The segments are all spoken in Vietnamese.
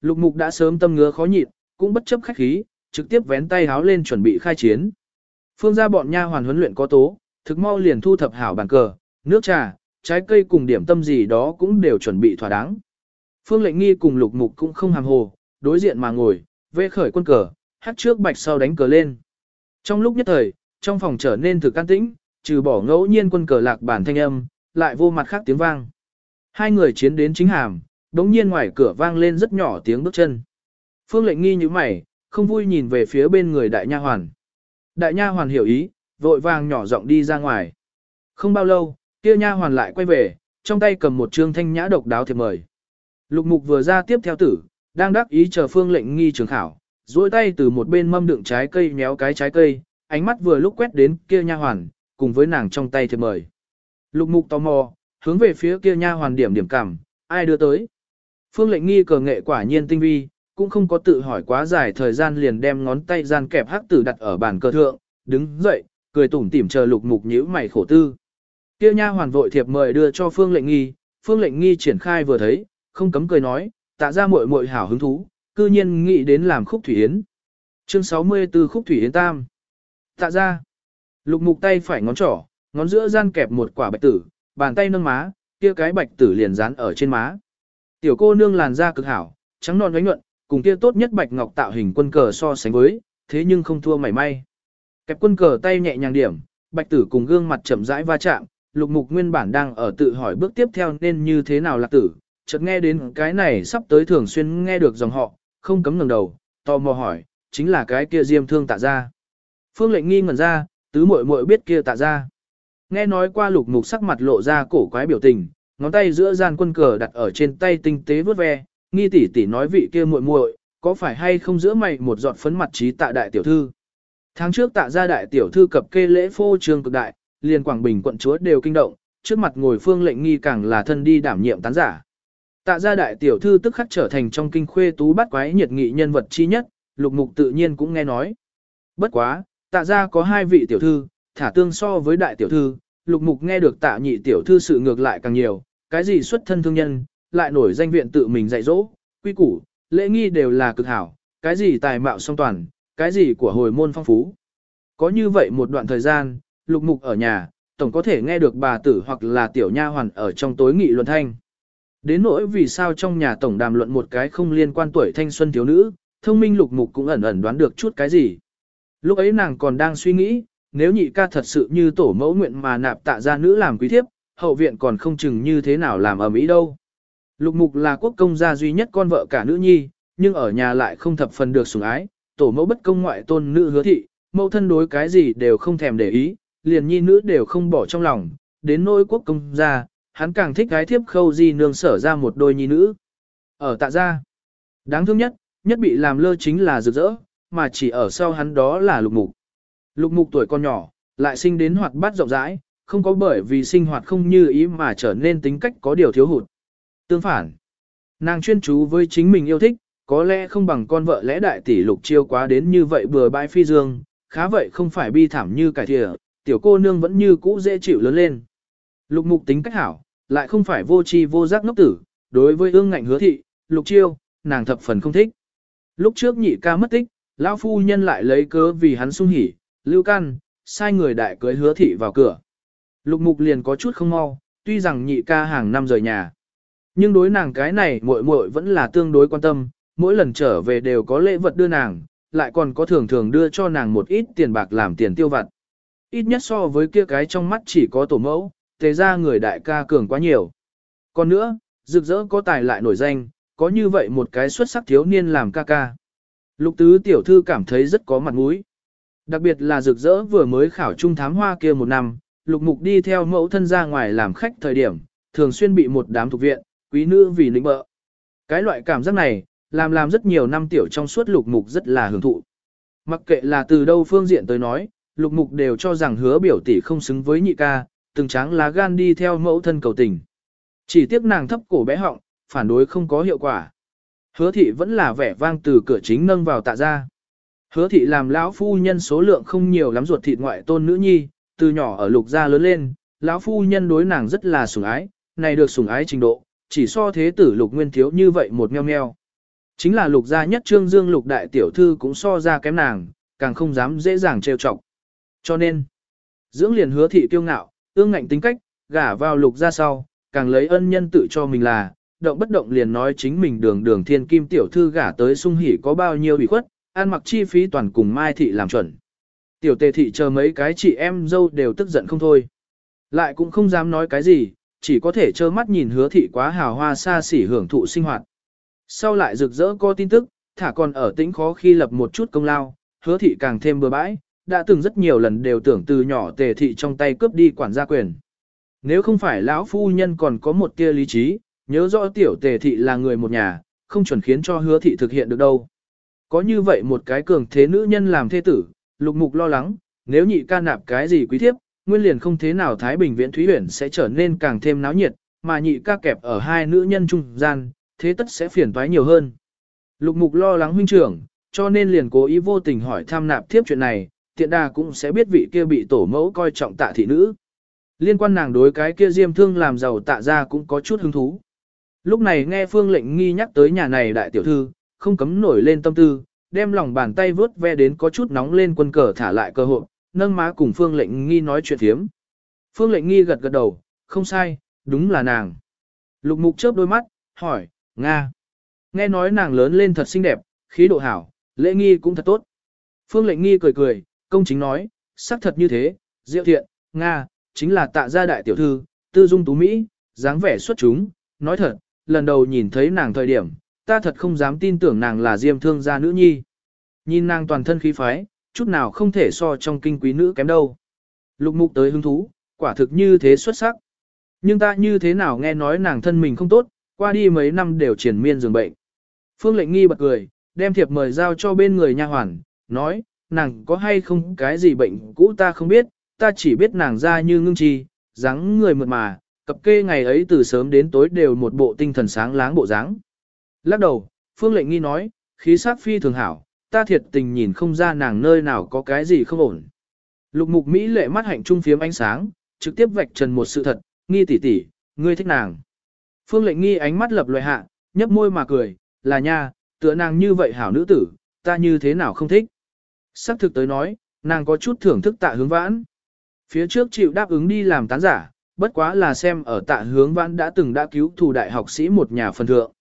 Lục mục đã sớm tâm ngứa khó nhịn, cũng bất chấp khách khí, trực tiếp vén tay háo lên chuẩn bị khai chiến. Phương gia bọn nha hoàn huấn luyện có tố, thực mau liền thu thập hảo bàn cờ, nước trà, trái cây cùng điểm tâm gì đó cũng đều chuẩn bị thỏa đáng. Phương lệnh nghi cùng lục mục cũng không hàm hồ, đối diện mà ngồi, vê khởi quân cờ, hát trước bạch sau đánh cờ lên. Trong lúc nhất thời, trong phòng trở nên thực can tĩnh, trừ bỏ ngẫu nhiên quân cờ lạc bản thanh âm, lại vô mặt khác tiếng vang. Hai người chiến đến chính hàm, đống nhiên ngoài cửa vang lên rất nhỏ tiếng bước chân. Phương lệnh nghi như mày, không vui nhìn về phía bên người đại nha hoàn. Đại nha hoàn hiểu ý, vội vàng nhỏ giọng đi ra ngoài. Không bao lâu, kia nha hoàn lại quay về, trong tay cầm một trương thanh nhã độc đáo thiệp mời. Lục mục vừa ra tiếp theo tử, đang đắc ý chờ phương lệnh nghi trường khảo, duỗi tay từ một bên mâm đựng trái cây méo cái trái cây, ánh mắt vừa lúc quét đến kia nha hoàn, cùng với nàng trong tay thiệp mời. Lục mục tò mò, hướng về phía kia nha hoàn điểm điểm cảm, ai đưa tới. Phương lệnh nghi cờ nghệ quả nhiên tinh vi, cũng không có tự hỏi quá dài thời gian liền đem ngón tay gian kẹp hắc tử đặt ở bàn cờ thượng, đứng dậy, cười tủm tỉm chờ lục mục nhíu mày khổ tư. Kia nha hoàn vội thiệp mời đưa cho Phương lệnh nghi, Phương lệnh nghi triển khai vừa thấy, không cấm cười nói, tạ ra muội muội hảo hứng thú, cư nhiên nghĩ đến làm khúc thủy yến. Chương 64 khúc thủy yến tam. Tạ ra. Lục mục tay phải ngón trỏ, ngón giữa gian kẹp một quả bạch tử, bàn tay nâng má, kia cái bạch tử liền dán ở trên má. Tiểu cô nương làn da cực hảo, trắng non ánh nhuận, cùng kia tốt nhất bạch ngọc tạo hình quân cờ so sánh với, thế nhưng không thua mảy may. Kẹp quân cờ tay nhẹ nhàng điểm, bạch tử cùng gương mặt chậm rãi va chạm, lục mục nguyên bản đang ở tự hỏi bước tiếp theo nên như thế nào là tử, chợt nghe đến cái này sắp tới thường xuyên nghe được dòng họ, không cấm ngẩng đầu, tò mò hỏi, chính là cái kia diêm thương tạ ra. Phương lệnh nghi ngẩn ra, tứ muội muội biết kia tạ ra. Nghe nói qua lục mục sắc mặt lộ ra cổ quái biểu tình, ngón tay giữa gian quân cờ đặt ở trên tay tinh tế vớt ve, nghi tỷ tỷ nói vị kia muội muội, có phải hay không giữa mày một giọt phấn mặt trí tạ đại tiểu thư. Tháng trước tạ ra đại tiểu thư cập kê lễ phô trương cực đại, liền Quảng Bình quận chúa đều kinh động, trước mặt ngồi phương lệnh nghi càng là thân đi đảm nhiệm tán giả. Tạ gia đại tiểu thư tức khắc trở thành trong kinh khuê tú bắt quái nhiệt nghị nhân vật chi nhất, lục mục tự nhiên cũng nghe nói. Bất quá, tạ gia có hai vị tiểu thư, thả tương so với đại tiểu thư, lục mục nghe được tạ nhị tiểu thư sự ngược lại càng nhiều, cái gì xuất thân thương nhân, lại nổi danh viện tự mình dạy dỗ, quy củ, lễ nghi đều là cực hảo, cái gì tài mạo song toàn, cái gì của hồi môn phong phú. Có như vậy một đoạn thời gian, lục mục ở nhà, tổng có thể nghe được bà tử hoặc là tiểu nha hoàn ở trong tối nghị luận thanh. Đến nỗi vì sao trong nhà tổng đàm luận một cái không liên quan tuổi thanh xuân thiếu nữ, thông minh lục mục cũng ẩn ẩn đoán được chút cái gì. Lúc ấy nàng còn đang suy nghĩ, nếu nhị ca thật sự như tổ mẫu nguyện mà nạp tạ ra nữ làm quý thiếp, hậu viện còn không chừng như thế nào làm ở Mỹ đâu. Lục mục là quốc công gia duy nhất con vợ cả nữ nhi, nhưng ở nhà lại không thập phần được sủng ái, tổ mẫu bất công ngoại tôn nữ hứa thị, mẫu thân đối cái gì đều không thèm để ý, liền nhi nữ đều không bỏ trong lòng, đến nỗi quốc công gia, hắn càng thích gái thiếp khâu di nương sở ra một đôi nhi nữ. Ở tạ gia, đáng thương nhất, nhất bị làm lơ chính là rực rỡ, mà chỉ ở sau hắn đó là lục mục. Lục mục tuổi con nhỏ, lại sinh đến hoạt bát rộng rãi, không có bởi vì sinh hoạt không như ý mà trở nên tính cách có điều thiếu hụt. Tương phản, nàng chuyên chú với chính mình yêu thích, có lẽ không bằng con vợ lẽ đại tỷ lục chiêu quá đến như vậy bừa bãi phi dương, khá vậy không phải bi thảm như cải thìa, tiểu cô nương vẫn như cũ dễ chịu lớn lên. Lục mục tính cách hảo, lại không phải vô tri vô giác ngốc tử, đối với ương ngạnh hứa thị, lục chiêu, nàng thập phần không thích. Lúc trước nhị ca mất tích, lão phu nhân lại lấy cớ vì hắn sung hỉ, lưu can, sai người đại cưới hứa thị vào cửa. Lục mục liền có chút không mau, tuy rằng nhị ca hàng năm rời nhà. Nhưng đối nàng cái này muội muội vẫn là tương đối quan tâm, mỗi lần trở về đều có lễ vật đưa nàng, lại còn có thường thường đưa cho nàng một ít tiền bạc làm tiền tiêu vặt. Ít nhất so với kia cái trong mắt chỉ có tổ mẫu, tề ra người đại ca cường quá nhiều. Còn nữa, rực rỡ có tài lại nổi danh, có như vậy một cái xuất sắc thiếu niên làm ca ca. Lục tứ tiểu thư cảm thấy rất có mặt mũi. Đặc biệt là rực rỡ vừa mới khảo trung thám hoa kia một năm, lục mục đi theo mẫu thân ra ngoài làm khách thời điểm, thường xuyên bị một đám thuộc viện, quý nữ vì nịnh bợ. Cái loại cảm giác này, làm làm rất nhiều năm tiểu trong suốt lục mục rất là hưởng thụ. Mặc kệ là từ đâu phương diện tới nói, lục mục đều cho rằng hứa biểu tỷ không xứng với nhị ca, từng tráng lá gan đi theo mẫu thân cầu tình. Chỉ tiếc nàng thấp cổ bé họng, phản đối không có hiệu quả. Hứa thị vẫn là vẻ vang từ cửa chính nâng vào tạ ra. Hứa thị làm lão phu nhân số lượng không nhiều lắm ruột thịt ngoại tôn nữ nhi, từ nhỏ ở lục gia lớn lên, lão phu nhân đối nàng rất là sủng ái, này được sủng ái trình độ, chỉ so thế tử lục nguyên thiếu như vậy một meo meo. Chính là lục gia nhất trương dương lục đại tiểu thư cũng so ra kém nàng, càng không dám dễ dàng trêu chọc. Cho nên, dưỡng liền hứa thị kiêu ngạo, ương ngạnh tính cách, gả vào lục gia sau, càng lấy ân nhân tự cho mình là, động bất động liền nói chính mình đường đường thiên kim tiểu thư gả tới sung hỉ có bao nhiêu bị khuất, ăn mặc chi phí toàn cùng Mai Thị làm chuẩn. Tiểu tề thị chờ mấy cái chị em dâu đều tức giận không thôi. Lại cũng không dám nói cái gì, chỉ có thể trơ mắt nhìn hứa thị quá hào hoa xa xỉ hưởng thụ sinh hoạt. Sau lại rực rỡ có tin tức, thả còn ở tĩnh khó khi lập một chút công lao, hứa thị càng thêm bừa bãi, đã từng rất nhiều lần đều tưởng từ nhỏ tề thị trong tay cướp đi quản gia quyền. Nếu không phải lão phu nhân còn có một tia lý trí, nhớ rõ tiểu tề thị là người một nhà, không chuẩn khiến cho hứa thị thực hiện được đâu. Có như vậy một cái cường thế nữ nhân làm thế tử, lục mục lo lắng, nếu nhị ca nạp cái gì quý thiếp, nguyên liền không thế nào Thái Bình Viễn Thúy Huyền sẽ trở nên càng thêm náo nhiệt, mà nhị ca kẹp ở hai nữ nhân trung gian, thế tất sẽ phiền toái nhiều hơn. Lục mục lo lắng huynh trưởng, cho nên liền cố ý vô tình hỏi tham nạp thiếp chuyện này, tiện đà cũng sẽ biết vị kia bị tổ mẫu coi trọng tạ thị nữ. Liên quan nàng đối cái kia diêm thương làm giàu tạ ra cũng có chút hứng thú. Lúc này nghe phương lệnh nghi nhắc tới nhà này đại tiểu thư, không cấm nổi lên tâm tư, đem lòng bàn tay vớt ve đến có chút nóng lên quân cờ thả lại cơ hội, nâng má cùng phương lệnh nghi nói chuyện thiếm. Phương lệnh nghi gật gật đầu, không sai, đúng là nàng. Lục mục chớp đôi mắt, hỏi, Nga. Nghe nói nàng lớn lên thật xinh đẹp, khí độ hảo, lễ nghi cũng thật tốt. Phương lệnh nghi cười cười, công chính nói, xác thật như thế, diệu thiện, Nga, chính là tạ gia đại tiểu thư, tư dung tú Mỹ, dáng vẻ xuất chúng, nói thật, lần đầu nhìn thấy nàng thời điểm, ta thật không dám tin tưởng nàng là diêm thương gia nữ nhi. Nhìn nàng toàn thân khí phái, chút nào không thể so trong kinh quý nữ kém đâu. Lục mục tới hứng thú, quả thực như thế xuất sắc. Nhưng ta như thế nào nghe nói nàng thân mình không tốt, qua đi mấy năm đều triển miên giường bệnh. Phương lệnh nghi bật cười, đem thiệp mời giao cho bên người nha hoàn, nói, nàng có hay không cái gì bệnh cũ ta không biết, ta chỉ biết nàng ra như ngưng chi, dáng người mượt mà, cập kê ngày ấy từ sớm đến tối đều một bộ tinh thần sáng láng bộ dáng. Lắc đầu, Phương lệnh nghi nói, khí sắc phi thường hảo, ta thiệt tình nhìn không ra nàng nơi nào có cái gì không ổn. Lục mục Mỹ lệ mắt hạnh trung phiếm ánh sáng, trực tiếp vạch trần một sự thật, nghi tỷ tỷ, ngươi thích nàng. Phương lệnh nghi ánh mắt lập loại hạ, nhấp môi mà cười, là nha, tựa nàng như vậy hảo nữ tử, ta như thế nào không thích. Sắc thực tới nói, nàng có chút thưởng thức tạ hướng vãn. Phía trước chịu đáp ứng đi làm tán giả, bất quá là xem ở tạ hướng vãn đã từng đã cứu thủ đại học sĩ một nhà phần thượng.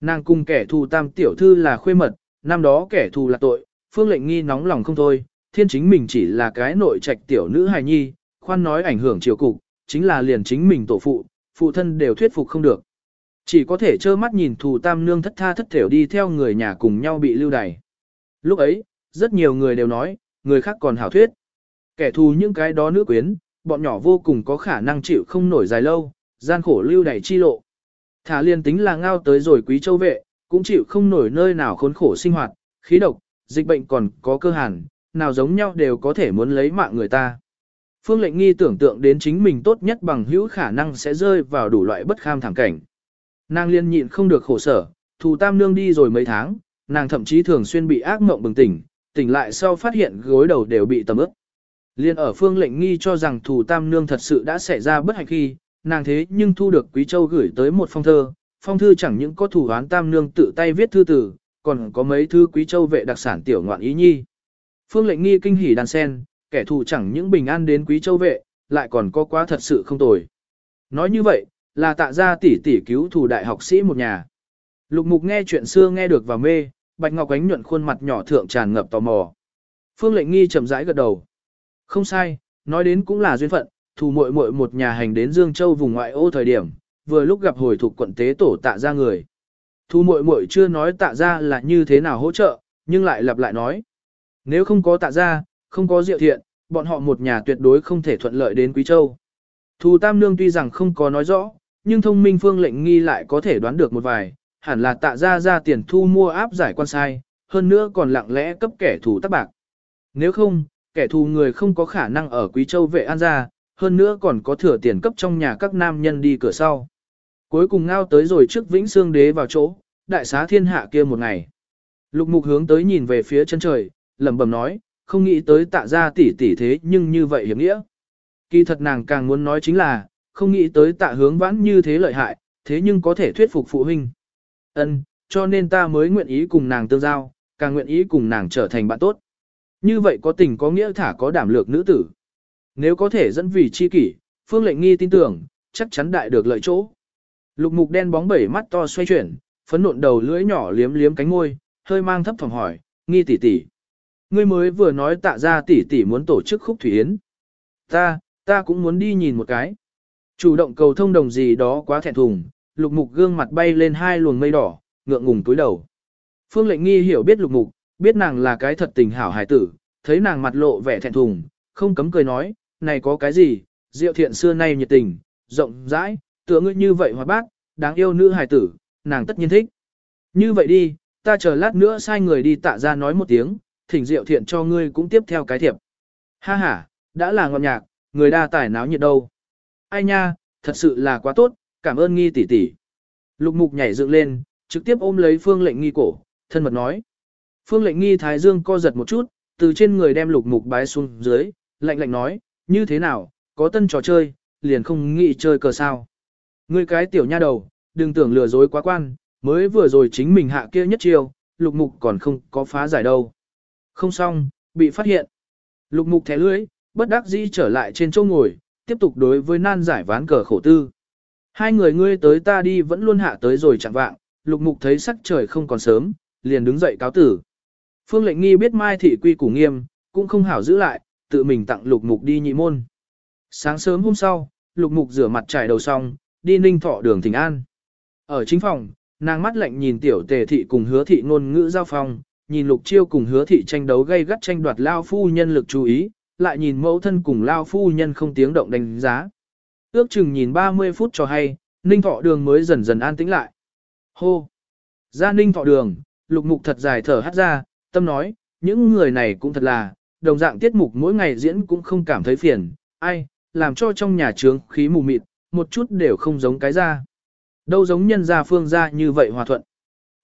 Nàng cùng kẻ thù tam tiểu thư là khuê mật, năm đó kẻ thù là tội, phương lệnh nghi nóng lòng không thôi, thiên chính mình chỉ là cái nội trạch tiểu nữ hài nhi, khoan nói ảnh hưởng triều cục, chính là liền chính mình tổ phụ, phụ thân đều thuyết phục không được. Chỉ có thể trơ mắt nhìn thù tam nương thất tha thất thểu đi theo người nhà cùng nhau bị lưu đày. Lúc ấy, rất nhiều người đều nói, người khác còn hảo thuyết. Kẻ thù những cái đó nữ quyến, bọn nhỏ vô cùng có khả năng chịu không nổi dài lâu, gian khổ lưu đày chi lộ. Thả liên tính là ngao tới rồi quý châu vệ, cũng chịu không nổi nơi nào khốn khổ sinh hoạt, khí độc, dịch bệnh còn có cơ hàn, nào giống nhau đều có thể muốn lấy mạng người ta. Phương lệnh nghi tưởng tượng đến chính mình tốt nhất bằng hữu khả năng sẽ rơi vào đủ loại bất kham thảm cảnh. Nàng liên nhịn không được khổ sở, thù tam nương đi rồi mấy tháng, nàng thậm chí thường xuyên bị ác mộng bừng tỉnh, tỉnh lại sau phát hiện gối đầu đều bị tầm ướp. Liên ở phương lệnh nghi cho rằng thù tam nương thật sự đã xảy ra bất hạnh khi, nàng thế nhưng thu được Quý Châu gửi tới một phong thơ, phong thư chẳng những có thủ án tam nương tự tay viết thư tử, còn có mấy thư Quý Châu vệ đặc sản tiểu ngoạn ý nhi. Phương lệnh nghi kinh hỉ đàn sen, kẻ thù chẳng những bình an đến Quý Châu vệ, lại còn có quá thật sự không tồi. Nói như vậy, là tạ ra tỷ tỷ cứu thủ đại học sĩ một nhà. Lục mục nghe chuyện xưa nghe được và mê, bạch ngọc ánh nhuận khuôn mặt nhỏ thượng tràn ngập tò mò. Phương lệnh nghi chậm rãi gật đầu. Không sai, nói đến cũng là duyên phận, thủ muội muội một nhà hành đến Dương Châu vùng ngoại ô thời điểm, vừa lúc gặp hồi thuộc quận tế tổ tạ ra người. Thu muội muội chưa nói tạ ra là như thế nào hỗ trợ, nhưng lại lặp lại nói. Nếu không có tạ ra, không có diệu thiện, bọn họ một nhà tuyệt đối không thể thuận lợi đến Quý Châu. Thu Tam Nương tuy rằng không có nói rõ, nhưng thông minh phương lệnh nghi lại có thể đoán được một vài, hẳn là tạ ra ra tiền thu mua áp giải quan sai, hơn nữa còn lặng lẽ cấp kẻ thù tắc bạc. Nếu không, kẻ thù người không có khả năng ở Quý Châu vệ an gia, hơn nữa còn có thừa tiền cấp trong nhà các nam nhân đi cửa sau. Cuối cùng ngao tới rồi trước Vĩnh Xương Đế vào chỗ, đại xá thiên hạ kia một ngày. Lục mục hướng tới nhìn về phía chân trời, lẩm bẩm nói, không nghĩ tới tạ ra tỷ tỷ thế nhưng như vậy hiểm nghĩa. Kỳ thật nàng càng muốn nói chính là, không nghĩ tới tạ hướng vãn như thế lợi hại, thế nhưng có thể thuyết phục phụ huynh. Ân, cho nên ta mới nguyện ý cùng nàng tương giao, càng nguyện ý cùng nàng trở thành bạn tốt. Như vậy có tình có nghĩa thả có đảm lược nữ tử. Nếu có thể dẫn vì chi kỷ, Phương Lệnh Nghi tin tưởng, chắc chắn đại được lợi chỗ. Lục mục đen bóng bảy mắt to xoay chuyển, phấn nộn đầu lưỡi nhỏ liếm liếm cánh môi, hơi mang thấp phòng hỏi, nghi tỷ tỷ. Ngươi mới vừa nói tạ ra tỷ tỷ muốn tổ chức khúc thủy yến. Ta, ta cũng muốn đi nhìn một cái. Chủ động cầu thông đồng gì đó quá thẹn thùng, lục mục gương mặt bay lên hai luồng mây đỏ, ngượng ngùng túi đầu. Phương lệnh nghi hiểu biết lục mục, biết nàng là cái thật tình hảo hài tử, thấy nàng mặt lộ vẻ thẹn thùng, không cấm cười nói, này có cái gì, diệu thiện xưa nay nhiệt tình, rộng rãi, tựa ngươi như vậy hoạt bác, đáng yêu nữ hài tử, nàng tất nhiên thích. Như vậy đi, ta chờ lát nữa sai người đi tạ ra nói một tiếng, thỉnh diệu thiện cho ngươi cũng tiếp theo cái thiệp. Ha ha, đã là ngọt nhạc, người đa tài náo nhiệt đâu. Ai nha, thật sự là quá tốt, cảm ơn nghi tỷ tỷ. Lục mục nhảy dựng lên, trực tiếp ôm lấy phương lệnh nghi cổ, thân mật nói. Phương lệnh nghi thái dương co giật một chút, từ trên người đem lục mục bái xuống dưới, lạnh lạnh nói, như thế nào, có tân trò chơi, liền không nghĩ chơi cờ sao. Ngươi cái tiểu nha đầu, đừng tưởng lừa dối quá quan, mới vừa rồi chính mình hạ kia nhất chiêu, lục mục còn không có phá giải đâu. Không xong, bị phát hiện. Lục mục thẻ lưới, bất đắc dĩ trở lại trên chỗ ngồi, tiếp tục đối với nan giải ván cờ khổ tư. Hai người ngươi tới ta đi vẫn luôn hạ tới rồi chẳng vạng, lục mục thấy sắc trời không còn sớm, liền đứng dậy cáo tử. Phương lệnh nghi biết mai thị quy củ nghiêm, cũng không hảo giữ lại, tự mình tặng lục mục đi nhị môn. Sáng sớm hôm sau, lục mục rửa mặt trải đầu xong, đi ninh thọ đường thỉnh an. Ở chính phòng, nàng mắt lạnh nhìn tiểu tề thị cùng hứa thị ngôn ngữ giao phong, nhìn lục chiêu cùng hứa thị tranh đấu gây gắt tranh đoạt lao phu nhân lực chú ý, lại nhìn mẫu thân cùng lao phu nhân không tiếng động đánh giá. Ước chừng nhìn 30 phút cho hay, ninh thọ đường mới dần dần an tĩnh lại. Hô! Ra ninh thọ đường, lục mục thật dài thở hát ra, tâm nói, những người này cũng thật là, đồng dạng tiết mục mỗi ngày diễn cũng không cảm thấy phiền, ai, làm cho trong nhà trướng khí mù mịt, một chút đều không giống cái ra. Đâu giống nhân gia phương gia như vậy hòa thuận.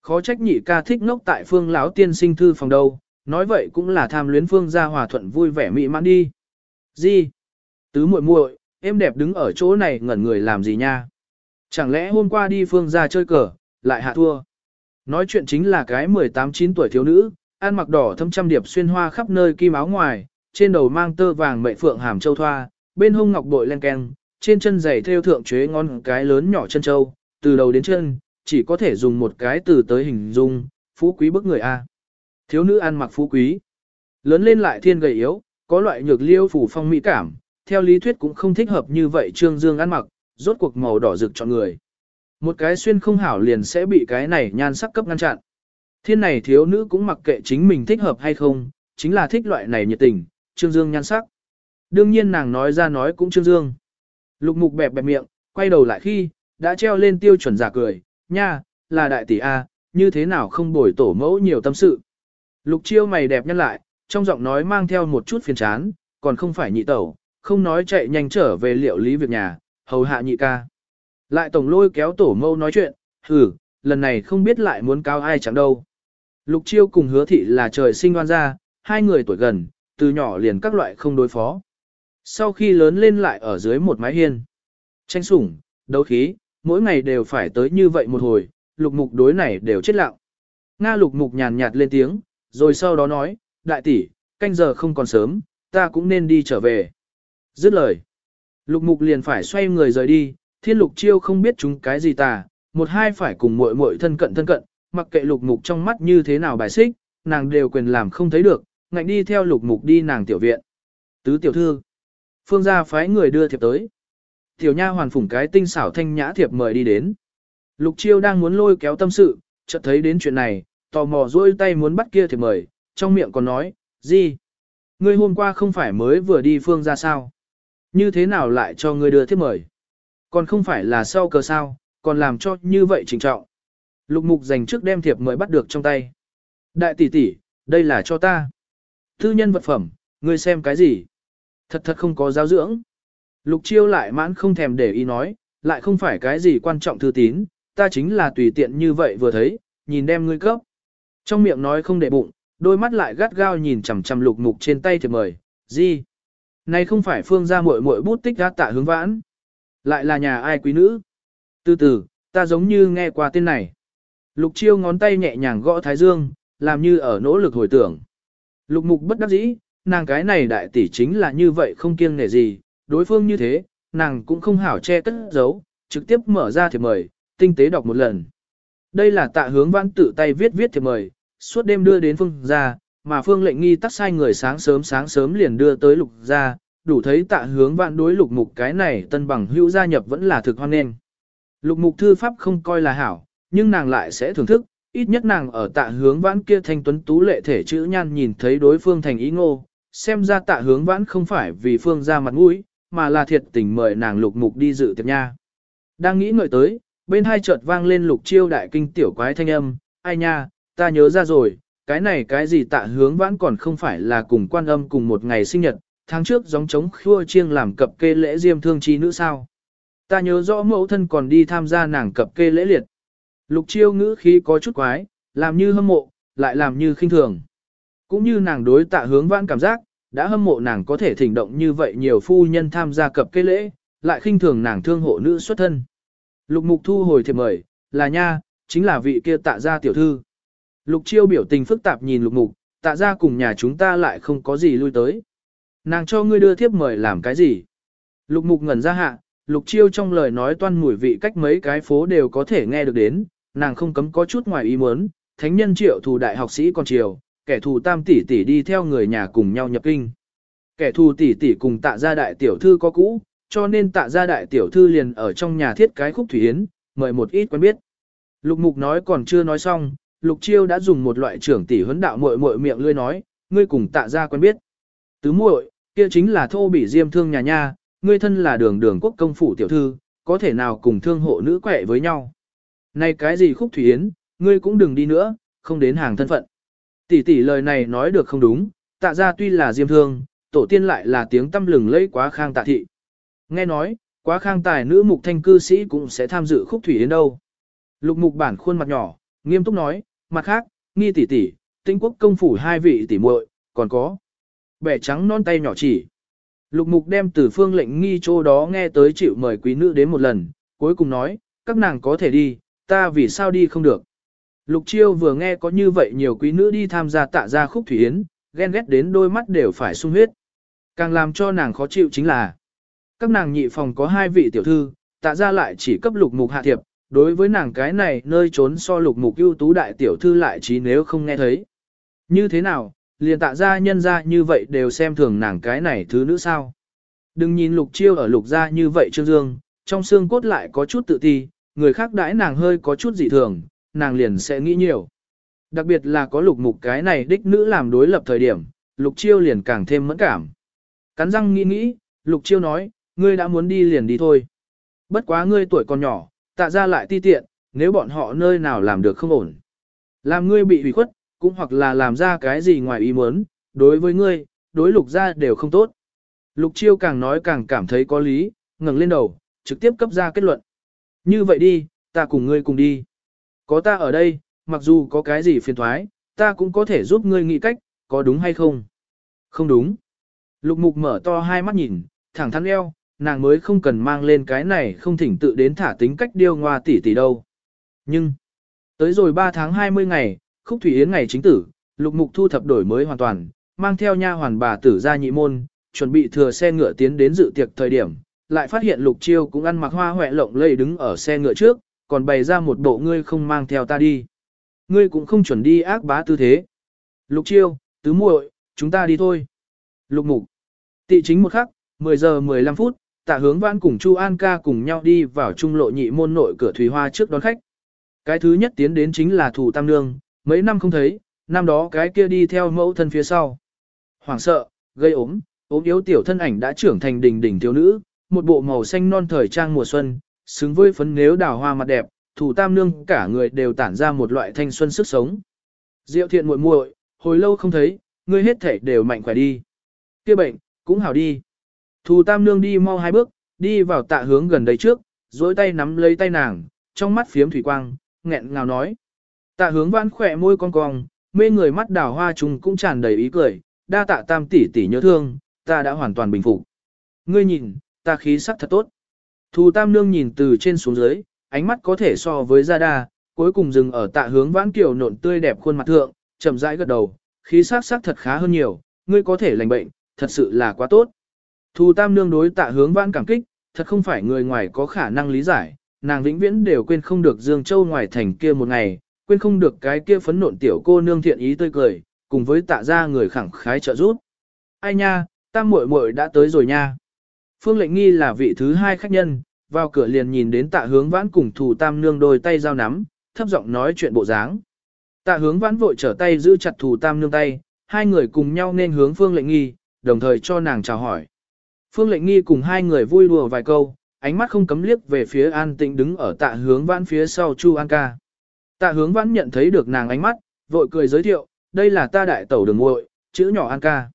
Khó trách nhị ca thích ngốc tại phương lão tiên sinh thư phòng đâu, nói vậy cũng là tham luyến phương gia hòa thuận vui vẻ mị mãn đi. Gì? Tứ muội muội, em đẹp đứng ở chỗ này ngẩn người làm gì nha? Chẳng lẽ hôm qua đi phương gia chơi cờ, lại hạ thua? Nói chuyện chính là cái 18-9 tuổi thiếu nữ, ăn mặc đỏ thâm trăm điệp xuyên hoa khắp nơi kim áo ngoài, trên đầu mang tơ vàng mệ phượng hàm châu thoa, bên hông ngọc bội len keng, trên chân giày thêu thượng chế ngon cái lớn nhỏ chân châu, từ đầu đến chân, chỉ có thể dùng một cái từ tới hình dung, phú quý bức người A. Thiếu nữ ăn mặc phú quý. Lớn lên lại thiên gầy yếu, có loại nhược liêu phủ phong mỹ cảm, theo lý thuyết cũng không thích hợp như vậy trương dương ăn mặc, rốt cuộc màu đỏ rực chọn người. Một cái xuyên không hảo liền sẽ bị cái này nhan sắc cấp ngăn chặn. Thiên này thiếu nữ cũng mặc kệ chính mình thích hợp hay không, chính là thích loại này nhiệt tình, trương dương nhan sắc. Đương nhiên nàng nói ra nói cũng trương dương. Lục mục bẹp bẹp miệng, quay đầu lại khi, đã treo lên tiêu chuẩn giả cười, nha, là đại tỷ A, như thế nào không bồi tổ mẫu nhiều tâm sự. Lục chiêu mày đẹp nhân lại, trong giọng nói mang theo một chút phiền chán, còn không phải nhị tẩu, không nói chạy nhanh trở về liệu lý việc nhà, hầu hạ nhị ca. Lại tổng lôi kéo tổ mẫu nói chuyện, hừ, lần này không biết lại muốn cao ai chẳng đâu. Lục chiêu cùng hứa thị là trời sinh oan ra, hai người tuổi gần, từ nhỏ liền các loại không đối phó. Sau khi lớn lên lại ở dưới một mái hiên. Tranh sủng, đấu khí, mỗi ngày đều phải tới như vậy một hồi, lục mục đối này đều chết lặng. Nga lục mục nhàn nhạt lên tiếng, rồi sau đó nói, đại tỷ, canh giờ không còn sớm, ta cũng nên đi trở về. Dứt lời. Lục mục liền phải xoay người rời đi, thiên lục chiêu không biết chúng cái gì tà, một hai phải cùng muội muội thân cận thân cận, mặc kệ lục mục trong mắt như thế nào bài xích, nàng đều quyền làm không thấy được, ngạnh đi theo lục mục đi nàng tiểu viện. Tứ tiểu thư. Phương gia phái người đưa thiệp tới. Tiểu nha hoàn phủng cái tinh xảo thanh nhã thiệp mời đi đến. Lục chiêu đang muốn lôi kéo tâm sự, chợt thấy đến chuyện này, tò mò duỗi tay muốn bắt kia thiệp mời, trong miệng còn nói, gì? Ngươi hôm qua không phải mới vừa đi phương ra sao? Như thế nào lại cho ngươi đưa thiệp mời? Còn không phải là sau cờ sao, còn làm cho như vậy trình trọng. Lục mục dành trước đem thiệp mới bắt được trong tay. Đại tỷ tỷ, đây là cho ta. Thư nhân vật phẩm, ngươi xem cái gì? Thật thật không có giáo dưỡng. Lục chiêu lại mãn không thèm để ý nói, lại không phải cái gì quan trọng thư tín, ta chính là tùy tiện như vậy vừa thấy, nhìn đem ngươi cấp. Trong miệng nói không để bụng, đôi mắt lại gắt gao nhìn chằm chằm lục mục trên tay thiệp mời, gì? Này không phải phương ra muội muội bút tích gác tạ hướng vãn. Lại là nhà ai quý nữ? Từ từ, ta giống như nghe qua tên này. Lục chiêu ngón tay nhẹ nhàng gõ thái dương, làm như ở nỗ lực hồi tưởng. Lục mục bất đắc dĩ, nàng cái này đại tỷ chính là như vậy không kiêng nể gì, đối phương như thế, nàng cũng không hảo che cất giấu, trực tiếp mở ra thiệp mời, tinh tế đọc một lần. Đây là tạ hướng vãn tự tay viết viết thiệp mời, suốt đêm đưa đến phương ra, mà phương lệnh nghi tắt sai người sáng sớm sáng sớm liền đưa tới lục ra, đủ thấy tạ hướng vãn đối lục mục cái này tân bằng hữu gia nhập vẫn là thực hoan nghênh. Lục mục thư pháp không coi là hảo, nhưng nàng lại sẽ thưởng thức, ít nhất nàng ở tạ hướng vãn kia thanh tuấn tú lệ thể chữ nhan nhìn thấy đối phương thành ý ngô, xem ra tạ hướng vãn không phải vì phương ra mặt mũi, mà là thiệt tình mời nàng lục mục đi dự tiệc nha. Đang nghĩ ngợi tới, bên hai chợt vang lên lục chiêu đại kinh tiểu quái thanh âm, ai nha, ta nhớ ra rồi, cái này cái gì tạ hướng vãn còn không phải là cùng quan âm cùng một ngày sinh nhật, tháng trước gióng trống khua chiêng làm cập kê lễ diêm thương chi nữ sao. Ta nhớ rõ mẫu thân còn đi tham gia nàng cập kê lễ liệt. Lục chiêu ngữ khí có chút quái, làm như hâm mộ, lại làm như khinh thường. Cũng như nàng đối tạ hướng vãn cảm giác, đã hâm mộ nàng có thể thỉnh động như vậy nhiều phu nhân tham gia cập cây lễ, lại khinh thường nàng thương hộ nữ xuất thân. Lục mục thu hồi thiệp mời, là nha, chính là vị kia tạ gia tiểu thư. Lục chiêu biểu tình phức tạp nhìn lục mục, tạ gia cùng nhà chúng ta lại không có gì lui tới. Nàng cho ngươi đưa thiệp mời làm cái gì? Lục mục ngẩn ra hạ, lục chiêu trong lời nói toan mùi vị cách mấy cái phố đều có thể nghe được đến, nàng không cấm có chút ngoài ý muốn, thánh nhân triệu thù đại học sĩ còn triều, kẻ thù tam tỷ tỷ đi theo người nhà cùng nhau nhập kinh. Kẻ thù tỷ tỷ cùng tạ gia đại tiểu thư có cũ, cho nên tạ gia đại tiểu thư liền ở trong nhà thiết cái khúc thủy yến, mời một ít quen biết. Lục mục nói còn chưa nói xong, lục chiêu đã dùng một loại trưởng tỷ huấn đạo muội muội miệng lươi nói, ngươi cùng tạ gia quen biết. Tứ muội, kia chính là thô bị diêm thương nhà nha, ngươi thân là đường đường quốc công phủ tiểu thư, có thể nào cùng thương hộ nữ quẻ với nhau. Này cái gì khúc thủy yến, ngươi cũng đừng đi nữa, không đến hàng thân phận. Tỷ tỷ lời này nói được không đúng, tạ ra tuy là diêm thương, tổ tiên lại là tiếng tâm lừng lẫy quá khang tạ thị. Nghe nói, quá khang tài nữ mục thanh cư sĩ cũng sẽ tham dự khúc thủy yến đâu. Lục mục bản khuôn mặt nhỏ, nghiêm túc nói, mặt khác, nghi tỷ tỷ, tinh quốc công phủ hai vị tỷ muội, còn có bẻ trắng non tay nhỏ chỉ. Lục mục đem từ phương lệnh nghi chỗ đó nghe tới chịu mời quý nữ đến một lần, cuối cùng nói, các nàng có thể đi, ta vì sao đi không được. Lục chiêu vừa nghe có như vậy nhiều quý nữ đi tham gia tạ gia khúc thủy yến, ghen ghét đến đôi mắt đều phải sung huyết. Càng làm cho nàng khó chịu chính là, các nàng nhị phòng có hai vị tiểu thư, tạ gia lại chỉ cấp lục mục hạ thiệp, đối với nàng cái này nơi trốn so lục mục ưu tú đại tiểu thư lại chỉ nếu không nghe thấy. Như thế nào, liền tạ gia nhân gia như vậy đều xem thường nàng cái này thứ nữ sao. Đừng nhìn lục chiêu ở lục gia như vậy trương dương, trong xương cốt lại có chút tự ti, người khác đãi nàng hơi có chút dị thường, nàng liền sẽ nghĩ nhiều. Đặc biệt là có lục mục cái này đích nữ làm đối lập thời điểm, lục chiêu liền càng thêm mẫn cảm. Cắn răng nghĩ nghĩ, lục chiêu nói, ngươi đã muốn đi liền đi thôi. Bất quá ngươi tuổi còn nhỏ, tạ ra lại ti tiện, nếu bọn họ nơi nào làm được không ổn. Làm ngươi bị hủy khuất, cũng hoặc là làm ra cái gì ngoài ý muốn, đối với ngươi, đối lục ra đều không tốt. Lục chiêu càng nói càng cảm thấy có lý, ngẩng lên đầu, trực tiếp cấp ra kết luận. Như vậy đi, ta cùng ngươi cùng đi. Có ta ở đây, mặc dù có cái gì phiền thoái, ta cũng có thể giúp ngươi nghĩ cách, có đúng hay không? Không đúng. Lục mục mở to hai mắt nhìn, thẳng thắn eo, nàng mới không cần mang lên cái này không thỉnh tự đến thả tính cách điêu ngoa tỷ tỷ đâu. Nhưng, tới rồi 3 tháng 20 ngày, khúc thủy yến ngày chính tử, lục mục thu thập đổi mới hoàn toàn, mang theo nha hoàn bà tử ra nhị môn, chuẩn bị thừa xe ngựa tiến đến dự tiệc thời điểm, lại phát hiện lục chiêu cũng ăn mặc hoa hoẹ lộng lây đứng ở xe ngựa trước, còn bày ra một bộ ngươi không mang theo ta đi. Ngươi cũng không chuẩn đi ác bá tư thế. Lục chiêu, tứ muội, chúng ta đi thôi. Lục mục. Tị chính một khắc, 10 giờ 15 phút, tạ hướng vãn cùng Chu An ca cùng nhau đi vào trung lộ nhị môn nội cửa Thủy Hoa trước đón khách. Cái thứ nhất tiến đến chính là thủ tam nương, mấy năm không thấy, năm đó cái kia đi theo mẫu thân phía sau. Hoảng sợ, gây ốm, ốm yếu tiểu thân ảnh đã trưởng thành đỉnh đỉnh thiếu nữ, một bộ màu xanh non thời trang mùa xuân, xứng với phấn nếu đào hoa mặt đẹp, thủ tam nương cả người đều tản ra một loại thanh xuân sức sống. Diệu thiện muội muội, hồi lâu không thấy, ngươi hết thể đều mạnh khỏe đi. Kia bệnh, cũng hảo đi. Thủ tam nương đi mau hai bước, đi vào tạ hướng gần đây trước, dối tay nắm lấy tay nàng, trong mắt phiếm thủy quang, nghẹn ngào nói. Tạ hướng vãn khỏe môi cong cong, mê người mắt đào hoa trùng cũng tràn đầy ý cười, đa tạ tam tỷ tỷ nhớ thương, ta đã hoàn toàn bình phục. Ngươi nhìn, ta khí sắc thật tốt. Thù tam nương nhìn từ trên xuống dưới, ánh mắt có thể so với gia đa, cuối cùng dừng ở tạ hướng vãn kiểu nộn tươi đẹp khuôn mặt thượng, chậm rãi gật đầu, khí sắc sắc thật khá hơn nhiều, ngươi có thể lành bệnh, thật sự là quá tốt. Thù tam nương đối tạ hướng vãn cảm kích, thật không phải người ngoài có khả năng lý giải, nàng vĩnh viễn đều quên không được Dương Châu ngoài thành kia một ngày, quên không được cái kia phấn nộn tiểu cô nương thiện ý tươi cười, cùng với tạ ra người khẳng khái trợ giúp. Ai nha, tam muội muội đã tới rồi nha. Phương lệnh nghi là vị thứ hai khách nhân, vào cửa liền nhìn đến tạ hướng vãn cùng thù tam nương đôi tay giao nắm, thấp giọng nói chuyện bộ dáng. Tạ hướng vãn vội trở tay giữ chặt thù tam nương tay, hai người cùng nhau nên hướng phương lệnh nghi, đồng thời cho nàng chào hỏi. Phương lệnh nghi cùng hai người vui đùa vài câu, ánh mắt không cấm liếc về phía an tĩnh đứng ở tạ hướng vãn phía sau Chu An ca. Tạ hướng vãn nhận thấy được nàng ánh mắt, vội cười giới thiệu, đây là ta đại tẩu đường muội, chữ nhỏ An ca.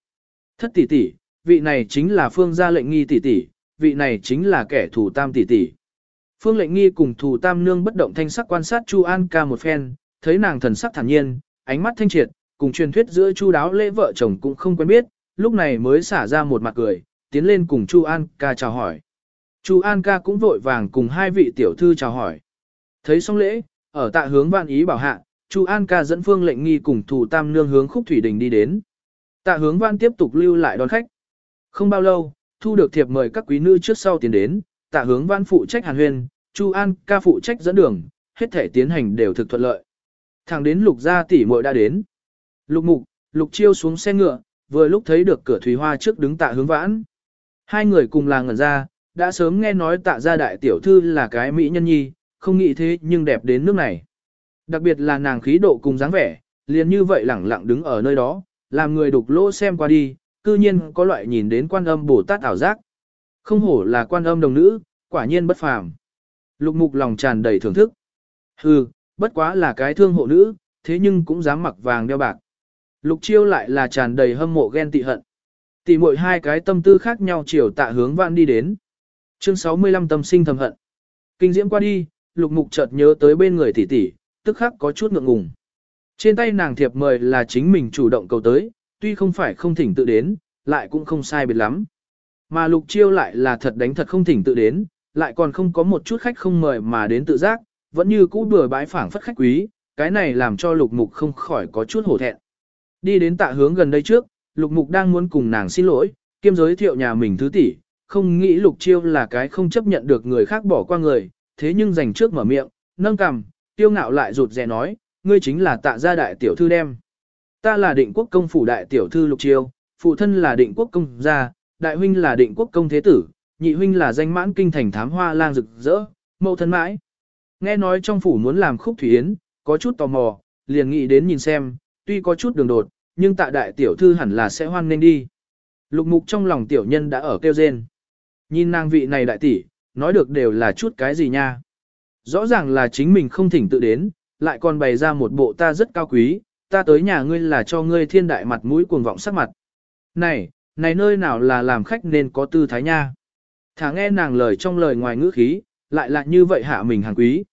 Thất tỷ tỷ, vị này chính là phương gia lệnh nghi tỷ tỷ, vị này chính là kẻ thù tam tỷ tỷ. Phương lệnh nghi cùng thù tam nương bất động thanh sắc quan sát Chu An ca một phen, thấy nàng thần sắc thản nhiên, ánh mắt thanh triệt, cùng truyền thuyết giữa Chu đáo lễ vợ chồng cũng không quen biết, lúc này mới xả ra một mặt cười, tiến lên cùng Chu An ca chào hỏi. Chu An ca cũng vội vàng cùng hai vị tiểu thư chào hỏi. Thấy xong lễ, ở tạ hướng vạn ý bảo hạ, Chu An ca dẫn Phương lệnh nghi cùng thủ tam nương hướng khúc thủy đình đi đến. Tạ hướng vạn tiếp tục lưu lại đón khách. Không bao lâu, thu được thiệp mời các quý nữ trước sau tiến đến, tạ hướng văn phụ trách hàn huyên, Chu An ca phụ trách dẫn đường, hết thể tiến hành đều thực thuận lợi. Thẳng đến lục gia tỷ muội đã đến. Lục mục, lục chiêu xuống xe ngựa, vừa lúc thấy được cửa thủy hoa trước đứng tạ hướng vãn. Hai người cùng là ngẩn ra, đã sớm nghe nói tạ gia đại tiểu thư là cái mỹ nhân nhi, không nghĩ thế nhưng đẹp đến nước này. Đặc biệt là nàng khí độ cùng dáng vẻ, liền như vậy lẳng lặng đứng ở nơi đó, làm người đục lỗ xem qua đi, cư nhiên có loại nhìn đến quan âm Bồ Tát ảo giác. Không hổ là quan âm đồng nữ, quả nhiên bất phàm. Lục mục lòng tràn đầy thưởng thức. Hừ, bất quá là cái thương hộ nữ, thế nhưng cũng dám mặc vàng đeo bạc. Lục chiêu lại là tràn đầy hâm mộ ghen tị hận. Tỷ muội hai cái tâm tư khác nhau chiều tạ hướng vạn đi đến. Chương 65 tâm sinh thầm hận. Kinh diễm qua đi, lục mục chợt nhớ tới bên người tỷ tỷ, tức khắc có chút ngượng ngùng. Trên tay nàng thiệp mời là chính mình chủ động cầu tới, tuy không phải không thỉnh tự đến, lại cũng không sai biệt lắm. Mà lục chiêu lại là thật đánh thật không thỉnh tự đến, lại còn không có một chút khách không mời mà đến tự giác, vẫn như cũ bừa bãi phảng phất khách quý, cái này làm cho lục mục không khỏi có chút hổ thẹn. Đi đến tạ hướng gần đây trước, lục mục đang muốn cùng nàng xin lỗi, kiêm giới thiệu nhà mình thứ tỷ, không nghĩ lục chiêu là cái không chấp nhận được người khác bỏ qua người, thế nhưng dành trước mở miệng, nâng cằm, tiêu ngạo lại rụt rè nói, ngươi chính là tạ gia đại tiểu thư đem. Ta là định quốc công phủ đại tiểu thư lục chiêu, phụ thân là định quốc công gia, đại huynh là định quốc công thế tử, nhị huynh là danh mãn kinh thành thám hoa lang rực rỡ, mẫu thân mãi. Nghe nói trong phủ muốn làm khúc thủy yến, có chút tò mò, liền nghĩ đến nhìn xem, tuy có chút đường đột, nhưng tạ đại tiểu thư hẳn là sẽ hoan nên đi. Lục mục trong lòng tiểu nhân đã ở kêu rên. Nhìn nàng vị này đại tỷ, nói được đều là chút cái gì nha. Rõ ràng là chính mình không thỉnh tự đến, lại còn bày ra một bộ ta rất cao quý, ta tới nhà ngươi là cho ngươi thiên đại mặt mũi cuồng vọng sắc mặt. Này, này nơi nào là làm khách nên có tư thái nha. Thả nghe nàng lời trong lời ngoài ngữ khí, lại là như vậy hạ mình hàng quý.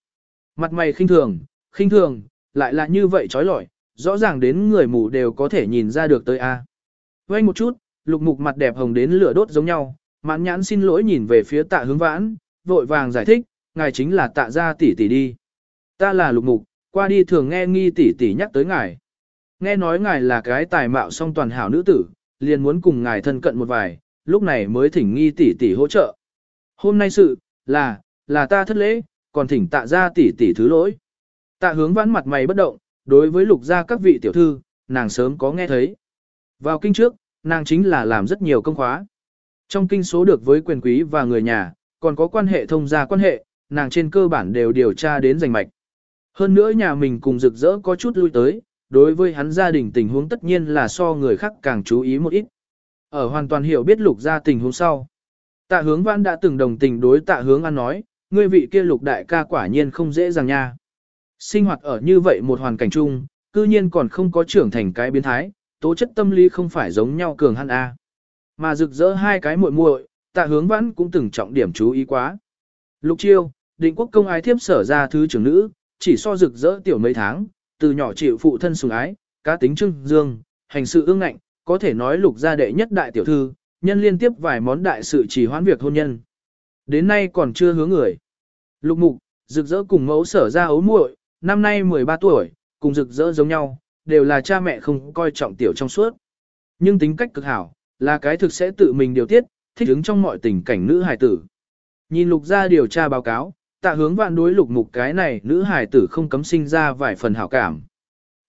Mặt mày khinh thường, khinh thường, lại là như vậy trói lọi, rõ ràng đến người mù đều có thể nhìn ra được tới a. Quay một chút, lục mục mặt đẹp hồng đến lửa đốt giống nhau, mãn nhãn xin lỗi nhìn về phía tạ hướng vãn, vội vàng giải thích, ngài chính là tạ gia tỷ tỷ đi. Ta là lục mục, qua đi thường nghe nghi tỷ tỷ nhắc tới ngài. Nghe nói ngài là cái tài mạo song toàn hảo nữ tử, liền muốn cùng ngài thân cận một vài, lúc này mới thỉnh nghi tỷ tỷ hỗ trợ. Hôm nay sự, là, là ta thất lễ, còn thỉnh tạ gia tỷ tỷ thứ lỗi. Tạ hướng vãn mặt mày bất động, đối với lục gia các vị tiểu thư, nàng sớm có nghe thấy. Vào kinh trước, nàng chính là làm rất nhiều công khóa. Trong kinh số được với quyền quý và người nhà, còn có quan hệ thông gia quan hệ, nàng trên cơ bản đều điều tra đến giành mạch. Hơn nữa nhà mình cùng rực rỡ có chút lui tới, đối với hắn gia đình tình huống tất nhiên là so người khác càng chú ý một ít. Ở hoàn toàn hiểu biết lục gia tình huống sau. Tạ hướng văn đã từng đồng tình đối tạ hướng ăn nói, ngươi vị kia lục đại ca quả nhiên không dễ dàng nha. Sinh hoạt ở như vậy một hoàn cảnh chung, cư nhiên còn không có trưởng thành cái biến thái, tố chất tâm lý không phải giống nhau cường hắn A. Mà rực rỡ hai cái muội muội, tạ hướng vãn cũng từng trọng điểm chú ý quá. Lục chiêu, định quốc công ái thiếp sở ra thứ trưởng nữ, chỉ so rực rỡ tiểu mấy tháng, từ nhỏ chịu phụ thân sùng ái, cá tính trưng dương, hành sự ương ngạnh, có thể nói lục gia đệ nhất đại tiểu thư, nhân liên tiếp vài món đại sự chỉ hoãn việc hôn nhân. Đến nay còn chưa hứa người. Lục mục, rực rỡ cùng mẫu sở ra ấu muội, năm nay 13 tuổi, cùng rực rỡ giống nhau, đều là cha mẹ không coi trọng tiểu trong suốt. Nhưng tính cách cực hảo, là cái thực sẽ tự mình điều tiết, thích ứng trong mọi tình cảnh nữ hài tử. Nhìn lục gia điều tra báo cáo, tạ hướng vạn đối lục mục cái này nữ hài tử không cấm sinh ra vài phần hảo cảm.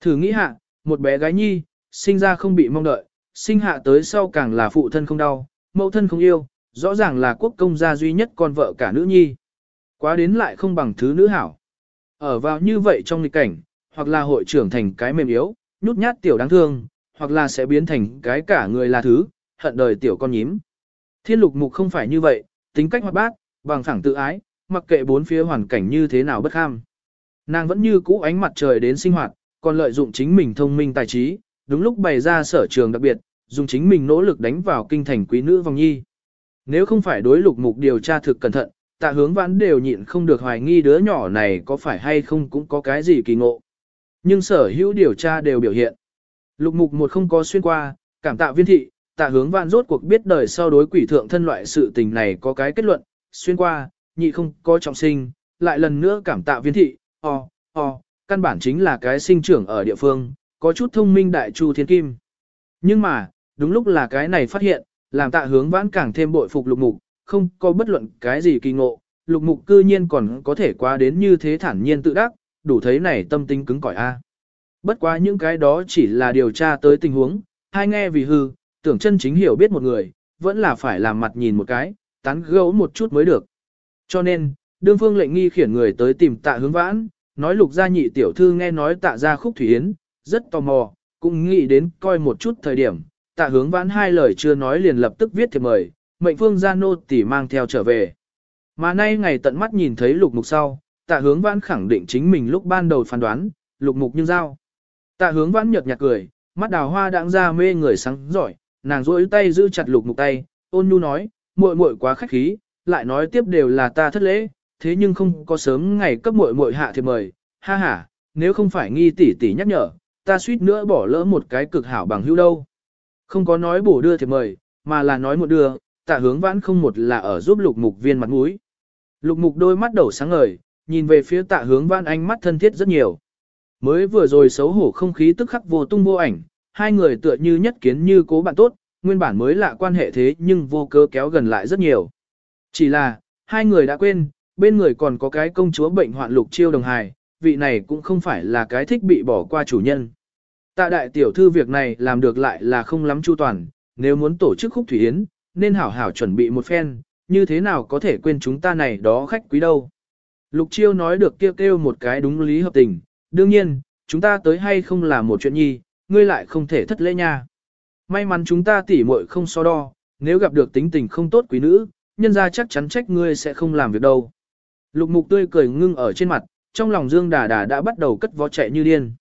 Thử nghĩ hạ, một bé gái nhi, sinh ra không bị mong đợi, sinh hạ tới sau càng là phụ thân không đau, mẫu thân không yêu, rõ ràng là quốc công gia duy nhất con vợ cả nữ nhi. Quá đến lại không bằng thứ nữ hảo. Ở vào như vậy trong nghịch cảnh, hoặc là hội trưởng thành cái mềm yếu, nhút nhát tiểu đáng thương, hoặc là sẽ biến thành cái cả người là thứ, hận đời tiểu con nhím. Thiên lục mục không phải như vậy, tính cách hoạt bát, bằng phẳng tự ái, mặc kệ bốn phía hoàn cảnh như thế nào bất ham. Nàng vẫn như cũ ánh mặt trời đến sinh hoạt, còn lợi dụng chính mình thông minh tài trí, đúng lúc bày ra sở trường đặc biệt, dùng chính mình nỗ lực đánh vào kinh thành quý nữ vòng nhi. Nếu không phải đối lục mục điều tra thực cẩn thận, tạ hướng vãn đều nhịn không được hoài nghi đứa nhỏ này có phải hay không cũng có cái gì kỳ ngộ. Nhưng sở hữu điều tra đều biểu hiện. Lục mục một không có xuyên qua, cảm tạ viên thị, tạ hướng vãn rốt cuộc biết đời sau đối quỷ thượng thân loại sự tình này có cái kết luận, xuyên qua, nhị không có trọng sinh, lại lần nữa cảm tạ viên thị, o, o, căn bản chính là cái sinh trưởng ở địa phương, có chút thông minh đại chu thiên kim. Nhưng mà, đúng lúc là cái này phát hiện, làm tạ hướng vãn càng thêm bội phục lục mục, không có bất luận cái gì kỳ ngộ, lục mục cư nhiên còn có thể qua đến như thế thản nhiên tự đắc, đủ thấy này tâm tính cứng cỏi a. À. Bất quá những cái đó chỉ là điều tra tới tình huống, hai nghe vì hư, tưởng chân chính hiểu biết một người, vẫn là phải làm mặt nhìn một cái, tán gấu một chút mới được. Cho nên, đương phương lệnh nghi khiển người tới tìm tạ hướng vãn, nói lục gia nhị tiểu thư nghe nói tạ gia khúc thủy yến, rất tò mò, cũng nghĩ đến coi một chút thời điểm, tạ hướng vãn hai lời chưa nói liền lập tức viết thiệp mời, mệnh phương gia nô tỷ mang theo trở về. Mà nay ngày tận mắt nhìn thấy lục mục sau, tạ hướng vãn khẳng định chính mình lúc ban đầu phán đoán, lục mục như dao. Tạ hướng vãn nhợt nhạt cười, mắt đào hoa đãng ra mê người sáng giỏi, nàng duỗi tay giữ chặt lục mục tay, ôn nhu nói, muội muội quá khách khí, lại nói tiếp đều là ta thất lễ, thế nhưng không có sớm ngày cấp muội muội hạ thì mời, ha ha, nếu không phải nghi tỷ tỷ nhắc nhở, ta suýt nữa bỏ lỡ một cái cực hảo bằng hữu đâu. Không có nói bổ đưa thì mời, mà là nói một đưa, tạ hướng vãn không một là ở giúp lục mục viên mặt mũi. Lục mục đôi mắt đầu sáng ngời, nhìn về phía tạ hướng vãn ánh mắt thân thiết rất nhiều. Mới vừa rồi xấu hổ không khí tức khắc vô tung vô ảnh, hai người tựa như nhất kiến như cố bạn tốt, nguyên bản mới lạ quan hệ thế nhưng vô cớ kéo gần lại rất nhiều. Chỉ là, hai người đã quên, bên người còn có cái công chúa bệnh hoạn lục chiêu đồng hài, vị này cũng không phải là cái thích bị bỏ qua chủ nhân. Tạ đại tiểu thư việc này làm được lại là không lắm chu toàn, nếu muốn tổ chức khúc thủy yến, nên hảo hảo chuẩn bị một phen, như thế nào có thể quên chúng ta này đó khách quý đâu. Lục chiêu nói được kêu kêu một cái đúng lý hợp tình, đương nhiên, chúng ta tới hay không là một chuyện nhi, ngươi lại không thể thất lễ nha. May mắn chúng ta tỉ muội không so đo, nếu gặp được tính tình không tốt quý nữ, nhân ra chắc chắn trách ngươi sẽ không làm việc đâu. Lục mục tươi cười ngưng ở trên mặt, trong lòng dương đà đà đã bắt đầu cất vó chạy như điên.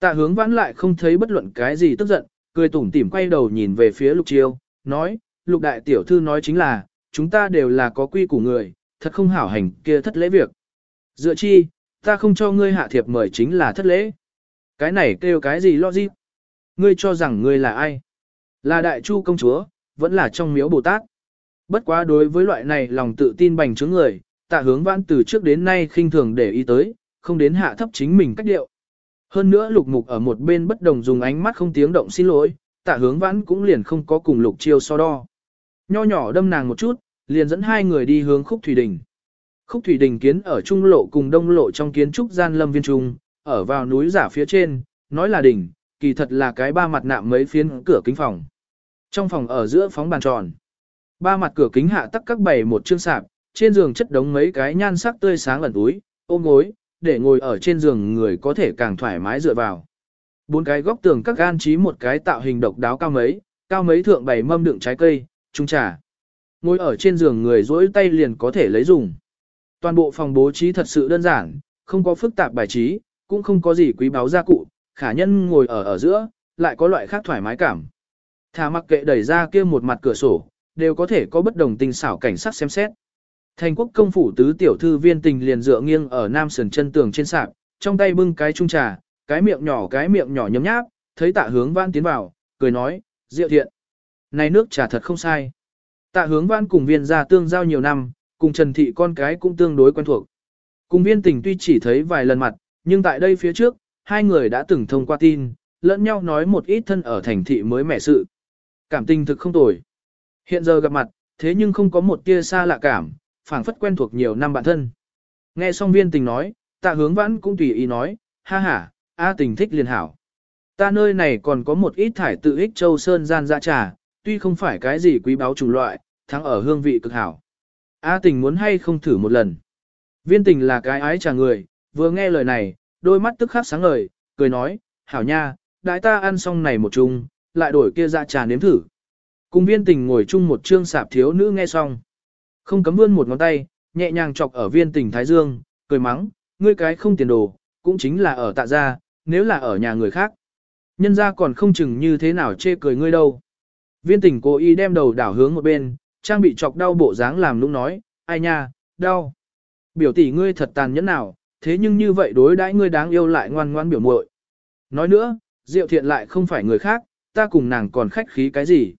Tạ hướng vãn lại không thấy bất luận cái gì tức giận, cười tủm tỉm quay đầu nhìn về phía lục chiêu, nói, lục đại tiểu thư nói chính là, chúng ta đều là có quy của người, thật không hảo hành kia thất lễ việc. Dựa chi, ta không cho ngươi hạ thiệp mời chính là thất lễ. Cái này kêu cái gì lo gì? Ngươi cho rằng ngươi là ai? Là đại chu công chúa, vẫn là trong miếu Bồ Tát. Bất quá đối với loại này lòng tự tin bành trướng người, tạ hướng vãn từ trước đến nay khinh thường để ý tới, không đến hạ thấp chính mình cách điệu. Hơn nữa lục mục ở một bên bất đồng dùng ánh mắt không tiếng động xin lỗi, tạ hướng vãn cũng liền không có cùng lục chiêu so đo. Nho nhỏ đâm nàng một chút, liền dẫn hai người đi hướng khúc thủy đình. Khúc thủy đình kiến ở trung lộ cùng đông lộ trong kiến trúc gian lâm viên trung, ở vào núi giả phía trên, nói là đỉnh, kỳ thật là cái ba mặt nạm mấy phiến cửa kính phòng. Trong phòng ở giữa phóng bàn tròn. Ba mặt cửa kính hạ tắc các bày một chương sạp, trên giường chất đống mấy cái nhan sắc tươi sáng ẩn túi, ôm gối, để ngồi ở trên giường người có thể càng thoải mái dựa vào. Bốn cái góc tường các gan trí một cái tạo hình độc đáo cao mấy, cao mấy thượng bày mâm đựng trái cây, trung trà. Ngồi ở trên giường người duỗi tay liền có thể lấy dùng. Toàn bộ phòng bố trí thật sự đơn giản, không có phức tạp bài trí, cũng không có gì quý báu gia cụ, khả nhân ngồi ở ở giữa, lại có loại khác thoải mái cảm. thả mặc kệ đẩy ra kia một mặt cửa sổ, đều có thể có bất đồng tình xảo cảnh sát xem xét. Thành quốc công phủ tứ tiểu thư viên tình liền dựa nghiêng ở nam sườn chân tường trên sạp, trong tay bưng cái chung trà, cái miệng nhỏ cái miệng nhỏ nhấm nháp, thấy tạ hướng văn tiến vào, cười nói, diệu thiện. Này nước trà thật không sai. Tạ hướng văn cùng viên gia tương giao nhiều năm, cùng Trần Thị con cái cũng tương đối quen thuộc. Cùng viên tình tuy chỉ thấy vài lần mặt, Nhưng tại đây phía trước, hai người đã từng thông qua tin, lẫn nhau nói một ít thân ở thành thị mới mẻ sự. Cảm tình thực không tồi. Hiện giờ gặp mặt, thế nhưng không có một tia xa lạ cảm, phảng phất quen thuộc nhiều năm bạn thân. Nghe xong viên tình nói, tạ hướng vãn cũng tùy ý nói, ha ha, A tình thích liền hảo. Ta nơi này còn có một ít thải tự ích châu sơn gian dạ trà, tuy không phải cái gì quý báu chủng loại, thắng ở hương vị cực hảo. A tình muốn hay không thử một lần. Viên tình là cái ái trà người, vừa nghe lời này, đôi mắt tức khắc sáng ngời, cười nói, hảo nha, đại ta ăn xong này một chung, lại đổi kia dạ trà nếm thử. Cùng viên tình ngồi chung một trương sạp thiếu nữ nghe xong. Không cấm vươn một ngón tay, nhẹ nhàng chọc ở viên tình thái dương, cười mắng, ngươi cái không tiền đồ, cũng chính là ở tạ gia, nếu là ở nhà người khác. Nhân gia còn không chừng như thế nào chê cười ngươi đâu. Viên tình cố ý đem đầu đảo hướng một bên, trang bị chọc đau bộ dáng làm lúc nói, ai nha, đau. Biểu tỷ ngươi thật tàn nhẫn nào, thế nhưng như vậy đối đãi ngươi đáng yêu lại ngoan ngoan biểu muội. Nói nữa, Diệu Thiện lại không phải người khác, ta cùng nàng còn khách khí cái gì.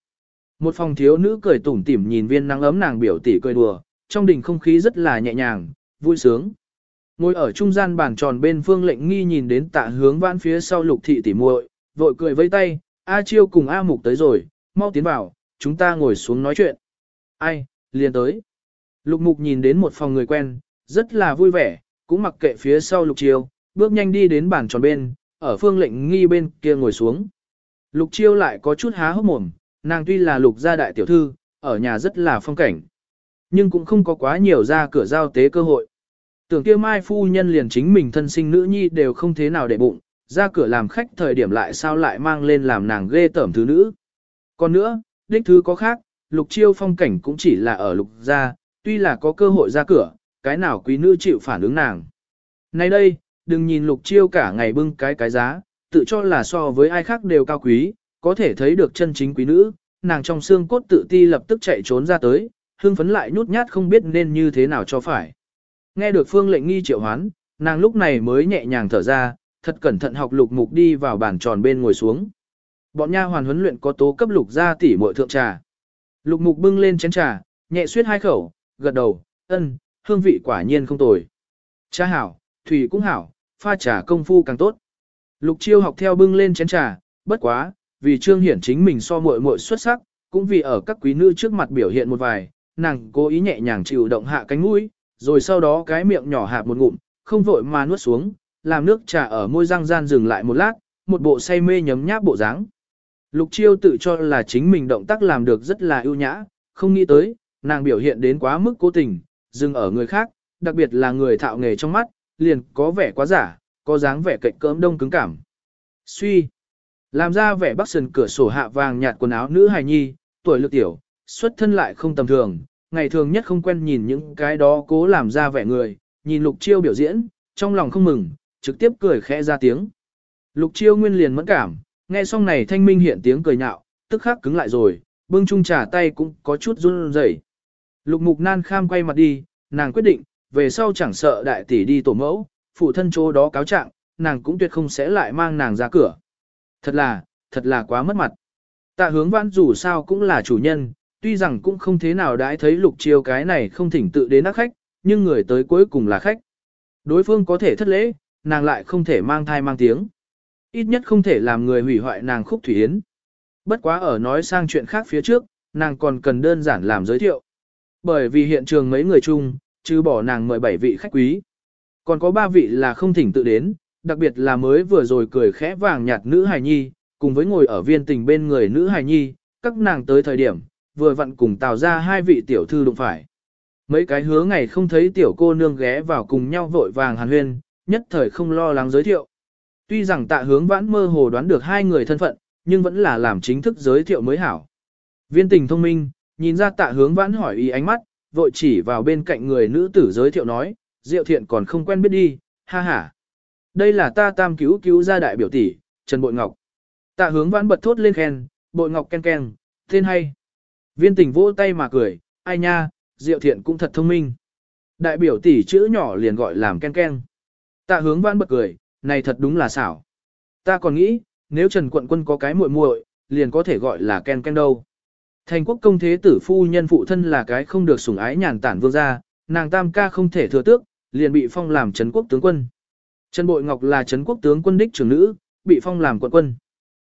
Một phòng thiếu nữ cười tủm tỉm nhìn viên nắng ấm nàng biểu tỷ cười đùa, trong đình không khí rất là nhẹ nhàng, vui sướng. Ngồi ở trung gian bàn tròn bên phương lệnh nghi nhìn đến tạ hướng vãn phía sau lục thị tỉ muội, vội cười vẫy tay, A Chiêu cùng A Mục tới rồi, mau tiến vào, chúng ta ngồi xuống nói chuyện. Ai, liền tới. Lục Mục nhìn đến một phòng người quen, rất là vui vẻ, cũng mặc kệ phía sau Lục Chiêu, bước nhanh đi đến bàn tròn bên, ở phương lệnh nghi bên kia ngồi xuống. Lục Chiêu lại có chút há hốc mồm, nàng tuy là lục gia đại tiểu thư, ở nhà rất là phong cảnh. Nhưng cũng không có quá nhiều ra cửa giao tế cơ hội. Tưởng kia mai phu nhân liền chính mình thân sinh nữ nhi đều không thế nào để bụng, ra cửa làm khách thời điểm lại sao lại mang lên làm nàng ghê tởm thứ nữ. Còn nữa, đích thứ có khác, lục chiêu phong cảnh cũng chỉ là ở lục gia, tuy là có cơ hội ra cửa, cái nào quý nữ chịu phản ứng nàng. Nay đây, đừng nhìn lục chiêu cả ngày bưng cái cái giá, tự cho là so với ai khác đều cao quý, có thể thấy được chân chính quý nữ, nàng trong xương cốt tự ti lập tức chạy trốn ra tới, hưng phấn lại nhút nhát không biết nên như thế nào cho phải. Nghe được phương lệnh nghi triệu hoán, nàng lúc này mới nhẹ nhàng thở ra, thật cẩn thận học lục mục đi vào bàn tròn bên ngồi xuống. Bọn nha hoàn huấn luyện có tố cấp lục ra tỉ muội thượng trà. Lục mục bưng lên chén trà, nhẹ suyết hai khẩu, gật đầu, ân, hương vị quả nhiên không tồi. Cha hảo, thủy cũng hảo, pha trà công phu càng tốt. Lục chiêu học theo bưng lên chén trà, bất quá, vì trương hiển chính mình so muội muội xuất sắc, cũng vì ở các quý nữ trước mặt biểu hiện một vài, nàng cố ý nhẹ nhàng chịu động hạ cánh mũi, rồi sau đó cái miệng nhỏ hạp một ngụm, không vội mà nuốt xuống, làm nước trà ở môi răng gian dừng lại một lát, một bộ say mê nhấm nháp bộ dáng. Lục chiêu tự cho là chính mình động tác làm được rất là ưu nhã, không nghĩ tới, nàng biểu hiện đến quá mức cố tình, dừng ở người khác, đặc biệt là người thạo nghề trong mắt, liền có vẻ quá giả, có dáng vẻ cạnh cỡm đông cứng cảm. Suy, làm ra vẻ bắc sần cửa sổ hạ vàng nhạt quần áo nữ hài nhi, tuổi lực tiểu, xuất thân lại không tầm thường, ngày thường nhất không quen nhìn những cái đó cố làm ra vẻ người, nhìn lục chiêu biểu diễn, trong lòng không mừng, trực tiếp cười khẽ ra tiếng. Lục chiêu nguyên liền mẫn cảm, nghe xong này thanh minh hiện tiếng cười nhạo, tức khắc cứng lại rồi, bưng chung trà tay cũng có chút run rẩy. Lục mục nan kham quay mặt đi, nàng quyết định, về sau chẳng sợ đại tỷ đi tổ mẫu, phụ thân chỗ đó cáo trạng, nàng cũng tuyệt không sẽ lại mang nàng ra cửa. Thật là, thật là quá mất mặt. Tạ hướng vãn dù sao cũng là chủ nhân, tuy rằng cũng không thế nào đãi thấy lục chiêu cái này không thỉnh tự đến ác khách, nhưng người tới cuối cùng là khách. Đối phương có thể thất lễ, nàng lại không thể mang thai mang tiếng. Ít nhất không thể làm người hủy hoại nàng khúc thủy yến. Bất quá ở nói sang chuyện khác phía trước, nàng còn cần đơn giản làm giới thiệu. Bởi vì hiện trường mấy người chung, trừ bỏ nàng mời bảy vị khách quý. Còn có ba vị là không thỉnh tự đến, đặc biệt là mới vừa rồi cười khẽ vàng nhạt nữ hài nhi, cùng với ngồi ở viên tình bên người nữ hài nhi, các nàng tới thời điểm, vừa vặn cùng tạo ra hai vị tiểu thư đụng phải. Mấy cái hứa ngày không thấy tiểu cô nương ghé vào cùng nhau vội vàng hàn huyên, nhất thời không lo lắng giới thiệu. Tuy rằng tạ hướng vãn mơ hồ đoán được hai người thân phận, nhưng vẫn là làm chính thức giới thiệu mới hảo. Viên tình thông minh, nhìn ra tạ hướng vãn hỏi ý ánh mắt, vội chỉ vào bên cạnh người nữ tử giới thiệu nói, diệu thiện còn không quen biết đi, ha ha. Đây là ta tam cứu cứu gia đại biểu tỷ, Trần Bội Ngọc. Tạ hướng vãn bật thốt lên khen, Bội Ngọc ken ken, tên hay. Viên tình vỗ tay mà cười, ai nha, Diệu Thiện cũng thật thông minh. Đại biểu tỷ chữ nhỏ liền gọi làm ken ken. Tạ hướng vãn bật cười, này thật đúng là xảo. Ta còn nghĩ, nếu Trần Quận Quân có cái muội muội, liền có thể gọi là ken ken đâu. Thành quốc công thế tử phu nhân phụ thân là cái không được sủng ái nhàn tản vương gia, nàng tam ca không thể thừa tước, liền bị phong làm trấn quốc tướng quân. Trần Bội Ngọc là Trấn quốc tướng quân đích trưởng nữ, bị phong làm quận quân.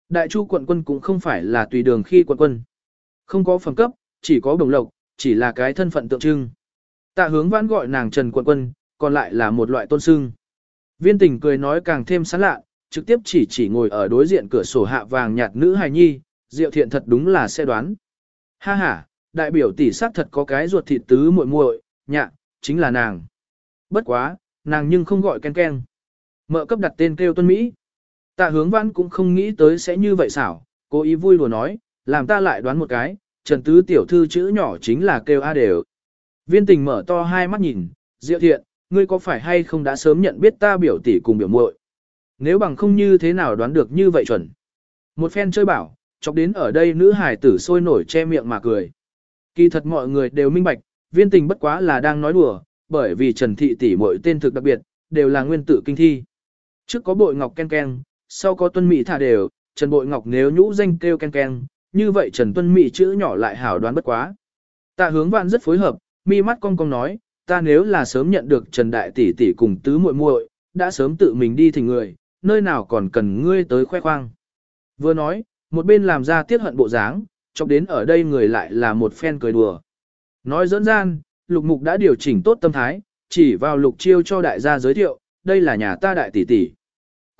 Đại chu quận quân cũng không phải là tùy đường khi quận quân. Không có phẩm cấp, chỉ có đồng lộc, chỉ là cái thân phận tượng trưng. Tạ hướng vãn gọi nàng Trần quận quân, còn lại là một loại tôn sưng. Viên tình cười nói càng thêm sán lạ, trực tiếp chỉ chỉ ngồi ở đối diện cửa sổ hạ vàng nhạt nữ hài nhi, diệu thiện thật đúng là sẽ đoán. Ha ha, đại biểu tỷ sắc thật có cái ruột thịt tứ muội muội, nhạ, chính là nàng. Bất quá, nàng nhưng không gọi ken ken. Mợ cấp đặt tên kêu tuân Mỹ. Tạ hướng văn cũng không nghĩ tới sẽ như vậy xảo, cố ý vui đùa nói, làm ta lại đoán một cái, trần tứ tiểu thư chữ nhỏ chính là kêu A đều. Viên tình mở to hai mắt nhìn, diệu thiện, ngươi có phải hay không đã sớm nhận biết ta biểu tỷ cùng biểu muội? Nếu bằng không như thế nào đoán được như vậy chuẩn. Một phen chơi bảo, chọc đến ở đây nữ hải tử sôi nổi che miệng mà cười. Kỳ thật mọi người đều minh bạch, viên tình bất quá là đang nói đùa, bởi vì Trần Thị tỷ muội tên thực đặc biệt, đều là nguyên tử kinh thi. Trước có bội ngọc ken ken, sau có tuân mỹ thả đều, Trần Bội Ngọc nếu nhũ danh kêu ken ken, như vậy Trần Tuân Mỹ chữ nhỏ lại hảo đoán bất quá. Tạ hướng vạn rất phối hợp, mi mắt cong cong nói, ta nếu là sớm nhận được Trần Đại tỷ tỷ cùng tứ muội muội, đã sớm tự mình đi thỉnh người, nơi nào còn cần ngươi tới khoe khoang. Vừa nói, một bên làm ra tiết hận bộ dáng, chọc đến ở đây người lại là một phen cười đùa. Nói dẫn gian, lục mục đã điều chỉnh tốt tâm thái, chỉ vào lục chiêu cho đại gia giới thiệu, đây là nhà ta đại tỷ tỷ.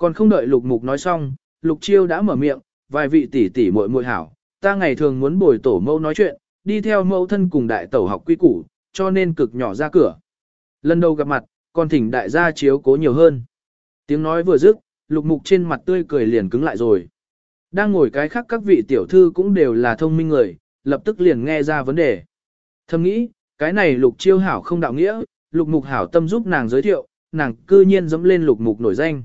Còn không đợi lục mục nói xong, lục chiêu đã mở miệng, vài vị tỷ tỷ muội muội hảo, ta ngày thường muốn bồi tổ mẫu nói chuyện, đi theo mẫu thân cùng đại tẩu học quy củ, cho nên cực nhỏ ra cửa. Lần đầu gặp mặt, còn thỉnh đại gia chiếu cố nhiều hơn. Tiếng nói vừa dứt, lục mục trên mặt tươi cười liền cứng lại rồi. Đang ngồi cái khác các vị tiểu thư cũng đều là thông minh người, lập tức liền nghe ra vấn đề. Thầm nghĩ, cái này lục chiêu hảo không đạo nghĩa, lục mục hảo tâm giúp nàng giới thiệu, nàng cư nhiên dẫm lên lục mục nổi danh.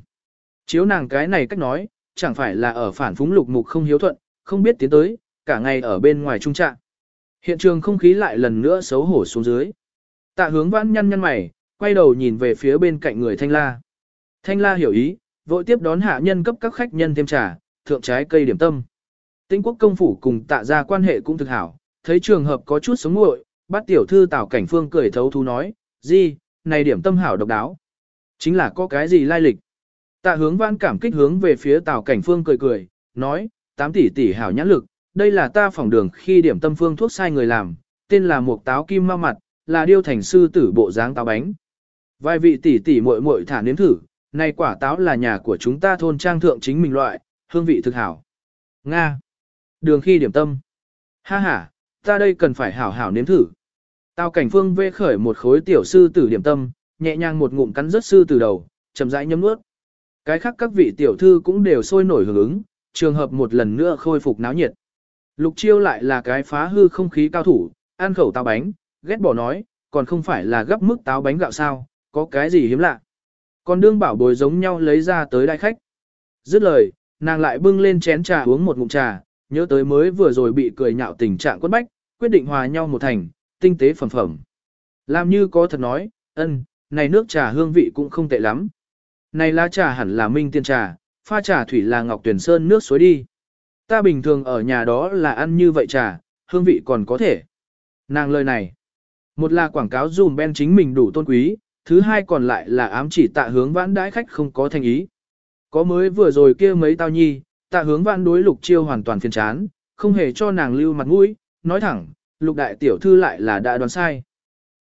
Chiếu nàng cái này cách nói, chẳng phải là ở phản phúng lục mục không hiếu thuận, không biết tiến tới, cả ngày ở bên ngoài trung trạng. Hiện trường không khí lại lần nữa xấu hổ xuống dưới. Tạ hướng vãn nhăn nhăn mày, quay đầu nhìn về phía bên cạnh người Thanh La. Thanh La hiểu ý, vội tiếp đón hạ nhân cấp các khách nhân thêm trà, thượng trái cây điểm tâm. Tinh quốc công phủ cùng tạ ra quan hệ cũng thực hảo, thấy trường hợp có chút sống nguội, bắt tiểu thư tảo cảnh phương cười thấu thú nói, gì, này điểm tâm hảo độc đáo. Chính là có cái gì lai lịch. Tạ hướng vãn cảm kích hướng về phía tào cảnh phương cười cười, nói, tám tỷ tỷ hảo nhãn lực, đây là ta phỏng đường khi điểm tâm phương thuốc sai người làm, tên là một táo kim ma mặt, là điêu thành sư tử bộ dáng táo bánh. Vài vị tỷ tỷ muội muội thả nếm thử, này quả táo là nhà của chúng ta thôn trang thượng chính mình loại, hương vị thực hảo. Nga. Đường khi điểm tâm. Ha ha, ta đây cần phải hảo hảo nếm thử. Tao cảnh phương vê khởi một khối tiểu sư tử điểm tâm, nhẹ nhàng một ngụm cắn rớt sư tử đầu, chậm rãi nhấm nuốt. Cái khác các vị tiểu thư cũng đều sôi nổi hưởng ứng, trường hợp một lần nữa khôi phục náo nhiệt. Lục chiêu lại là cái phá hư không khí cao thủ, ăn khẩu táo bánh, ghét bỏ nói, còn không phải là gấp mức táo bánh gạo sao, có cái gì hiếm lạ. Còn đương bảo bồi giống nhau lấy ra tới đại khách. Dứt lời, nàng lại bưng lên chén trà uống một ngụm trà, nhớ tới mới vừa rồi bị cười nhạo tình trạng quất bách, quyết định hòa nhau một thành, tinh tế phẩm phẩm. Làm như có thật nói, ân, này nước trà hương vị cũng không tệ lắm. Này lá trà hẳn là minh tiên trà, pha trà thủy là ngọc tuyển sơn nước suối đi. Ta bình thường ở nhà đó là ăn như vậy trà, hương vị còn có thể. Nàng lời này, một là quảng cáo dùm ben chính mình đủ tôn quý, thứ hai còn lại là ám chỉ tạ hướng vãn đãi khách không có thành ý. Có mới vừa rồi kia mấy tao nhi, tạ hướng vãn đối lục chiêu hoàn toàn phiền chán, không hề cho nàng lưu mặt mũi, nói thẳng, lục đại tiểu thư lại là đã đoán sai.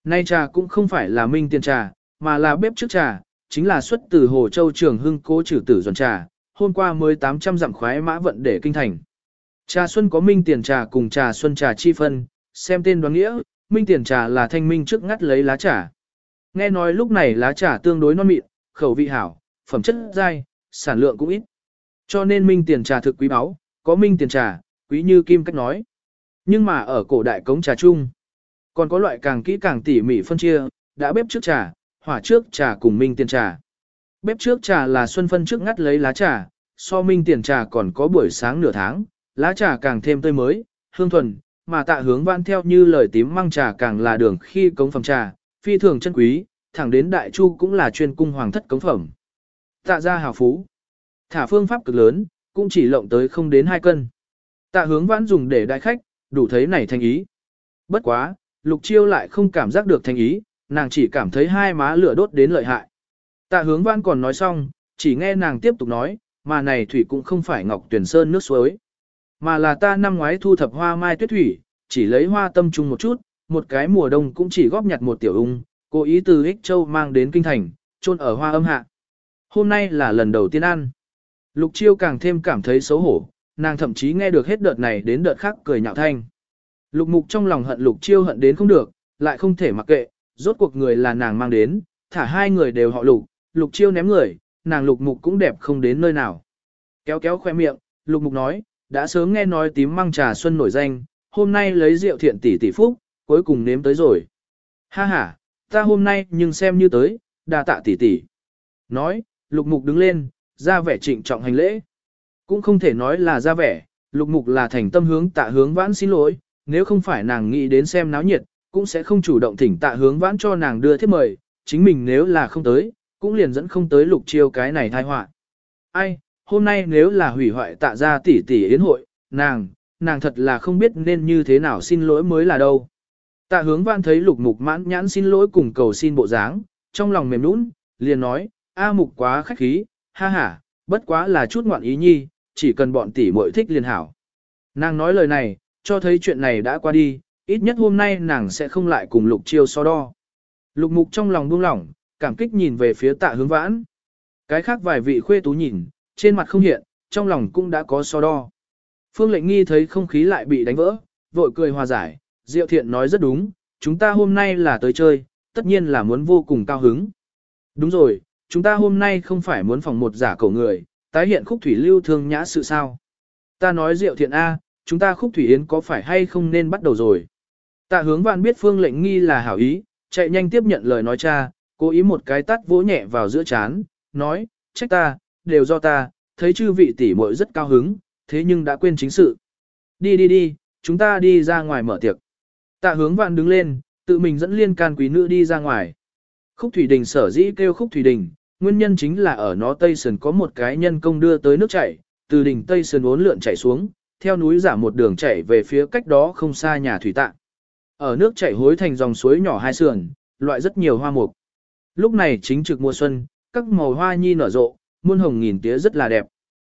Nay trà cũng không phải là minh tiền trà, mà là bếp trước trà, chính là xuất từ Hồ Châu Trường Hưng cố trừ tử giòn trà, hôm qua mới 800 dặm khoái mã vận để kinh thành. Trà xuân có minh tiền trà cùng trà xuân trà chi phân, xem tên đoán nghĩa, minh tiền trà là thanh minh trước ngắt lấy lá trà. Nghe nói lúc này lá trà tương đối non mịn, khẩu vị hảo, phẩm chất dai, sản lượng cũng ít. Cho nên minh tiền trà thực quý báu, có minh tiền trà, quý như kim cách nói. Nhưng mà ở cổ đại cống trà chung, còn có loại càng kỹ càng tỉ mỉ phân chia, đã bếp trước trà, hỏa trước trà cùng minh tiền trà. Bếp trước trà là xuân phân trước ngắt lấy lá trà, so minh tiền trà còn có buổi sáng nửa tháng, lá trà càng thêm tươi mới, hương thuần, mà tạ hướng vãn theo như lời tím măng trà càng là đường khi cống phẩm trà, phi thường chân quý, thẳng đến đại chu cũng là chuyên cung hoàng thất cống phẩm. Tạ ra hào phú, thả phương pháp cực lớn, cũng chỉ lộng tới không đến hai cân. Tạ hướng vãn dùng để đại khách, đủ thấy này thành ý. Bất quá, lục chiêu lại không cảm giác được thành ý, nàng chỉ cảm thấy hai má lửa đốt đến lợi hại. Tạ hướng văn còn nói xong, chỉ nghe nàng tiếp tục nói, mà này thủy cũng không phải ngọc tuyển sơn nước suối. Mà là ta năm ngoái thu thập hoa mai tuyết thủy, chỉ lấy hoa tâm trung một chút, một cái mùa đông cũng chỉ góp nhặt một tiểu ung, cố ý từ Ích Châu mang đến kinh thành, chôn ở hoa âm hạ. Hôm nay là lần đầu tiên ăn. Lục chiêu càng thêm cảm thấy xấu hổ, nàng thậm chí nghe được hết đợt này đến đợt khác cười nhạo thanh. Lục mục trong lòng hận lục chiêu hận đến không được, lại không thể mặc kệ, rốt cuộc người là nàng mang đến, thả hai người đều họ lục, lục chiêu ném người, nàng lục mục cũng đẹp không đến nơi nào. Kéo kéo khoe miệng, lục mục nói, đã sớm nghe nói tím măng trà xuân nổi danh, hôm nay lấy rượu thiện tỷ tỷ phúc, cuối cùng nếm tới rồi. Ha ha, ta hôm nay nhưng xem như tới, đa tạ tỷ tỷ. Nói, lục mục đứng lên, ra vẻ trịnh trọng hành lễ. Cũng không thể nói là ra vẻ, lục mục là thành tâm hướng tạ hướng vãn xin lỗi, nếu không phải nàng nghĩ đến xem náo nhiệt, cũng sẽ không chủ động thỉnh tạ hướng vãn cho nàng đưa thiết mời, chính mình nếu là không tới, cũng liền dẫn không tới lục chiêu cái này thai họa. Ai, hôm nay nếu là hủy hoại tạ ra tỷ tỷ yến hội, nàng, nàng thật là không biết nên như thế nào xin lỗi mới là đâu. Tạ hướng vãn thấy lục mục mãn nhãn xin lỗi cùng cầu xin bộ dáng, trong lòng mềm nũng, liền nói, A mục quá khách khí, ha ha, bất quá là chút ngoạn ý nhi, chỉ cần bọn tỷ muội thích liền hảo. Nàng nói lời này, cho thấy chuyện này đã qua đi, ít nhất hôm nay nàng sẽ không lại cùng lục chiêu so đo. Lục mục trong lòng buông lỏng, cảm kích nhìn về phía tạ hướng vãn. Cái khác vài vị khuê tú nhìn, trên mặt không hiện, trong lòng cũng đã có so đo. Phương lệnh nghi thấy không khí lại bị đánh vỡ, vội cười hòa giải, Diệu thiện nói rất đúng, chúng ta hôm nay là tới chơi, tất nhiên là muốn vô cùng cao hứng. Đúng rồi, chúng ta hôm nay không phải muốn phòng một giả cầu người, tái hiện khúc thủy lưu thương nhã sự sao. Ta nói Diệu thiện A, chúng ta khúc thủy yến có phải hay không nên bắt đầu rồi. Tạ hướng vạn biết phương lệnh nghi là hảo ý, chạy nhanh tiếp nhận lời nói cha, cố ý một cái tắt vỗ nhẹ vào giữa chán, nói, trách ta, đều do ta, thấy chư vị tỷ muội rất cao hứng, thế nhưng đã quên chính sự. Đi đi đi, chúng ta đi ra ngoài mở tiệc. Tạ hướng vạn đứng lên, tự mình dẫn liên can quý nữ đi ra ngoài. Khúc thủy đình sở dĩ kêu khúc thủy đình, nguyên nhân chính là ở nó Tây Sơn có một cái nhân công đưa tới nước chảy, từ đỉnh Tây Sơn uốn lượn chảy xuống, theo núi giả một đường chảy về phía cách đó không xa nhà thủy Tạng. Ở nước chảy hối thành dòng suối nhỏ hai sườn, loại rất nhiều hoa mục. Lúc này chính trực mùa xuân, các màu hoa nhi nở rộ, muôn hồng nghìn tía rất là đẹp.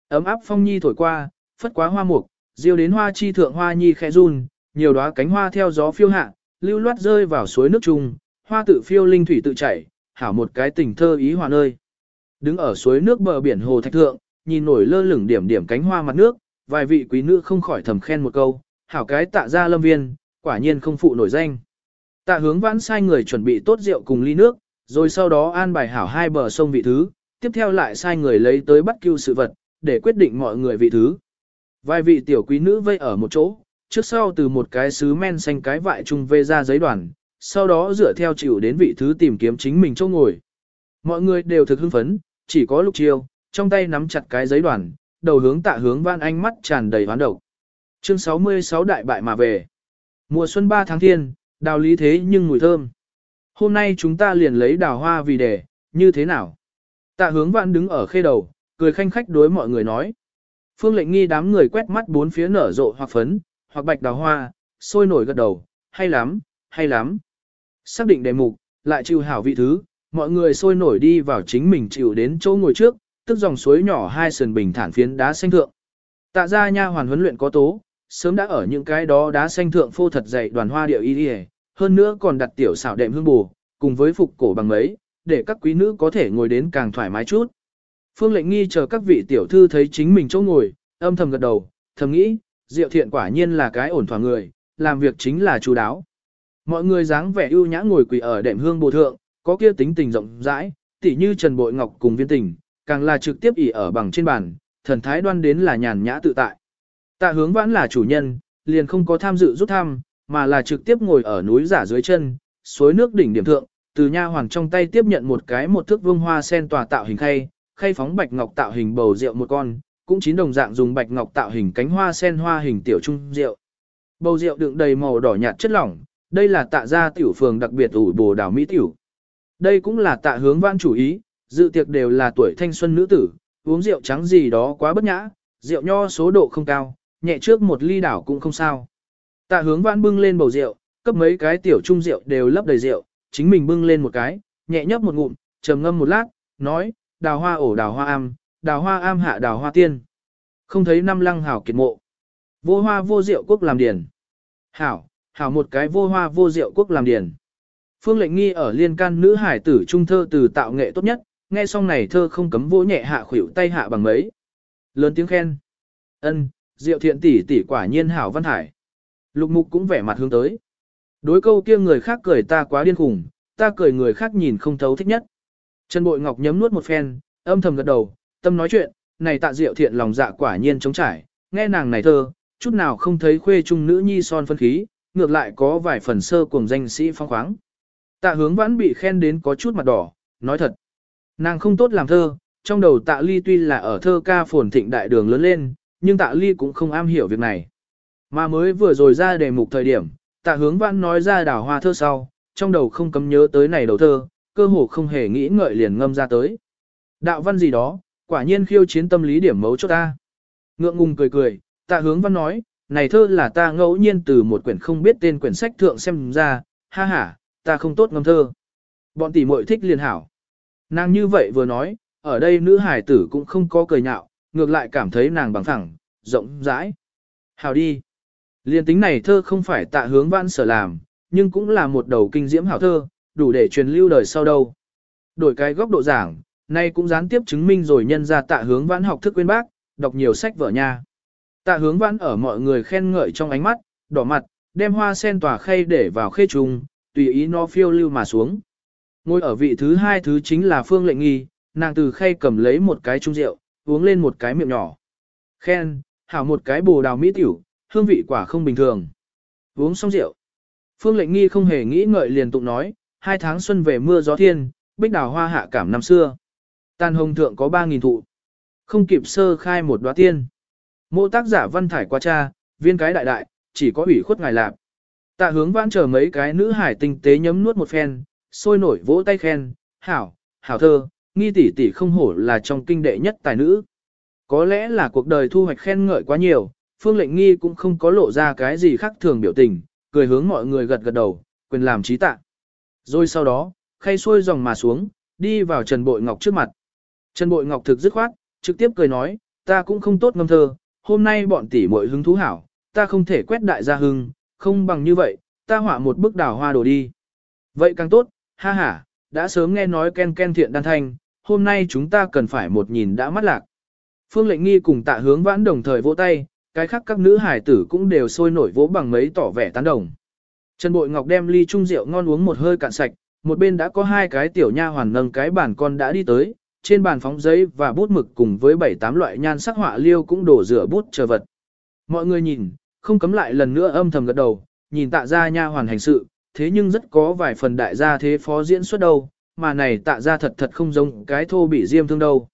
Ấm áp phong nhi thổi qua, phất quá hoa mục, diêu đến hoa chi thượng hoa nhi khẽ run, nhiều đóa cánh hoa theo gió phiêu hạ, lưu loát rơi vào suối nước chung, hoa tự phiêu linh thủy tự chảy, hảo một cái tình thơ ý hòa nơi. Đứng ở suối nước bờ biển hồ thạch thượng, nhìn nổi lơ lửng điểm điểm cánh hoa mặt nước, vài vị quý nữ không khỏi thầm khen một câu, hảo cái tạ ra lâm viên, quả nhiên không phụ nổi danh. Tạ hướng vãn sai người chuẩn bị tốt rượu cùng ly nước, rồi sau đó an bài hảo hai bờ sông vị thứ, tiếp theo lại sai người lấy tới bắt cưu sự vật, để quyết định mọi người vị thứ. Vài vị tiểu quý nữ vây ở một chỗ, trước sau từ một cái sứ men xanh cái vại chung vê ra giấy đoàn, sau đó dựa theo chịu đến vị thứ tìm kiếm chính mình chỗ ngồi. Mọi người đều thực hưng phấn, chỉ có lục chiêu, trong tay nắm chặt cái giấy đoàn, đầu hướng tạ hướng Vãn ánh mắt tràn đầy hoán độc. Chương 66 đại bại mà về. Mùa xuân 3 tháng thiên, đào lý thế nhưng mùi thơm. Hôm nay chúng ta liền lấy đào hoa vì đề, như thế nào? Tạ hướng vạn đứng ở khê đầu, cười khanh khách đối mọi người nói. Phương lệnh nghi đám người quét mắt bốn phía nở rộ hoặc phấn, hoặc bạch đào hoa, sôi nổi gật đầu, hay lắm, hay lắm. Xác định đề mục, lại chịu hảo vị thứ, mọi người sôi nổi đi vào chính mình chịu đến chỗ ngồi trước, tức dòng suối nhỏ hai sườn bình thản phiến đá xanh thượng. Tạ ra nha hoàn huấn luyện có tố, sớm đã ở những cái đó đá xanh thượng phô thật dày đoàn hoa điệu y đi hơn nữa còn đặt tiểu xảo đệm hương bù, cùng với phục cổ bằng mấy, để các quý nữ có thể ngồi đến càng thoải mái chút. Phương lệnh nghi chờ các vị tiểu thư thấy chính mình chỗ ngồi, âm thầm gật đầu, thầm nghĩ, diệu thiện quả nhiên là cái ổn thỏa người, làm việc chính là chú đáo. Mọi người dáng vẻ ưu nhã ngồi quỳ ở đệm hương bồ thượng, có kia tính tình rộng rãi, tỉ như Trần Bội Ngọc cùng viên tình, càng là trực tiếp ỉ ở bằng trên bàn, thần thái đoan đến là nhàn nhã tự tại. Tạ hướng vãn là chủ nhân, liền không có tham dự rút thăm, mà là trực tiếp ngồi ở núi giả dưới chân, suối nước đỉnh điểm thượng, từ nha hoàng trong tay tiếp nhận một cái một thước vương hoa sen tòa tạo hình khay, khay phóng bạch ngọc tạo hình bầu rượu một con, cũng chín đồng dạng dùng bạch ngọc tạo hình cánh hoa sen hoa hình tiểu trung rượu. Bầu rượu đựng đầy màu đỏ nhạt chất lỏng, đây là tạ gia tiểu phường đặc biệt ủ bồ đào mỹ tiểu. Đây cũng là tạ hướng vãn chủ ý, dự tiệc đều là tuổi thanh xuân nữ tử, uống rượu trắng gì đó quá bất nhã, rượu nho số độ không cao, nhẹ trước một ly đảo cũng không sao. Tạ hướng vãn bưng lên bầu rượu, cấp mấy cái tiểu trung rượu đều lấp đầy rượu, chính mình bưng lên một cái, nhẹ nhấp một ngụm, trầm ngâm một lát, nói, đào hoa ổ đào hoa am, đào hoa am hạ đào hoa tiên. Không thấy năm lăng hảo kiệt mộ. Vô hoa vô rượu quốc làm điển. Hảo, hảo một cái vô hoa vô rượu quốc làm điển. Phương lệnh nghi ở liên can nữ hải tử trung thơ từ tạo nghệ tốt nhất, nghe xong này thơ không cấm vỗ nhẹ hạ khuỷu tay hạ bằng mấy. Lớn tiếng khen. ân diệu thiện tỷ tỷ quả nhiên hảo văn hải. Lục mục cũng vẻ mặt hướng tới. Đối câu kia người khác cười ta quá điên khủng, ta cười người khác nhìn không thấu thích nhất. Trần Bội Ngọc nhấm nuốt một phen, âm thầm gật đầu, tâm nói chuyện, này tạ diệu thiện lòng dạ quả nhiên chống trải, nghe nàng này thơ, chút nào không thấy khuê trung nữ nhi son phân khí, ngược lại có vài phần sơ cùng danh sĩ phong khoáng. Tạ hướng vãn bị khen đến có chút mặt đỏ, nói thật. Nàng không tốt làm thơ, trong đầu tạ ly tuy là ở thơ ca phồn thịnh đại đường lớn lên, nhưng tạ ly cũng không am hiểu việc này. Mà mới vừa rồi ra đề mục thời điểm, tạ hướng Văn nói ra đào hoa thơ sau, trong đầu không cấm nhớ tới này đầu thơ, cơ hồ không hề nghĩ ngợi liền ngâm ra tới. Đạo văn gì đó, quả nhiên khiêu chiến tâm lý điểm mấu chốt ta. Ngượng ngùng cười cười, tạ hướng văn nói, này thơ là ta ngẫu nhiên từ một quyển không biết tên quyển sách thượng xem ra, ha ha, ta không tốt ngâm thơ. Bọn tỷ muội thích liền hảo. Nàng như vậy vừa nói, ở đây nữ hải tử cũng không có cười nhạo, ngược lại cảm thấy nàng bằng phẳng, rộng rãi. Hảo đi. Liên tính này thơ không phải tạ hướng văn sở làm, nhưng cũng là một đầu kinh diễm hảo thơ, đủ để truyền lưu đời sau đâu. Đổi cái góc độ giảng, nay cũng gián tiếp chứng minh rồi nhân ra tạ hướng vãn học thức quên bác, đọc nhiều sách vở nha. Tạ hướng vãn ở mọi người khen ngợi trong ánh mắt, đỏ mặt, đem hoa sen tỏa khay để vào khê trùng, tùy ý nó phiêu lưu mà xuống. Ngồi ở vị thứ hai thứ chính là Phương Lệnh Nghi, nàng từ khay cầm lấy một cái chung rượu, uống lên một cái miệng nhỏ. Khen, hảo một cái bồ đào mỹ tiểu, hương vị quả không bình thường. Uống xong rượu. Phương Lệnh Nghi không hề nghĩ ngợi liền tụng nói, hai tháng xuân về mưa gió thiên, bích đào hoa hạ cảm năm xưa. Tàn hồng thượng có ba nghìn thụ. Không kịp sơ khai một đoá tiên. Mộ tác giả văn thải qua cha, viên cái đại đại, chỉ có ủy khuất ngài lạp. Tạ hướng vãn chờ mấy cái nữ hải tinh tế nhấm nuốt một phen, sôi nổi vỗ tay khen, hảo, hảo thơ, nghi tỷ tỷ không hổ là trong kinh đệ nhất tài nữ. Có lẽ là cuộc đời thu hoạch khen ngợi quá nhiều, phương lệnh nghi cũng không có lộ ra cái gì khác thường biểu tình, cười hướng mọi người gật gật đầu, quyền làm trí tạ. Rồi sau đó, khay xuôi dòng mà xuống, đi vào Trần Bội Ngọc trước mặt. Trần Bội Ngọc thực dứt khoát, trực tiếp cười nói, ta cũng không tốt ngâm thơ, hôm nay bọn tỷ muội hứng thú hảo, ta không thể quét đại gia hưng, không bằng như vậy, ta họa một bức đào hoa đồ đi. Vậy càng tốt, ha ha, đã sớm nghe nói ken ken thiện đan thanh, hôm nay chúng ta cần phải một nhìn đã mắt lạc. Phương lệnh nghi cùng tạ hướng vãn đồng thời vỗ tay, cái khác các nữ hải tử cũng đều sôi nổi vỗ bằng mấy tỏ vẻ tán đồng. Trần Bội Ngọc đem ly chung rượu ngon uống một hơi cạn sạch, một bên đã có hai cái tiểu nha hoàn nâng cái bàn con đã đi tới, trên bàn phóng giấy và bút mực cùng với bảy tám loại nhan sắc họa liêu cũng đổ rửa bút chờ vật. Mọi người nhìn, không cấm lại lần nữa âm thầm gật đầu, nhìn tạ ra nha hoàn hành sự, thế nhưng rất có vài phần đại gia thế phó diễn xuất đâu, mà này tạ ra thật thật không giống cái thô bị diêm thương đâu.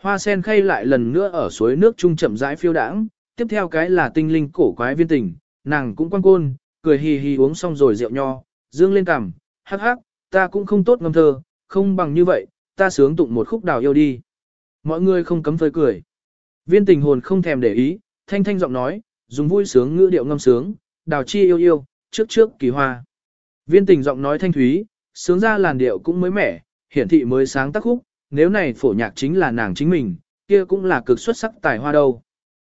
Hoa sen khay lại lần nữa ở suối nước trung chậm rãi phiêu đãng, tiếp theo cái là tinh linh cổ quái viên tình, nàng cũng quan côn, cười hì hì uống xong rồi rượu nho, dương lên cằm, hắc hắc, ta cũng không tốt ngâm thơ, không bằng như vậy, ta sướng tụng một khúc đào yêu đi. Mọi người không cấm phơi cười. Viên tình hồn không thèm để ý, thanh thanh giọng nói, dùng vui sướng ngữ điệu ngâm sướng, đào chi yêu yêu, trước trước kỳ hoa. Viên tình giọng nói thanh thúy, sướng ra làn điệu cũng mới mẻ, hiển thị mới sáng tác khúc, nếu này phổ nhạc chính là nàng chính mình, kia cũng là cực xuất sắc tài hoa đâu.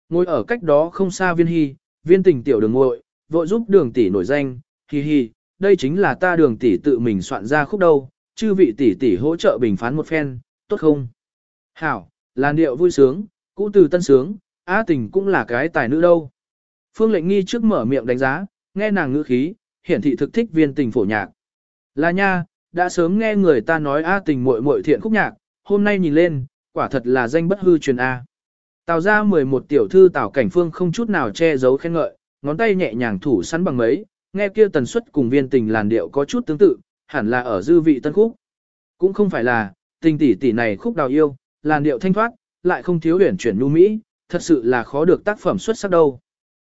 Ngồi ở cách đó không xa viên hy, viên tình tiểu đường ngội, vội giúp đường tỷ nổi danh, hi hi, đây chính là ta đường tỷ tự mình soạn ra khúc đâu, chư vị tỷ tỷ hỗ trợ bình phán một phen, tốt không? Hảo, làn điệu vui sướng, cũ từ tân sướng, á tình cũng là cái tài nữ đâu. Phương lệnh nghi trước mở miệng đánh giá, nghe nàng ngữ khí, hiển thị thực thích viên tình phổ nhạc. Là nha, đã sớm nghe người ta nói A tình muội muội thiện khúc nhạc, hôm nay nhìn lên, quả thật là danh bất hư truyền A. Tào ra 11 tiểu thư Tào Cảnh Phương không chút nào che giấu khen ngợi, ngón tay nhẹ nhàng thủ sắn bằng mấy, nghe kia tần suất cùng viên tình làn điệu có chút tương tự, hẳn là ở dư vị tân khúc. Cũng không phải là, tình tỷ tỷ này khúc đào yêu, làn điệu thanh thoát, lại không thiếu huyền chuyển nhu mỹ, thật sự là khó được tác phẩm xuất sắc đâu.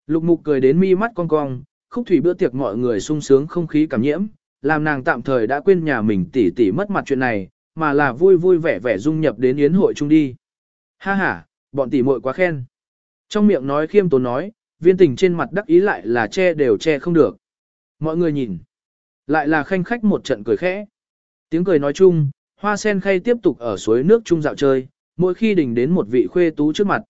Lục mục cười đến mi mắt cong cong, khúc thủy bữa tiệc mọi người sung sướng không khí cảm nhiễm, làm nàng tạm thời đã quên nhà mình tỉ tỉ mất mặt chuyện này, mà là vui vui vẻ vẻ dung nhập đến yến hội chung đi. Ha ha, bọn tỷ muội quá khen. Trong miệng nói khiêm tốn nói, viên tình trên mặt đắc ý lại là che đều che không được. Mọi người nhìn, lại là khanh khách một trận cười khẽ. Tiếng cười nói chung, Hoa sen khay tiếp tục ở suối nước chung dạo chơi, mỗi khi đỉnh đến một vị khuê tú trước mặt.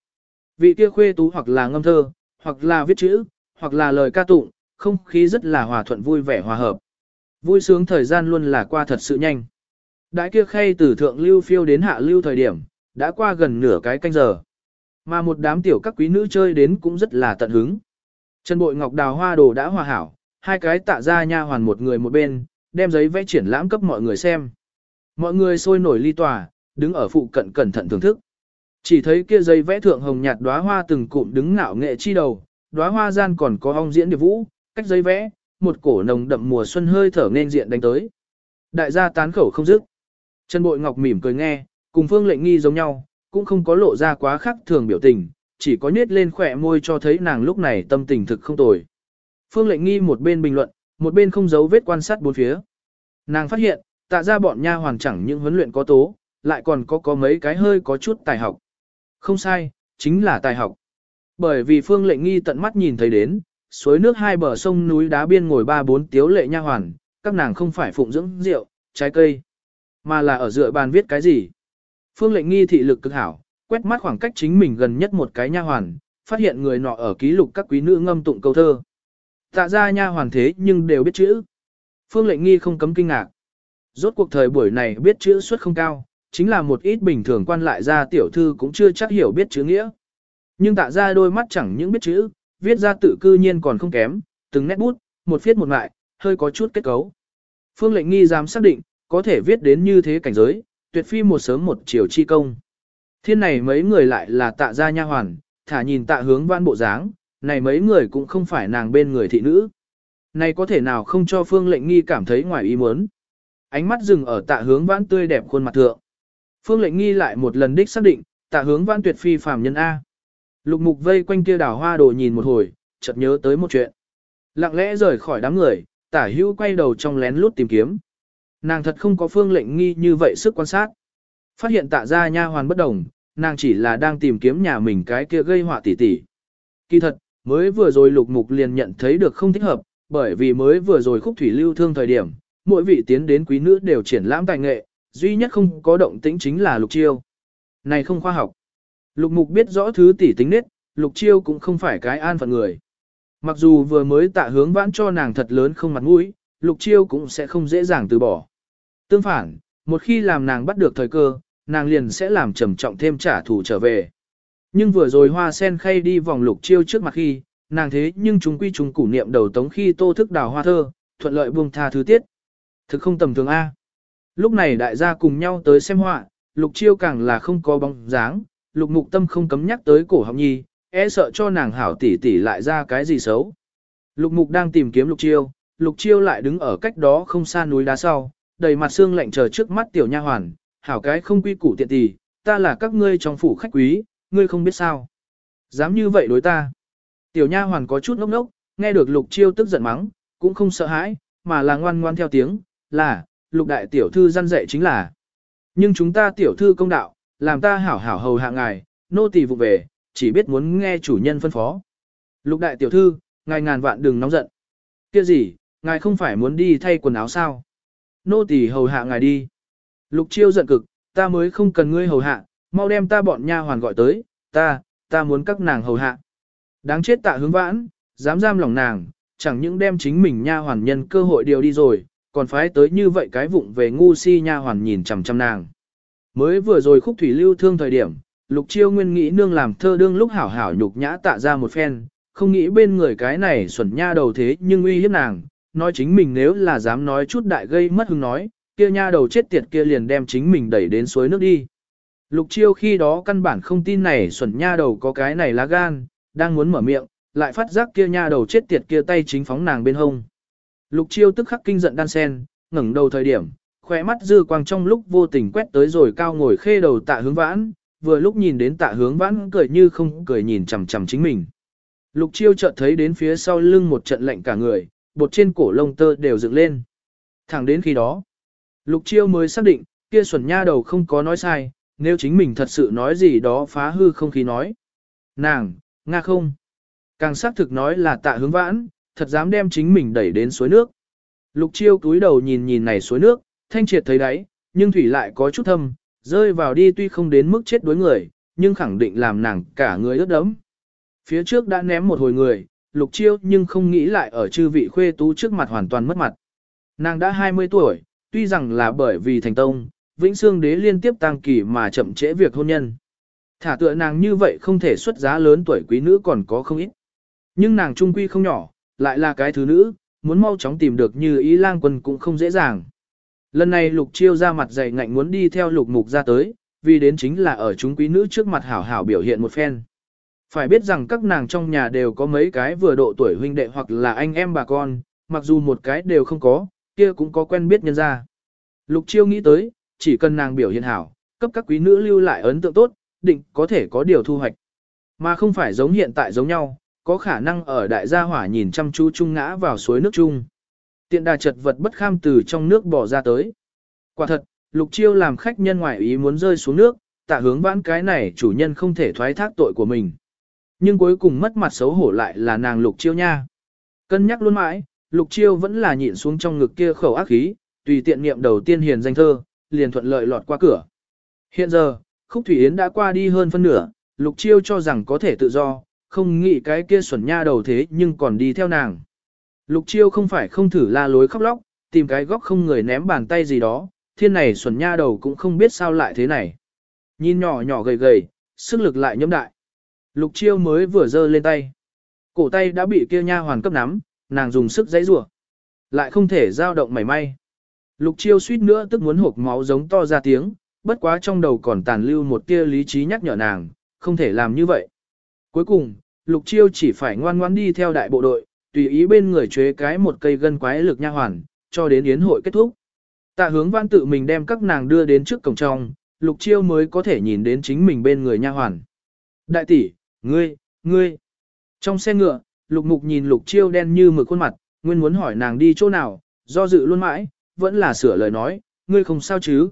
Vị kia khuê tú hoặc là ngâm thơ, hoặc là viết chữ, hoặc là lời ca tụng, không khí rất là hòa thuận vui vẻ hòa hợp. Vui sướng thời gian luôn là qua thật sự nhanh. Đại kia khay từ thượng lưu phiêu đến hạ lưu thời điểm, đã qua gần nửa cái canh giờ. Mà một đám tiểu các quý nữ chơi đến cũng rất là tận hứng. Trần bội ngọc đào hoa đồ đã hòa hảo, hai cái tạ ra nha hoàn một người một bên, đem giấy vẽ triển lãm cấp mọi người xem. Mọi người sôi nổi ly tòa, đứng ở phụ cận cẩn thận thưởng thức. Chỉ thấy kia giấy vẽ thượng hồng nhạt đóa hoa từng cụm đứng ngạo nghệ chi đầu, đóa hoa gian còn có ong diễn điệp vũ, cách giấy vẽ, một cổ nồng đậm mùa xuân hơi thở nên diện đánh tới. Đại gia tán khẩu không dứt. Trần Bội Ngọc mỉm cười nghe, cùng Phương Lệnh Nghi giống nhau, cũng không có lộ ra quá khắc thường biểu tình, chỉ có nhếch lên khỏe môi cho thấy nàng lúc này tâm tình thực không tồi. Phương Lệnh Nghi một bên bình luận, một bên không giấu vết quan sát bốn phía. Nàng phát hiện, tạ ra bọn nha hoàn chẳng những huấn luyện có tố, lại còn có có mấy cái hơi có chút tài học. Không sai, chính là tài học. Bởi vì Phương Lệnh Nghi tận mắt nhìn thấy đến, suối nước hai bờ sông núi đá biên ngồi ba bốn tiếu lệ nha hoàn, các nàng không phải phụng dưỡng rượu, trái cây, mà là ở dựa bàn viết cái gì. Phương Lệnh Nghi thị lực cực hảo, quét mắt khoảng cách chính mình gần nhất một cái nha hoàn, phát hiện người nọ ở ký lục các quý nữ ngâm tụng câu thơ. Tạ ra nha hoàn thế nhưng đều biết chữ. Phương Lệnh Nghi không cấm kinh ngạc. Rốt cuộc thời buổi này biết chữ suất không cao, chính là một ít bình thường quan lại ra tiểu thư cũng chưa chắc hiểu biết chữ nghĩa. Nhưng tạ ra đôi mắt chẳng những biết chữ, viết ra tự cư nhiên còn không kém, từng nét bút, một viết một lại, hơi có chút kết cấu. Phương lệnh nghi dám xác định, có thể viết đến như thế cảnh giới, tuyệt phi một sớm một chiều chi công. Thiên này mấy người lại là tạ gia nha hoàn, thả nhìn tạ hướng văn bộ dáng, này mấy người cũng không phải nàng bên người thị nữ. Này có thể nào không cho phương lệnh nghi cảm thấy ngoài ý muốn. Ánh mắt dừng ở tạ hướng vãn tươi đẹp khuôn mặt thượng. Phương lệnh nghi lại một lần đích xác định, tạ hướng vãn tuyệt phi phàm nhân A. Lục mục vây quanh kia đảo hoa đồ nhìn một hồi, chợt nhớ tới một chuyện. Lặng lẽ rời khỏi đám người, tả hữu quay đầu trong lén lút tìm kiếm. Nàng thật không có phương lệnh nghi như vậy sức quan sát. Phát hiện tạ ra nha hoàn bất đồng, nàng chỉ là đang tìm kiếm nhà mình cái kia gây họa tỉ tỉ. Kỳ thật, mới vừa rồi lục mục liền nhận thấy được không thích hợp, bởi vì mới vừa rồi khúc thủy lưu thương thời điểm, mỗi vị tiến đến quý nữ đều triển lãm tài nghệ, duy nhất không có động tĩnh chính là lục chiêu. Này không khoa học. Lục mục biết rõ thứ tỷ tính nết, lục chiêu cũng không phải cái an phận người. Mặc dù vừa mới tạ hướng vãn cho nàng thật lớn không mặt mũi, lục chiêu cũng sẽ không dễ dàng từ bỏ. Tương phản, một khi làm nàng bắt được thời cơ, nàng liền sẽ làm trầm trọng thêm trả thù trở về. Nhưng vừa rồi hoa sen khay đi vòng lục chiêu trước mặt khi, nàng thế nhưng chúng quy chúng củ niệm đầu tống khi tô thức đào hoa thơ, thuận lợi buông tha thứ tiết. Thực không tầm thường A. Lúc này đại gia cùng nhau tới xem họa, lục chiêu càng là không có bóng dáng, lục mục tâm không cấm nhắc tới cổ học nhi, e sợ cho nàng hảo tỷ tỷ lại ra cái gì xấu. Lục mục đang tìm kiếm lục chiêu, lục chiêu lại đứng ở cách đó không xa núi đá sau, đầy mặt xương lạnh chờ trước mắt tiểu nha hoàn, hảo cái không quy củ tiện tỷ, ta là các ngươi trong phủ khách quý, ngươi không biết sao. Dám như vậy đối ta. Tiểu nha hoàn có chút ngốc ngốc, nghe được lục chiêu tức giận mắng, cũng không sợ hãi, mà là ngoan ngoan theo tiếng, là, lục đại tiểu thư gian dạy chính là. Nhưng chúng ta tiểu thư công đạo, làm ta hảo hảo hầu hạ ngài, nô tỳ vụ về, chỉ biết muốn nghe chủ nhân phân phó. Lục đại tiểu thư, ngài ngàn vạn đừng nóng giận. Kia gì, ngài không phải muốn đi thay quần áo sao? Nô tỳ hầu hạ ngài đi. Lục chiêu giận cực, ta mới không cần ngươi hầu hạ, mau đem ta bọn nha hoàn gọi tới, ta, ta muốn các nàng hầu hạ. Đáng chết tạ hướng vãn, dám giam lòng nàng, chẳng những đem chính mình nha hoàn nhân cơ hội điều đi rồi, còn phái tới như vậy cái vụng về ngu si nha hoàn nhìn chằm chằm nàng. Mới vừa rồi khúc thủy lưu thương thời điểm, lục chiêu nguyên nghĩ nương làm thơ đương lúc hảo hảo nhục nhã tạ ra một phen, không nghĩ bên người cái này xuẩn nha đầu thế nhưng uy hiếp nàng, nói chính mình nếu là dám nói chút đại gây mất hứng nói, kia nha đầu chết tiệt kia liền đem chính mình đẩy đến suối nước đi. Lục chiêu khi đó căn bản không tin này xuẩn nha đầu có cái này lá gan, đang muốn mở miệng, lại phát giác kia nha đầu chết tiệt kia tay chính phóng nàng bên hông. Lục chiêu tức khắc kinh giận đan sen, ngẩng đầu thời điểm, khóe mắt dư quang trong lúc vô tình quét tới rồi cao ngồi khê đầu tạ hướng vãn, vừa lúc nhìn đến tạ hướng vãn cười như không cười nhìn chằm chằm chính mình. Lục chiêu chợt thấy đến phía sau lưng một trận lạnh cả người, bột trên cổ lông tơ đều dựng lên. Thẳng đến khi đó, lục chiêu mới xác định, kia xuẩn nha đầu không có nói sai, nếu chính mình thật sự nói gì đó phá hư không khí nói. Nàng, nga không. Càng xác thực nói là tạ hướng vãn, thật dám đem chính mình đẩy đến suối nước. Lục chiêu cúi đầu nhìn nhìn này suối nước, thanh triệt thấy đáy, nhưng thủy lại có chút thâm, rơi vào đi tuy không đến mức chết đuối người, nhưng khẳng định làm nàng cả người ướt đẫm. Phía trước đã ném một hồi người, lục chiêu nhưng không nghĩ lại ở chư vị khuê tú trước mặt hoàn toàn mất mặt. Nàng đã 20 tuổi, tuy rằng là bởi vì thành tông, Vĩnh Sương Đế liên tiếp tăng kỳ mà chậm trễ việc hôn nhân. Thả tựa nàng như vậy không thể xuất giá lớn tuổi quý nữ còn có không ít. Nhưng nàng trung quy không nhỏ, lại là cái thứ nữ, muốn mau chóng tìm được như ý lang quân cũng không dễ dàng. Lần này lục chiêu ra mặt dày ngạnh muốn đi theo lục mục ra tới, vì đến chính là ở chúng quý nữ trước mặt hảo hảo biểu hiện một phen. Phải biết rằng các nàng trong nhà đều có mấy cái vừa độ tuổi huynh đệ hoặc là anh em bà con, mặc dù một cái đều không có, kia cũng có quen biết nhân ra. Lục chiêu nghĩ tới, chỉ cần nàng biểu hiện hảo, cấp các quý nữ lưu lại ấn tượng tốt, định có thể có điều thu hoạch. Mà không phải giống hiện tại giống nhau, có khả năng ở đại gia hỏa nhìn chăm chú chung ngã vào suối nước chung. Tiện đà chật vật bất kham từ trong nước bỏ ra tới. Quả thật, lục chiêu làm khách nhân ngoại ý muốn rơi xuống nước, tạ hướng vãn cái này chủ nhân không thể thoái thác tội của mình. Nhưng cuối cùng mất mặt xấu hổ lại là nàng lục chiêu nha. Cân nhắc luôn mãi, lục chiêu vẫn là nhịn xuống trong ngực kia khẩu ác khí, tùy tiện niệm đầu tiên hiền danh thơ, liền thuận lợi lọt qua cửa. Hiện giờ, Khúc Thủy Yến đã qua đi hơn phân nửa, Lục Chiêu cho rằng có thể tự do, không nghĩ cái kia xuẩn nha đầu thế nhưng còn đi theo nàng. Lục Chiêu không phải không thử la lối khóc lóc, tìm cái góc không người ném bàn tay gì đó, thiên này xuẩn nha đầu cũng không biết sao lại thế này. Nhìn nhỏ nhỏ gầy gầy, sức lực lại nhâm đại. Lục Chiêu mới vừa giơ lên tay. Cổ tay đã bị kia nha hoàn cấp nắm, nàng dùng sức giãy rủa, lại không thể dao động mảy may. Lục Chiêu suýt nữa tức muốn hộp máu giống to ra tiếng, bất quá trong đầu còn tàn lưu một tia lý trí nhắc nhở nàng, không thể làm như vậy. Cuối cùng, Lục Chiêu chỉ phải ngoan ngoãn đi theo đại bộ đội, tùy ý bên người chế cái một cây gân quái lực nha hoàn, cho đến yến hội kết thúc. Tạ hướng văn tự mình đem các nàng đưa đến trước cổng trong, Lục Chiêu mới có thể nhìn đến chính mình bên người nha hoàn. Đại tỷ, ngươi, ngươi. Trong xe ngựa, Lục Mục nhìn Lục Chiêu đen như mực khuôn mặt, nguyên muốn hỏi nàng đi chỗ nào, do dự luôn mãi, vẫn là sửa lời nói, ngươi không sao chứ.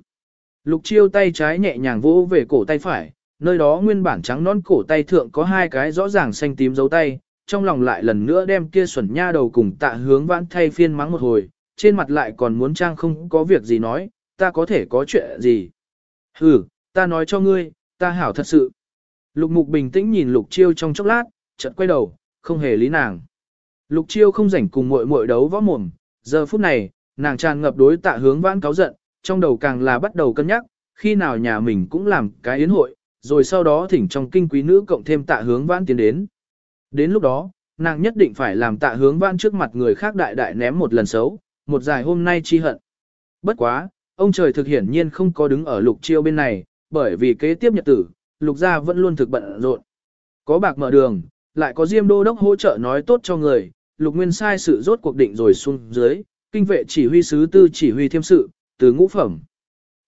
Lục chiêu tay trái nhẹ nhàng vỗ về cổ tay phải, nơi đó nguyên bản trắng non cổ tay thượng có hai cái rõ ràng xanh tím dấu tay, trong lòng lại lần nữa đem kia xuẩn nha đầu cùng tạ hướng vãn thay phiên mắng một hồi, trên mặt lại còn muốn trang không có việc gì nói, ta có thể có chuyện gì. Ừ, ta nói cho ngươi, ta hảo thật sự. Lục mục bình tĩnh nhìn lục chiêu trong chốc lát, chợt quay đầu, không hề lý nàng. Lục chiêu không rảnh cùng muội muội đấu võ mồm, giờ phút này, nàng tràn ngập đối tạ hướng vãn cáo giận, trong đầu càng là bắt đầu cân nhắc, khi nào nhà mình cũng làm cái yến hội, rồi sau đó thỉnh trong kinh quý nữ cộng thêm tạ hướng vãn tiến đến. Đến lúc đó, nàng nhất định phải làm tạ hướng vãn trước mặt người khác đại đại ném một lần xấu, một dài hôm nay chi hận. Bất quá, ông trời thực hiển nhiên không có đứng ở lục chiêu bên này, bởi vì kế tiếp nhật tử, lục gia vẫn luôn thực bận rộn. Có bạc mở đường, lại có diêm đô đốc hỗ trợ nói tốt cho người, lục nguyên sai sự rốt cuộc định rồi xuống dưới, kinh vệ chỉ huy sứ tư chỉ huy thiêm sự, từ ngũ phẩm.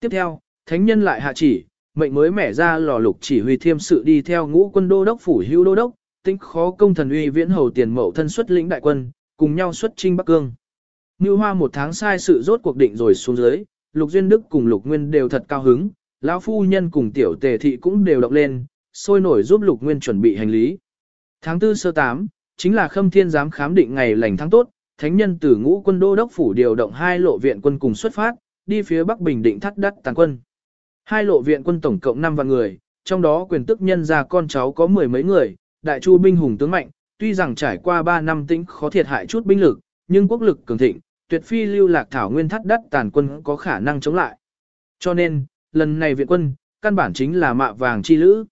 Tiếp theo, thánh nhân lại hạ chỉ, mệnh mới mẻ ra lò lục chỉ huy thiêm sự đi theo ngũ quân đô đốc phủ hưu đô đốc, Tinh khó công thần uy viễn hầu tiền mậu thân xuất lĩnh đại quân, cùng nhau xuất chinh Bắc Cương. Như hoa một tháng sai sự rốt cuộc định rồi xuống dưới, lục duyên đức cùng lục nguyên đều thật cao hứng, lão phu nhân cùng tiểu tề thị cũng đều động lên, sôi nổi giúp lục nguyên chuẩn bị hành lý. Tháng tư sơ tám, chính là khâm thiên giám khám định ngày lành tháng tốt, thánh nhân từ ngũ quân đô đốc phủ điều động hai lộ viện quân cùng xuất phát, đi phía Bắc Bình Định thắt đắt tàn quân. Hai lộ viện quân tổng cộng 5 vạn người, trong đó quyền tức nhân gia con cháu có mười mấy người, đại chu binh hùng tướng mạnh, tuy rằng trải qua 3 năm tĩnh khó thiệt hại chút binh lực, nhưng quốc lực cường thịnh, tuyệt phi lưu lạc thảo nguyên thắt đất tàn quân có khả năng chống lại. Cho nên, lần này viện quân, căn bản chính là mạ vàng chi lữ.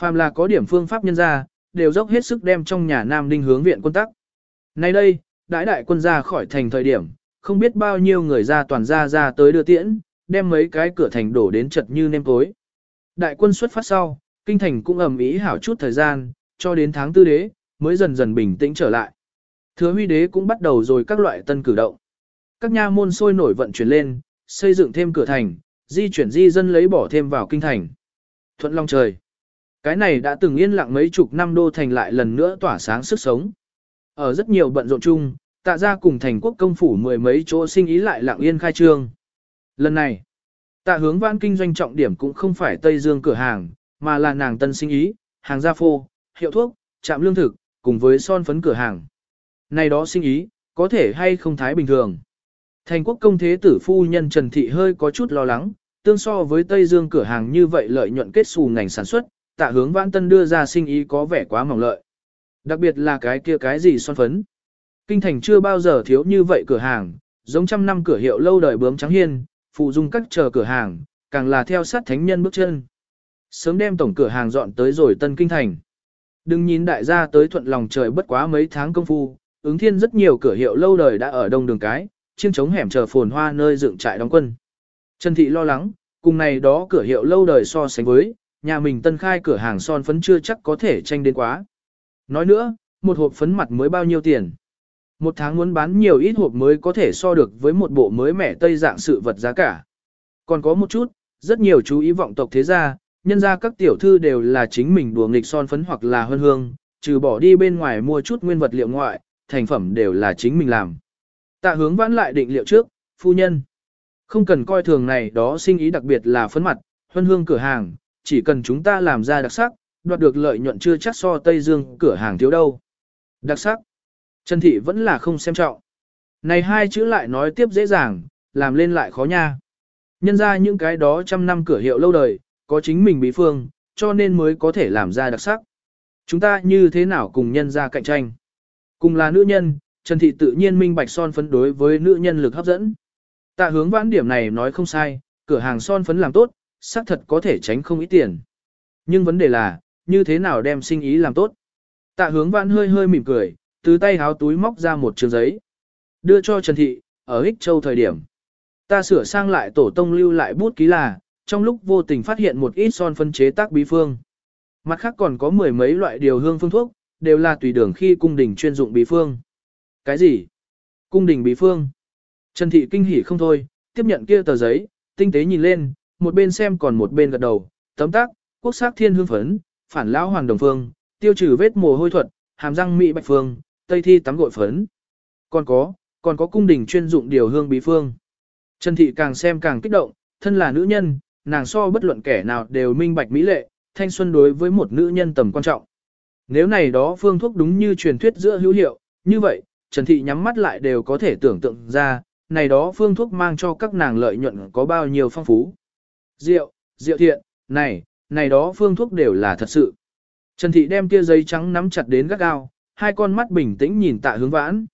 Phàm là có điểm phương pháp nhân ra, đều dốc hết sức đem trong nhà Nam Đinh hướng viện quân tắc. Nay đây, đại đại quân ra khỏi thành thời điểm, không biết bao nhiêu người ra toàn ra ra tới đưa tiễn, đem mấy cái cửa thành đổ đến chật như nêm tối. Đại quân xuất phát sau, kinh thành cũng ầm ý hảo chút thời gian, cho đến tháng tư đế, mới dần dần bình tĩnh trở lại. Thừa huy đế cũng bắt đầu rồi các loại tân cử động. Các nha môn sôi nổi vận chuyển lên, xây dựng thêm cửa thành, di chuyển di dân lấy bỏ thêm vào kinh thành. Thuận long trời. Cái này đã từng yên lặng mấy chục năm đô thành lại lần nữa tỏa sáng sức sống. Ở rất nhiều bận rộn chung, tạ ra cùng thành quốc công phủ mười mấy chỗ sinh ý lại lặng yên khai trương. Lần này, tạ hướng vãn kinh doanh trọng điểm cũng không phải Tây Dương cửa hàng, mà là nàng tân sinh ý, hàng gia phô, hiệu thuốc, trạm lương thực, cùng với son phấn cửa hàng. Này đó sinh ý, có thể hay không thái bình thường. Thành quốc công thế tử phu nhân Trần Thị hơi có chút lo lắng, tương so với Tây Dương cửa hàng như vậy lợi nhuận kết xù ngành sản xuất, tạ hướng vãn tân đưa ra sinh ý có vẻ quá mỏng lợi. Đặc biệt là cái kia cái gì son phấn. Kinh thành chưa bao giờ thiếu như vậy cửa hàng, giống trăm năm cửa hiệu lâu đời bướm trắng hiên, phụ dung các chờ cửa hàng, càng là theo sát thánh nhân bước chân. Sớm đem tổng cửa hàng dọn tới rồi tân kinh thành. Đừng nhìn đại gia tới thuận lòng trời bất quá mấy tháng công phu, ứng thiên rất nhiều cửa hiệu lâu đời đã ở đông đường cái, chiêng chống hẻm chờ phồn hoa nơi dựng trại đóng quân. Trần Thị lo lắng, cùng này đó cửa hiệu lâu đời so sánh với, nhà mình tân khai cửa hàng son phấn chưa chắc có thể tranh đến quá. Nói nữa, một hộp phấn mặt mới bao nhiêu tiền. Một tháng muốn bán nhiều ít hộp mới có thể so được với một bộ mới mẻ tây dạng sự vật giá cả. Còn có một chút, rất nhiều chú ý vọng tộc thế gia, nhân ra các tiểu thư đều là chính mình đùa nghịch son phấn hoặc là hơn hương, trừ bỏ đi bên ngoài mua chút nguyên vật liệu ngoại, thành phẩm đều là chính mình làm. Tạ hướng vãn lại định liệu trước, phu nhân. Không cần coi thường này đó sinh ý đặc biệt là phấn mặt, huân hương cửa hàng, chỉ cần chúng ta làm ra đặc sắc, đoạt được lợi nhuận chưa chắc so Tây Dương cửa hàng thiếu đâu. Đặc sắc. Trần Thị vẫn là không xem trọng. Này hai chữ lại nói tiếp dễ dàng, làm lên lại khó nha. Nhân ra những cái đó trăm năm cửa hiệu lâu đời, có chính mình bí phương, cho nên mới có thể làm ra đặc sắc. Chúng ta như thế nào cùng nhân ra cạnh tranh? Cùng là nữ nhân, Trần Thị tự nhiên minh bạch son phấn đối với nữ nhân lực hấp dẫn. Tạ hướng vãn điểm này nói không sai, cửa hàng son phấn làm tốt, xác thật có thể tránh không ít tiền. Nhưng vấn đề là, như thế nào đem sinh ý làm tốt? Tạ hướng vãn hơi hơi mỉm cười, từ tay háo túi móc ra một trường giấy. Đưa cho Trần Thị, ở Hích Châu thời điểm. Ta sửa sang lại tổ tông lưu lại bút ký là, trong lúc vô tình phát hiện một ít son phân chế tác bí phương. Mặt khác còn có mười mấy loại điều hương phương thuốc, đều là tùy đường khi cung đình chuyên dụng bí phương. Cái gì? Cung đình bí phương. Trần Thị kinh hỉ không thôi, tiếp nhận kia tờ giấy, tinh tế nhìn lên, một bên xem còn một bên gật đầu, tấm tác, quốc sắc thiên hương phấn, phản lão hoàng đồng phương, tiêu trừ vết mồ hôi thuật, hàm răng mỹ bạch phương, tây thi tắm gội phấn. Còn có, còn có cung đình chuyên dụng điều hương bí phương. Trần Thị càng xem càng kích động, thân là nữ nhân, nàng so bất luận kẻ nào đều minh bạch mỹ lệ, thanh xuân đối với một nữ nhân tầm quan trọng. Nếu này đó phương thuốc đúng như truyền thuyết giữa hữu hiệu, như vậy, Trần Thị nhắm mắt lại đều có thể tưởng tượng ra, này đó phương thuốc mang cho các nàng lợi nhuận có bao nhiêu phong phú. Rượu, rượu thiện, này, này đó phương thuốc đều là thật sự. Trần Thị đem kia giấy trắng nắm chặt đến gắt gao, hai con mắt bình tĩnh nhìn tạ hướng vãn.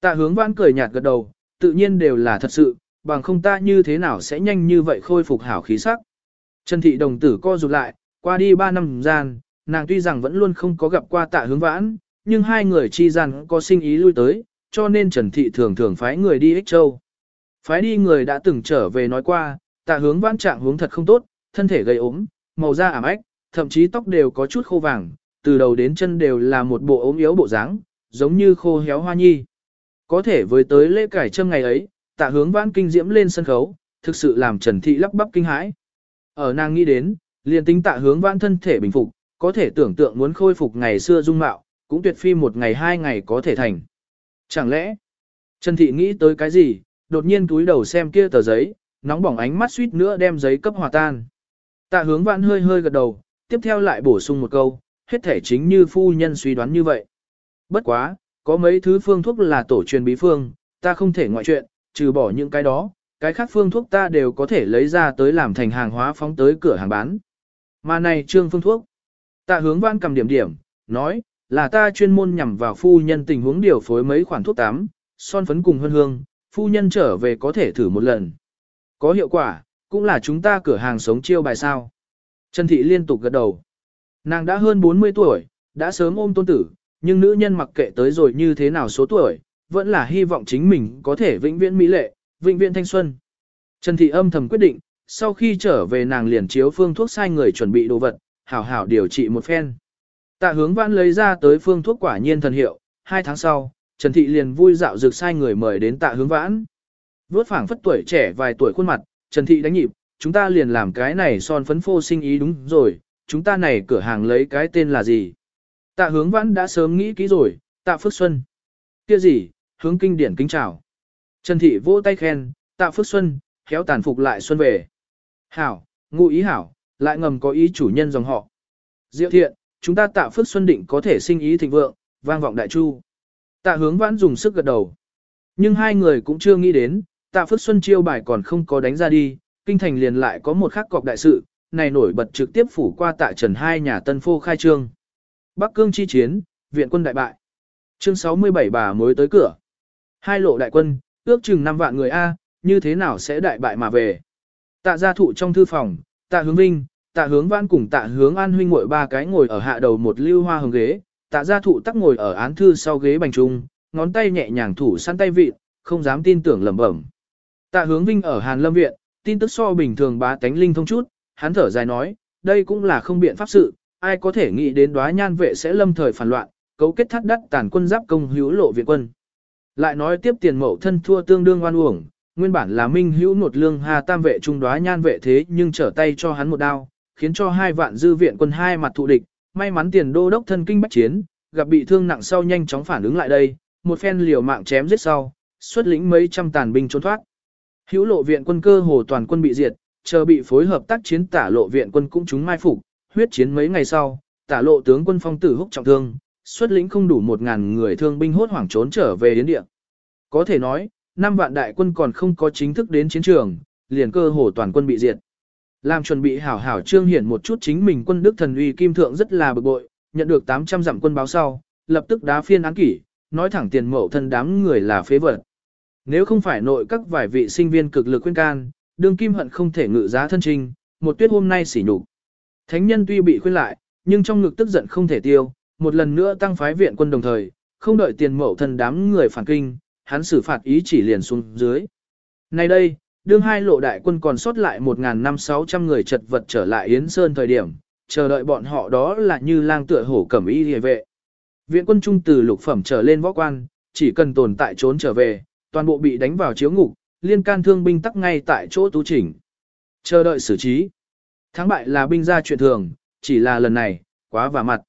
Tạ hướng vãn cười nhạt gật đầu, tự nhiên đều là thật sự, bằng không ta như thế nào sẽ nhanh như vậy khôi phục hảo khí sắc. Trần Thị đồng tử co rụt lại, qua đi ba năm gian, nàng tuy rằng vẫn luôn không có gặp qua tạ hướng vãn, nhưng hai người chi gian có sinh ý lui tới, cho nên Trần Thị thường thường phái người đi Ích Châu. Phái đi người đã từng trở về nói qua, tạ hướng vãn trạng hướng thật không tốt, thân thể gây ốm, màu da ảm ách, thậm chí tóc đều có chút khô vàng, từ đầu đến chân đều là một bộ ốm yếu bộ dáng, giống như khô héo hoa nhi. Có thể với tới lễ cải trâm ngày ấy, tạ hướng vãn kinh diễm lên sân khấu, thực sự làm Trần Thị lắp bắp kinh hãi. Ở nàng nghĩ đến, liền tính tạ hướng vãn thân thể bình phục, có thể tưởng tượng muốn khôi phục ngày xưa dung mạo, cũng tuyệt phi một ngày hai ngày có thể thành. Chẳng lẽ, Trần Thị nghĩ tới cái gì, đột nhiên túi đầu xem kia tờ giấy, nóng bỏng ánh mắt suýt nữa đem giấy cấp hòa tan. Tạ hướng vãn hơi hơi gật đầu, tiếp theo lại bổ sung một câu, hết thể chính như phu nhân suy đoán như vậy. Bất quá, có mấy thứ phương thuốc là tổ truyền bí phương, ta không thể ngoại chuyện, trừ bỏ những cái đó, cái khác phương thuốc ta đều có thể lấy ra tới làm thành hàng hóa phóng tới cửa hàng bán. Mà này trương phương thuốc, ta hướng văn cầm điểm điểm, nói, là ta chuyên môn nhằm vào phu nhân tình huống điều phối mấy khoản thuốc tắm, son phấn cùng hương hương, phu nhân trở về có thể thử một lần. Có hiệu quả, cũng là chúng ta cửa hàng sống chiêu bài sao. Trần Thị liên tục gật đầu. Nàng đã hơn 40 tuổi, đã sớm ôm tôn tử, nhưng nữ nhân mặc kệ tới rồi như thế nào số tuổi, vẫn là hy vọng chính mình có thể vĩnh viễn mỹ lệ, vĩnh viễn thanh xuân. Trần Thị âm thầm quyết định, sau khi trở về nàng liền chiếu phương thuốc sai người chuẩn bị đồ vật, hảo hảo điều trị một phen. Tạ hướng Vãn lấy ra tới phương thuốc quả nhiên thần hiệu, hai tháng sau, Trần Thị liền vui dạo dược sai người mời đến tạ hướng vãn. Vốt phảng phất tuổi trẻ vài tuổi khuôn mặt, Trần Thị đánh nhịp, chúng ta liền làm cái này son phấn phô sinh ý đúng rồi, chúng ta này cửa hàng lấy cái tên là gì? Tạ hướng vãn đã sớm nghĩ kỹ rồi, tạ Phước Xuân. Kia gì, hướng kinh điển kính chào. Trần Thị vỗ tay khen, tạ Phước Xuân, khéo tàn phục lại xuân về. Hảo, ngụ ý hảo, lại ngầm có ý chủ nhân dòng họ. Diệu thiện, chúng ta tạ Phước Xuân định có thể sinh ý thịnh vượng, vang vọng đại chu. Tạ hướng vãn dùng sức gật đầu. Nhưng hai người cũng chưa nghĩ đến, tạ phước xuân chiêu bài còn không có đánh ra đi, kinh thành liền lại có một khắc cọc đại sự, này nổi bật trực tiếp phủ qua tạ trần hai nhà tân phô khai trương. Bắc cương chi chiến, viện quân đại bại. Chương 67 bà mới tới cửa. Hai lộ đại quân, ước chừng 5 vạn người A, như thế nào sẽ đại bại mà về. Tạ gia thụ trong thư phòng, tạ hướng vinh, tạ hướng văn cùng tạ hướng an huynh ngồi ba cái ngồi ở hạ đầu một lưu hoa hồng ghế, tạ gia thụ tắc ngồi ở án thư sau ghế bành trung, ngón tay nhẹ nhàng thủ săn tay vịt, không dám tin tưởng lẩm bẩm. Tạ hướng vinh ở Hàn Lâm Viện, tin tức so bình thường bá tánh linh thông chút, hắn thở dài nói, đây cũng là không biện pháp sự, ai có thể nghĩ đến đóa nhan vệ sẽ lâm thời phản loạn, cấu kết thắt đắt tàn quân giáp công hữu lộ viện quân. Lại nói tiếp tiền mậu thân thua tương đương oan uổng, nguyên bản là minh hữu một lương hà tam vệ trung đoá nhan vệ thế nhưng trở tay cho hắn một đao, khiến cho hai vạn dư viện quân hai mặt thụ địch, may mắn tiền đô đốc thân kinh bách chiến, gặp bị thương nặng sau nhanh chóng phản ứng lại đây, một phen liều mạng chém giết sau, xuất lĩnh mấy trăm tàn binh trốn thoát. Hữu lộ viện quân cơ hồ toàn quân bị diệt, chờ bị phối hợp tác chiến tả lộ viện quân cũng chúng mai phục, huyết chiến mấy ngày sau, tả lộ tướng quân phong tử húc trọng thương, xuất lĩnh không đủ một ngàn người thương binh hốt hoảng trốn trở về đến địa. Có thể nói, năm vạn đại quân còn không có chính thức đến chiến trường, liền cơ hồ toàn quân bị diệt. Làm chuẩn bị hảo hảo trương hiển một chút chính mình quân đức thần uy kim thượng rất là bực bội, nhận được 800 dặm quân báo sau, lập tức đá phiên án kỷ, nói thẳng tiền mậu thân đám người là phế vật. Nếu không phải nội các vài vị sinh viên cực lực khuyên can, đương kim hận không thể ngự giá thân trinh, một tuyết hôm nay xỉ nhục. Thánh nhân tuy bị khuyên lại, nhưng trong ngực tức giận không thể tiêu, một lần nữa tăng phái viện quân đồng thời, không đợi tiền mậu thân đám người phản kinh, hắn xử phạt ý chỉ liền xuống dưới. Nay đây, đương hai lộ đại quân còn sót lại 1.500-600 người chật vật trở lại Yến Sơn thời điểm, chờ đợi bọn họ đó là như lang tựa hổ cẩm y hề vệ. Viện quân trung từ lục phẩm trở lên võ quan, chỉ cần tồn tại trốn trở về, toàn bộ bị đánh vào chiếu ngục, liên can thương binh tắc ngay tại chỗ tú chỉnh. Chờ đợi xử trí. Thắng bại là binh gia chuyện thường, chỉ là lần này, quá vả mặt.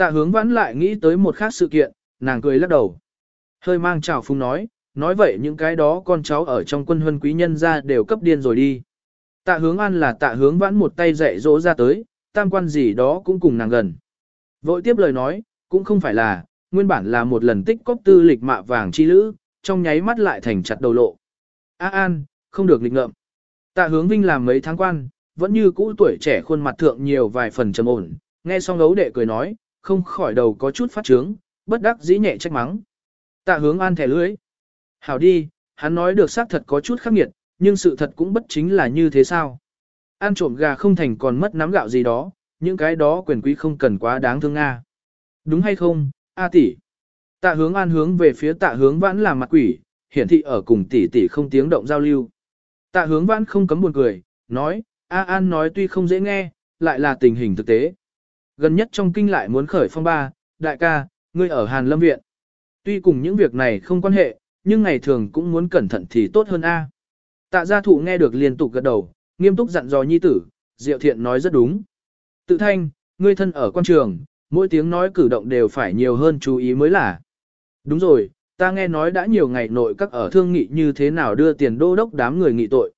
Tạ hướng vãn lại nghĩ tới một khác sự kiện, nàng cười lắc đầu. Hơi mang trào phung nói, nói vậy những cái đó con cháu ở trong quân huân quý nhân ra đều cấp điên rồi đi. Tạ hướng an là tạ hướng vãn một tay dạy dỗ ra tới, tam quan gì đó cũng cùng nàng gần. Vội tiếp lời nói, cũng không phải là, nguyên bản là một lần tích cóp tư lịch mạ vàng chi lữ, trong nháy mắt lại thành chặt đầu lộ. A an, không được lịch ngợm. Tạ hướng vinh làm mấy tháng quan, vẫn như cũ tuổi trẻ khuôn mặt thượng nhiều vài phần trầm ổn, nghe xong ấu đệ cười nói, không khỏi đầu có chút phát trướng, bất đắc dĩ nhẹ trách mắng. Tạ hướng an thẻ lưới. Hảo đi, hắn nói được xác thật có chút khắc nghiệt, nhưng sự thật cũng bất chính là như thế sao. Ăn trộm gà không thành còn mất nắm gạo gì đó, những cái đó quyền quý không cần quá đáng thương Nga. Đúng hay không, A tỷ? Tạ hướng an hướng về phía tạ hướng vãn làm mặt quỷ, hiển thị ở cùng tỷ tỷ không tiếng động giao lưu. Tạ hướng vãn không cấm buồn cười, nói, A An nói tuy không dễ nghe, lại là tình hình thực tế. Gần nhất trong kinh lại muốn khởi phong ba, đại ca, ngươi ở Hàn Lâm Viện. Tuy cùng những việc này không quan hệ, nhưng ngày thường cũng muốn cẩn thận thì tốt hơn A. Tạ gia thụ nghe được liên tục gật đầu, nghiêm túc dặn dò nhi tử, diệu thiện nói rất đúng. Tự thanh, ngươi thân ở quan trường, mỗi tiếng nói cử động đều phải nhiều hơn chú ý mới là. Đúng rồi, ta nghe nói đã nhiều ngày nội các ở thương nghị như thế nào đưa tiền đô đốc đám người nghị tội.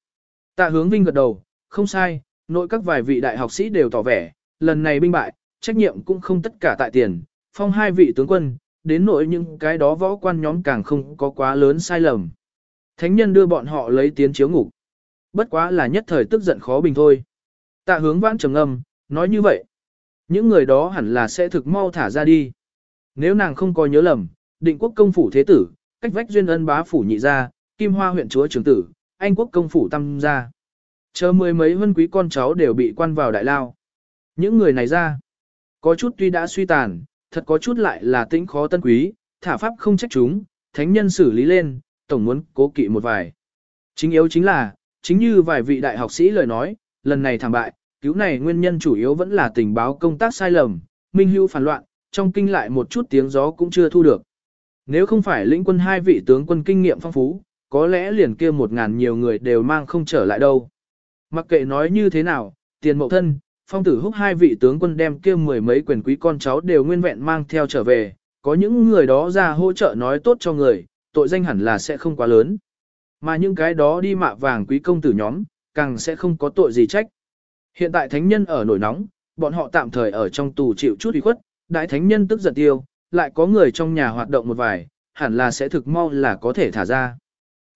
Tạ hướng vinh gật đầu, không sai, nội các vài vị đại học sĩ đều tỏ vẻ, lần này binh bại, trách nhiệm cũng không tất cả tại tiền, phong hai vị tướng quân, đến nội những cái đó võ quan nhóm càng không có quá lớn sai lầm. Thánh nhân đưa bọn họ lấy tiến chiếu ngục. Bất quá là nhất thời tức giận khó bình thôi. Tạ hướng vãn trầm âm, nói như vậy. Những người đó hẳn là sẽ thực mau thả ra đi. Nếu nàng không có nhớ lầm, định quốc công phủ thế tử, cách vách duyên ân bá phủ nhị gia, kim hoa huyện chúa trưởng tử, anh quốc công phủ tam gia. Chờ mười mấy vân quý con cháu đều bị quan vào đại lao. Những người này ra, có chút tuy đã suy tàn, thật có chút lại là tĩnh khó tân quý, thả pháp không trách chúng, thánh nhân xử lý lên, tổng muốn cố kỵ một vài. Chính yếu chính là, chính như vài vị đại học sĩ lời nói, lần này thảm bại, cứu này nguyên nhân chủ yếu vẫn là tình báo công tác sai lầm, minh hưu phản loạn, trong kinh lại một chút tiếng gió cũng chưa thu được. Nếu không phải lĩnh quân hai vị tướng quân kinh nghiệm phong phú, có lẽ liền kia một ngàn nhiều người đều mang không trở lại đâu. Mặc kệ nói như thế nào, tiền mậu thân, phong tử húc hai vị tướng quân đem kia mười mấy quyền quý con cháu đều nguyên vẹn mang theo trở về, có những người đó ra hỗ trợ nói tốt cho người, tội danh hẳn là sẽ không quá lớn. Mà những cái đó đi mạ vàng quý công tử nhóm, càng sẽ không có tội gì trách. Hiện tại thánh nhân ở nổi nóng, bọn họ tạm thời ở trong tù chịu chút ủy khuất, đại thánh nhân tức giận tiêu, lại có người trong nhà hoạt động một vài, hẳn là sẽ thực mau là có thể thả ra.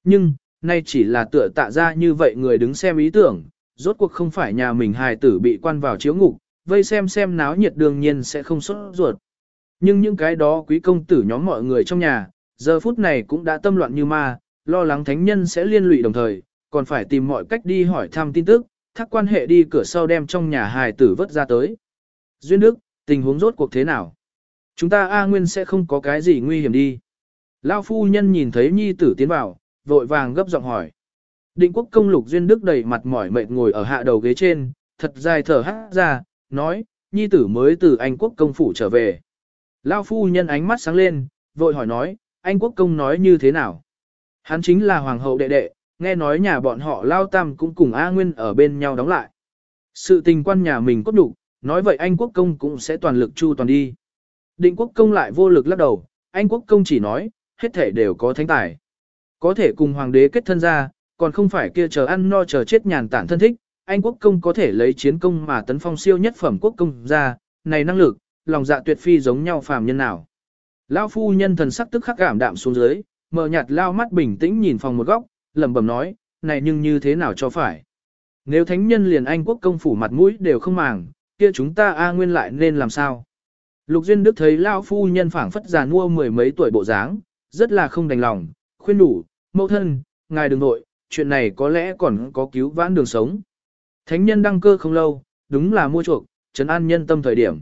Nhưng, nay chỉ là tựa tạ ra như vậy người đứng xem ý tưởng, rốt cuộc không phải nhà mình hài tử bị quan vào chiếu ngục, vây xem xem náo nhiệt đương nhiên sẽ không xuất ruột. Nhưng những cái đó quý công tử nhóm mọi người trong nhà, giờ phút này cũng đã tâm loạn như ma, lo lắng thánh nhân sẽ liên lụy đồng thời, còn phải tìm mọi cách đi hỏi thăm tin tức, thắc quan hệ đi cửa sau đem trong nhà hài tử vớt ra tới. Duyên Đức, tình huống rốt cuộc thế nào? Chúng ta A Nguyên sẽ không có cái gì nguy hiểm đi. Lao phu nhân nhìn thấy nhi tử tiến vào, vội vàng gấp giọng hỏi. Định quốc công lục Duyên Đức đầy mặt mỏi mệt ngồi ở hạ đầu ghế trên, thật dài thở hát ra, nói, nhi tử mới từ Anh quốc công phủ trở về. Lao phu nhân ánh mắt sáng lên, vội hỏi nói, anh quốc công nói như thế nào? Hắn chính là hoàng hậu đệ đệ, nghe nói nhà bọn họ Lao Tam cũng cùng A Nguyên ở bên nhau đóng lại. Sự tình quan nhà mình cốt đủ, nói vậy anh quốc công cũng sẽ toàn lực chu toàn đi. Định quốc công lại vô lực lắc đầu, anh quốc công chỉ nói, hết thể đều có thánh tài. Có thể cùng hoàng đế kết thân ra, còn không phải kia chờ ăn no chờ chết nhàn tản thân thích, anh quốc công có thể lấy chiến công mà tấn phong siêu nhất phẩm quốc công ra, này năng lực, lòng dạ tuyệt phi giống nhau phàm nhân nào. Lão phu nhân thần sắc tức khắc cảm đạm xuống dưới, mở nhạt lao mắt bình tĩnh nhìn phòng một góc, lẩm bẩm nói, này nhưng như thế nào cho phải. Nếu thánh nhân liền anh quốc công phủ mặt mũi đều không màng, kia chúng ta A Nguyên lại nên làm sao? Lục Duyên Đức thấy lão phu nhân phảng phất già mua mười mấy tuổi bộ dáng, rất là không đành lòng, khuyên đủ, mẫu thân, ngài đừng nội, chuyện này có lẽ còn có cứu vãn đường sống. Thánh nhân đăng cơ không lâu, đúng là mua chuộc, trấn an nhân tâm thời điểm.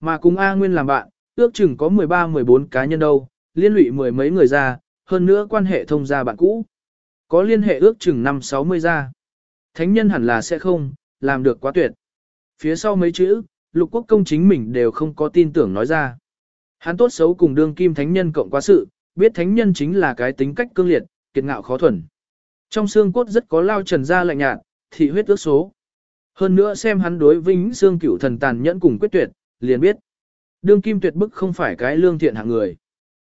Mà cùng A Nguyên làm bạn, ước chừng có 13-14 cá nhân đâu, liên lụy mười mấy người ra, hơn nữa quan hệ thông gia bạn cũ. Có liên hệ ước chừng 5-60 ra. Thánh nhân hẳn là sẽ không, làm được quá tuyệt. Phía sau mấy chữ, lục quốc công chính mình đều không có tin tưởng nói ra. Hắn tốt xấu cùng đương kim thánh nhân cộng quá sự, biết thánh nhân chính là cái tính cách cương liệt, kiệt ngạo khó thuần. Trong xương cốt rất có lao trần ra lạnh nhạt, thị huyết ước số. Hơn nữa xem hắn đối vĩnh xương cửu thần tàn nhẫn cùng quyết tuyệt, liền biết. Đương kim tuyệt bức không phải cái lương thiện hạng người.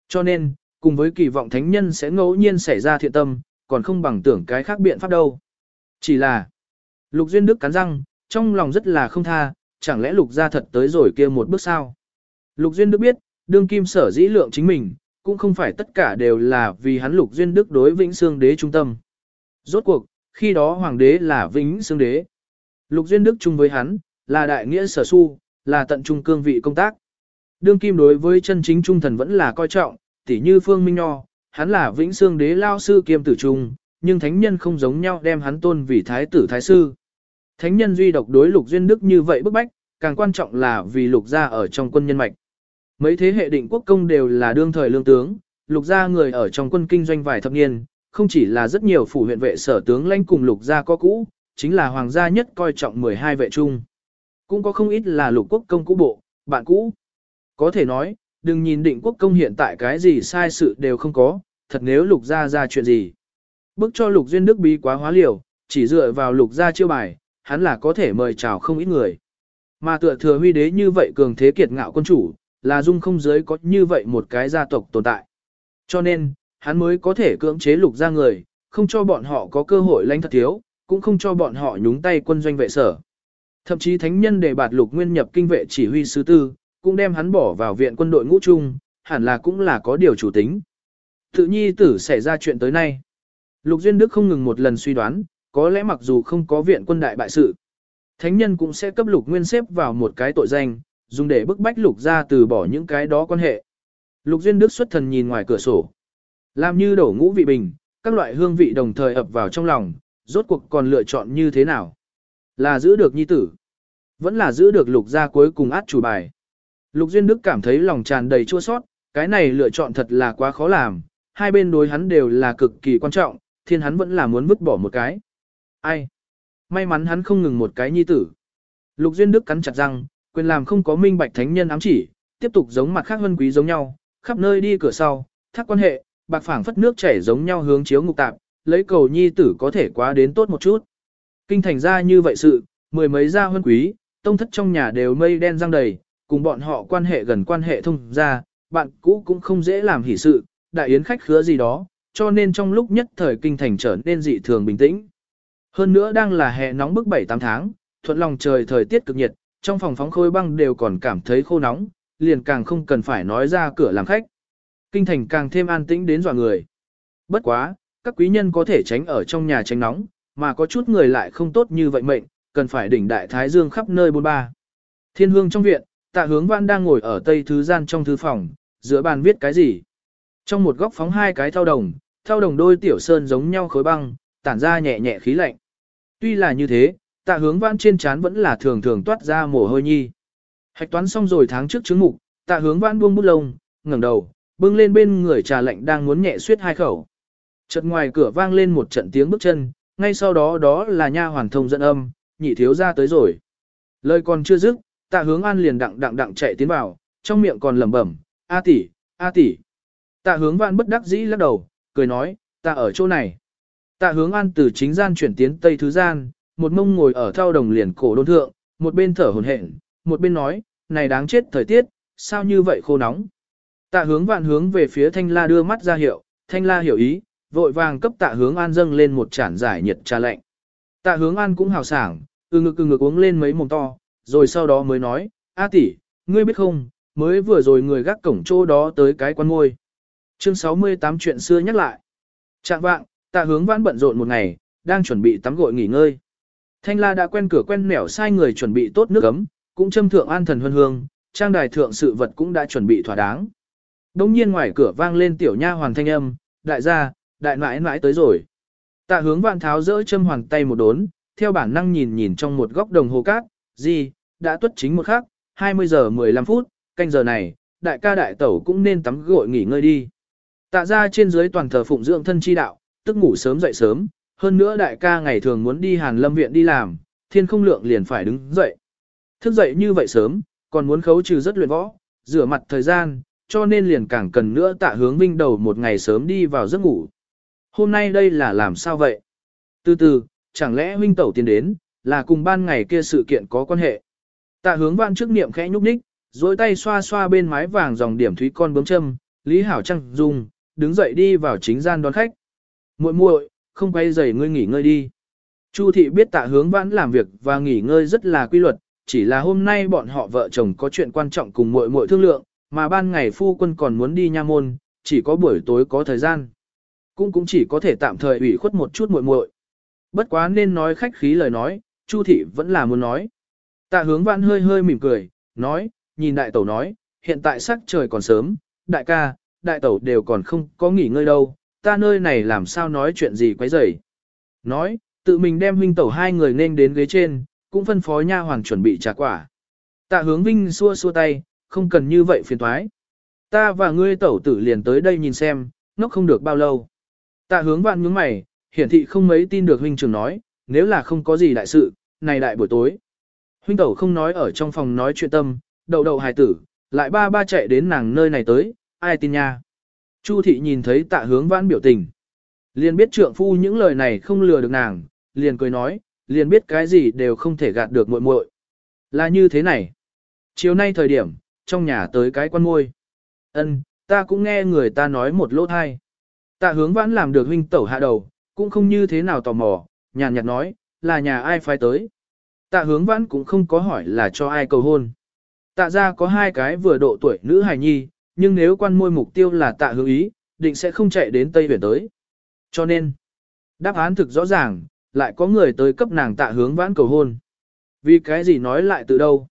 Cho nên, cùng với kỳ vọng thánh nhân sẽ ngẫu nhiên xảy ra thiện tâm, còn không bằng tưởng cái khác biện pháp đâu. Chỉ là, lục duyên đức cắn răng, trong lòng rất là không tha, chẳng lẽ lục gia thật tới rồi kia một bước sao? Lục duyên đức biết, đương kim sở dĩ lượng chính mình, cũng không phải tất cả đều là vì hắn lục duyên đức đối vĩnh xương đế trung tâm. Rốt cuộc, khi đó hoàng đế là vĩnh xương đế. Lục duyên đức chung với hắn, là đại nghĩa sở su, là tận trung cương vị công tác. Đương kim đối với chân chính trung thần vẫn là coi trọng, tỉ như phương minh nho, hắn là vĩnh xương đế lao sư kiêm tử trung, nhưng thánh nhân không giống nhau đem hắn tôn vì thái tử thái sư. Thánh nhân duy độc đối lục duyên đức như vậy bức bách, càng quan trọng là vì lục gia ở trong quân nhân mạch. Mấy thế hệ định quốc công đều là đương thời lương tướng, lục gia người ở trong quân kinh doanh vài thập niên, không chỉ là rất nhiều phủ huyện vệ sở tướng lãnh cùng lục gia có cũ, chính là hoàng gia nhất coi trọng 12 vệ trung. Cũng có không ít là lục quốc công cũ bộ, bạn cũ. Có thể nói, đừng nhìn định quốc công hiện tại cái gì sai sự đều không có, thật nếu lục gia ra chuyện gì. Bức cho lục duyên đức bí quá hóa liều, chỉ dựa vào lục gia chiêu bài, hắn là có thể mời chào không ít người. Mà tựa thừa huy đế như vậy cường thế kiệt ngạo quân chủ, là dung không giới có như vậy một cái gia tộc tồn tại. Cho nên, hắn mới có thể cưỡng chế lục gia người, không cho bọn họ có cơ hội lãnh thật thiếu, cũng không cho bọn họ nhúng tay quân doanh vệ sở. Thậm chí thánh nhân để bạt lục nguyên nhập kinh vệ chỉ huy sứ tư, cũng đem hắn bỏ vào viện quân đội ngũ chung, hẳn là cũng là có điều chủ tính. Tự nhi tử xảy ra chuyện tới nay. Lục Duyên Đức không ngừng một lần suy đoán, có lẽ mặc dù không có viện quân đại bại sự, thánh nhân cũng sẽ cấp lục nguyên xếp vào một cái tội danh, dùng để bức bách lục ra từ bỏ những cái đó quan hệ. Lục Duyên Đức xuất thần nhìn ngoài cửa sổ. Làm như đổ ngũ vị bình, các loại hương vị đồng thời ập vào trong lòng, rốt cuộc còn lựa chọn như thế nào? Là giữ được nhi tử, vẫn là giữ được lục gia cuối cùng át chủ bài. Lục Duyên Đức cảm thấy lòng tràn đầy chua sót, cái này lựa chọn thật là quá khó làm, hai bên đối hắn đều là cực kỳ quan trọng, thiên hắn vẫn là muốn vứt bỏ một cái. Ai? May mắn hắn không ngừng một cái nhi tử. Lục Duyên Đức cắn chặt răng, quyền làm không có minh bạch thánh nhân ám chỉ, tiếp tục giống mặt khác hân quý giống nhau, khắp nơi đi cửa sau, thác quan hệ, bạc phảng phất nước chảy giống nhau hướng chiếu ngục tạp, lấy cầu nhi tử có thể quá đến tốt một chút. Kinh thành ra như vậy sự, mười mấy gia huân quý, tông thất trong nhà đều mây đen răng đầy, cùng bọn họ quan hệ gần quan hệ thông ra, bạn cũ cũng không dễ làm hỷ sự, đại yến khách khứa gì đó, cho nên trong lúc nhất thời kinh thành trở nên dị thường bình tĩnh. Hơn nữa đang là hè nóng bức 7-8 tháng, thuận lòng trời thời tiết cực nhiệt, trong phòng phóng khôi băng đều còn cảm thấy khô nóng, liền càng không cần phải nói ra cửa làm khách. Kinh thành càng thêm an tĩnh đến dọa người. Bất quá, các quý nhân có thể tránh ở trong nhà tránh nóng, mà có chút người lại không tốt như vậy mệnh, cần phải đỉnh đại thái dương khắp nơi bôn ba. Thiên hương trong viện, tạ hướng văn đang ngồi ở tây thứ gian trong thư phòng, giữa bàn viết cái gì. Trong một góc phóng hai cái thao đồng, thao đồng đôi tiểu sơn giống nhau khối băng, tản ra nhẹ nhẹ khí lạnh. Tuy là như thế, tạ hướng văn trên trán vẫn là thường thường toát ra mồ hôi nhi. Hạch toán xong rồi tháng trước chứng mục, tạ hướng văn buông bút lông, ngẩng đầu, bưng lên bên người trà lạnh đang muốn nhẹ suýt hai khẩu. Chợt ngoài cửa vang lên một trận tiếng bước chân, ngay sau đó đó là nha hoàn thông dẫn âm, nhị thiếu ra tới rồi. Lời còn chưa dứt, tạ hướng an liền đặng đặng đặng chạy tiến vào, trong miệng còn lẩm bẩm, a tỷ, a tỷ. Tạ hướng vạn bất đắc dĩ lắc đầu, cười nói, ta ở chỗ này. Tạ hướng an từ chính gian chuyển tiến tây thứ gian, một mông ngồi ở thao đồng liền cổ đôn thượng, một bên thở hồn hển, một bên nói, này đáng chết thời tiết, sao như vậy khô nóng. Tạ hướng vạn hướng về phía thanh la đưa mắt ra hiệu, thanh la hiểu ý, vội vàng cấp tạ hướng an dâng lên một chản giải nhiệt trà lạnh. Tạ hướng an cũng hào sảng, ừ ngực ừ ngực uống lên mấy mồm to, rồi sau đó mới nói, A tỷ, ngươi biết không, mới vừa rồi người gác cổng chỗ đó tới cái quan ngôi. Chương 68 chuyện xưa nhắc lại. Trạng vạng, tạ hướng vãn bận rộn một ngày, đang chuẩn bị tắm gội nghỉ ngơi. Thanh la đã quen cửa quen nẻo sai người chuẩn bị tốt nước ấm, cũng châm thượng an thần huân hương, trang đài thượng sự vật cũng đã chuẩn bị thỏa đáng. Đông nhiên ngoài cửa vang lên tiểu nha hoàng thanh âm, đại gia, đại mãi mãi tới rồi. Tạ hướng vạn tháo dỡ châm hoàng tay một đốn, theo bản năng nhìn nhìn trong một góc đồng hồ cát, gì, đã tuất chính một khắc, 20 giờ 15 phút, canh giờ này, đại ca đại tẩu cũng nên tắm gội nghỉ ngơi đi. Tạ ra trên dưới toàn thờ phụng dưỡng thân chi đạo, tức ngủ sớm dậy sớm, hơn nữa đại ca ngày thường muốn đi Hàn Lâm viện đi làm, thiên không lượng liền phải đứng dậy. Thức dậy như vậy sớm, còn muốn khấu trừ rất luyện võ, rửa mặt thời gian, cho nên liền càng cần nữa tạ hướng vinh đầu một ngày sớm đi vào giấc ngủ. Hôm nay đây là làm sao vậy? Từ từ, chẳng lẽ huynh tẩu tiến đến, là cùng ban ngày kia sự kiện có quan hệ? Tạ hướng vạn trước niệm khẽ nhúc nhích, dối tay xoa xoa bên mái vàng dòng điểm thúy con bướm châm, Lý Hảo Trăng dùng, đứng dậy đi vào chính gian đón khách. muội muội, không quay giày ngươi nghỉ ngơi đi. Chu thị biết tạ hướng vãn làm việc và nghỉ ngơi rất là quy luật, chỉ là hôm nay bọn họ vợ chồng có chuyện quan trọng cùng muội muội thương lượng, mà ban ngày phu quân còn muốn đi nha môn, chỉ có buổi tối có thời gian. Cũng cũng chỉ có thể tạm thời ủy khuất một chút muội muội. Bất quá nên nói khách khí lời nói, Chu thị vẫn là muốn nói. Tạ hướng vãn hơi hơi mỉm cười, nói, nhìn đại tẩu nói, hiện tại sắc trời còn sớm, đại ca, đại tẩu đều còn không có nghỉ ngơi đâu, ta nơi này làm sao nói chuyện gì quấy rầy. Nói, tự mình đem huynh tẩu hai người nên đến ghế trên, cũng phân phó nha hoàng chuẩn bị trà quả. Tạ hướng vinh xua xua tay, không cần như vậy phiền thoái. Ta và ngươi tẩu tử liền tới đây nhìn xem, nó không được bao lâu. Tạ hướng vạn nhướng mày, hiển thị không mấy tin được huynh trưởng nói, nếu là không có gì đại sự, này đại buổi tối. Huynh tẩu không nói ở trong phòng nói chuyện tâm, đầu đầu hài tử, lại ba ba chạy đến nàng nơi này tới, ai tin nha. Chu thị nhìn thấy tạ hướng vãn biểu tình. Liền biết trượng phu những lời này không lừa được nàng, liền cười nói, liền biết cái gì đều không thể gạt được muội muội. Là như thế này. Chiều nay thời điểm, trong nhà tới cái quan môi. Ân, ta cũng nghe người ta nói một lỗ thai. Tạ hướng vãn làm được huynh tẩu hạ đầu, cũng không như thế nào tò mò, nhàn nhạt nói, là nhà ai phái tới. Tạ hướng vãn cũng không có hỏi là cho ai cầu hôn. Tạ ra có hai cái vừa độ tuổi nữ hài nhi, nhưng nếu quan môi mục tiêu là tạ hướng ý, định sẽ không chạy đến Tây việt tới. Cho nên, đáp án thực rõ ràng, lại có người tới cấp nàng tạ hướng vãn cầu hôn. Vì cái gì nói lại từ đâu?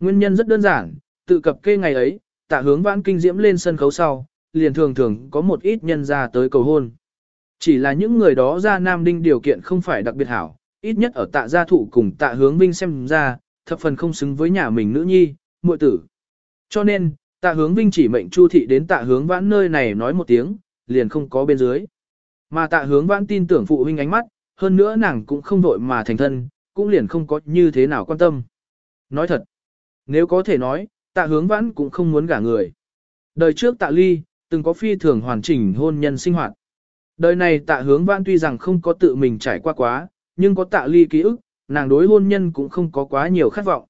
Nguyên nhân rất đơn giản, tự cập kê ngày ấy, tạ hướng vãn kinh diễm lên sân khấu sau, liền thường thường có một ít nhân ra tới cầu hôn. Chỉ là những người đó ra Nam Đinh điều kiện không phải đặc biệt hảo, ít nhất ở tạ gia thụ cùng tạ hướng vinh xem ra, thập phần không xứng với nhà mình nữ nhi, muội tử. Cho nên, tạ hướng vinh chỉ mệnh Chu thị đến tạ hướng vãn nơi này nói một tiếng, liền không có bên dưới. Mà tạ hướng vãn tin tưởng phụ huynh ánh mắt, hơn nữa nàng cũng không vội mà thành thân, cũng liền không có như thế nào quan tâm. Nói thật, nếu có thể nói, tạ hướng vãn cũng không muốn gả người. Đời trước tạ ly, từng có phi thường hoàn chỉnh hôn nhân sinh hoạt. Đời này tạ hướng vãn tuy rằng không có tự mình trải qua quá, nhưng có tạ ly ký ức, nàng đối hôn nhân cũng không có quá nhiều khát vọng.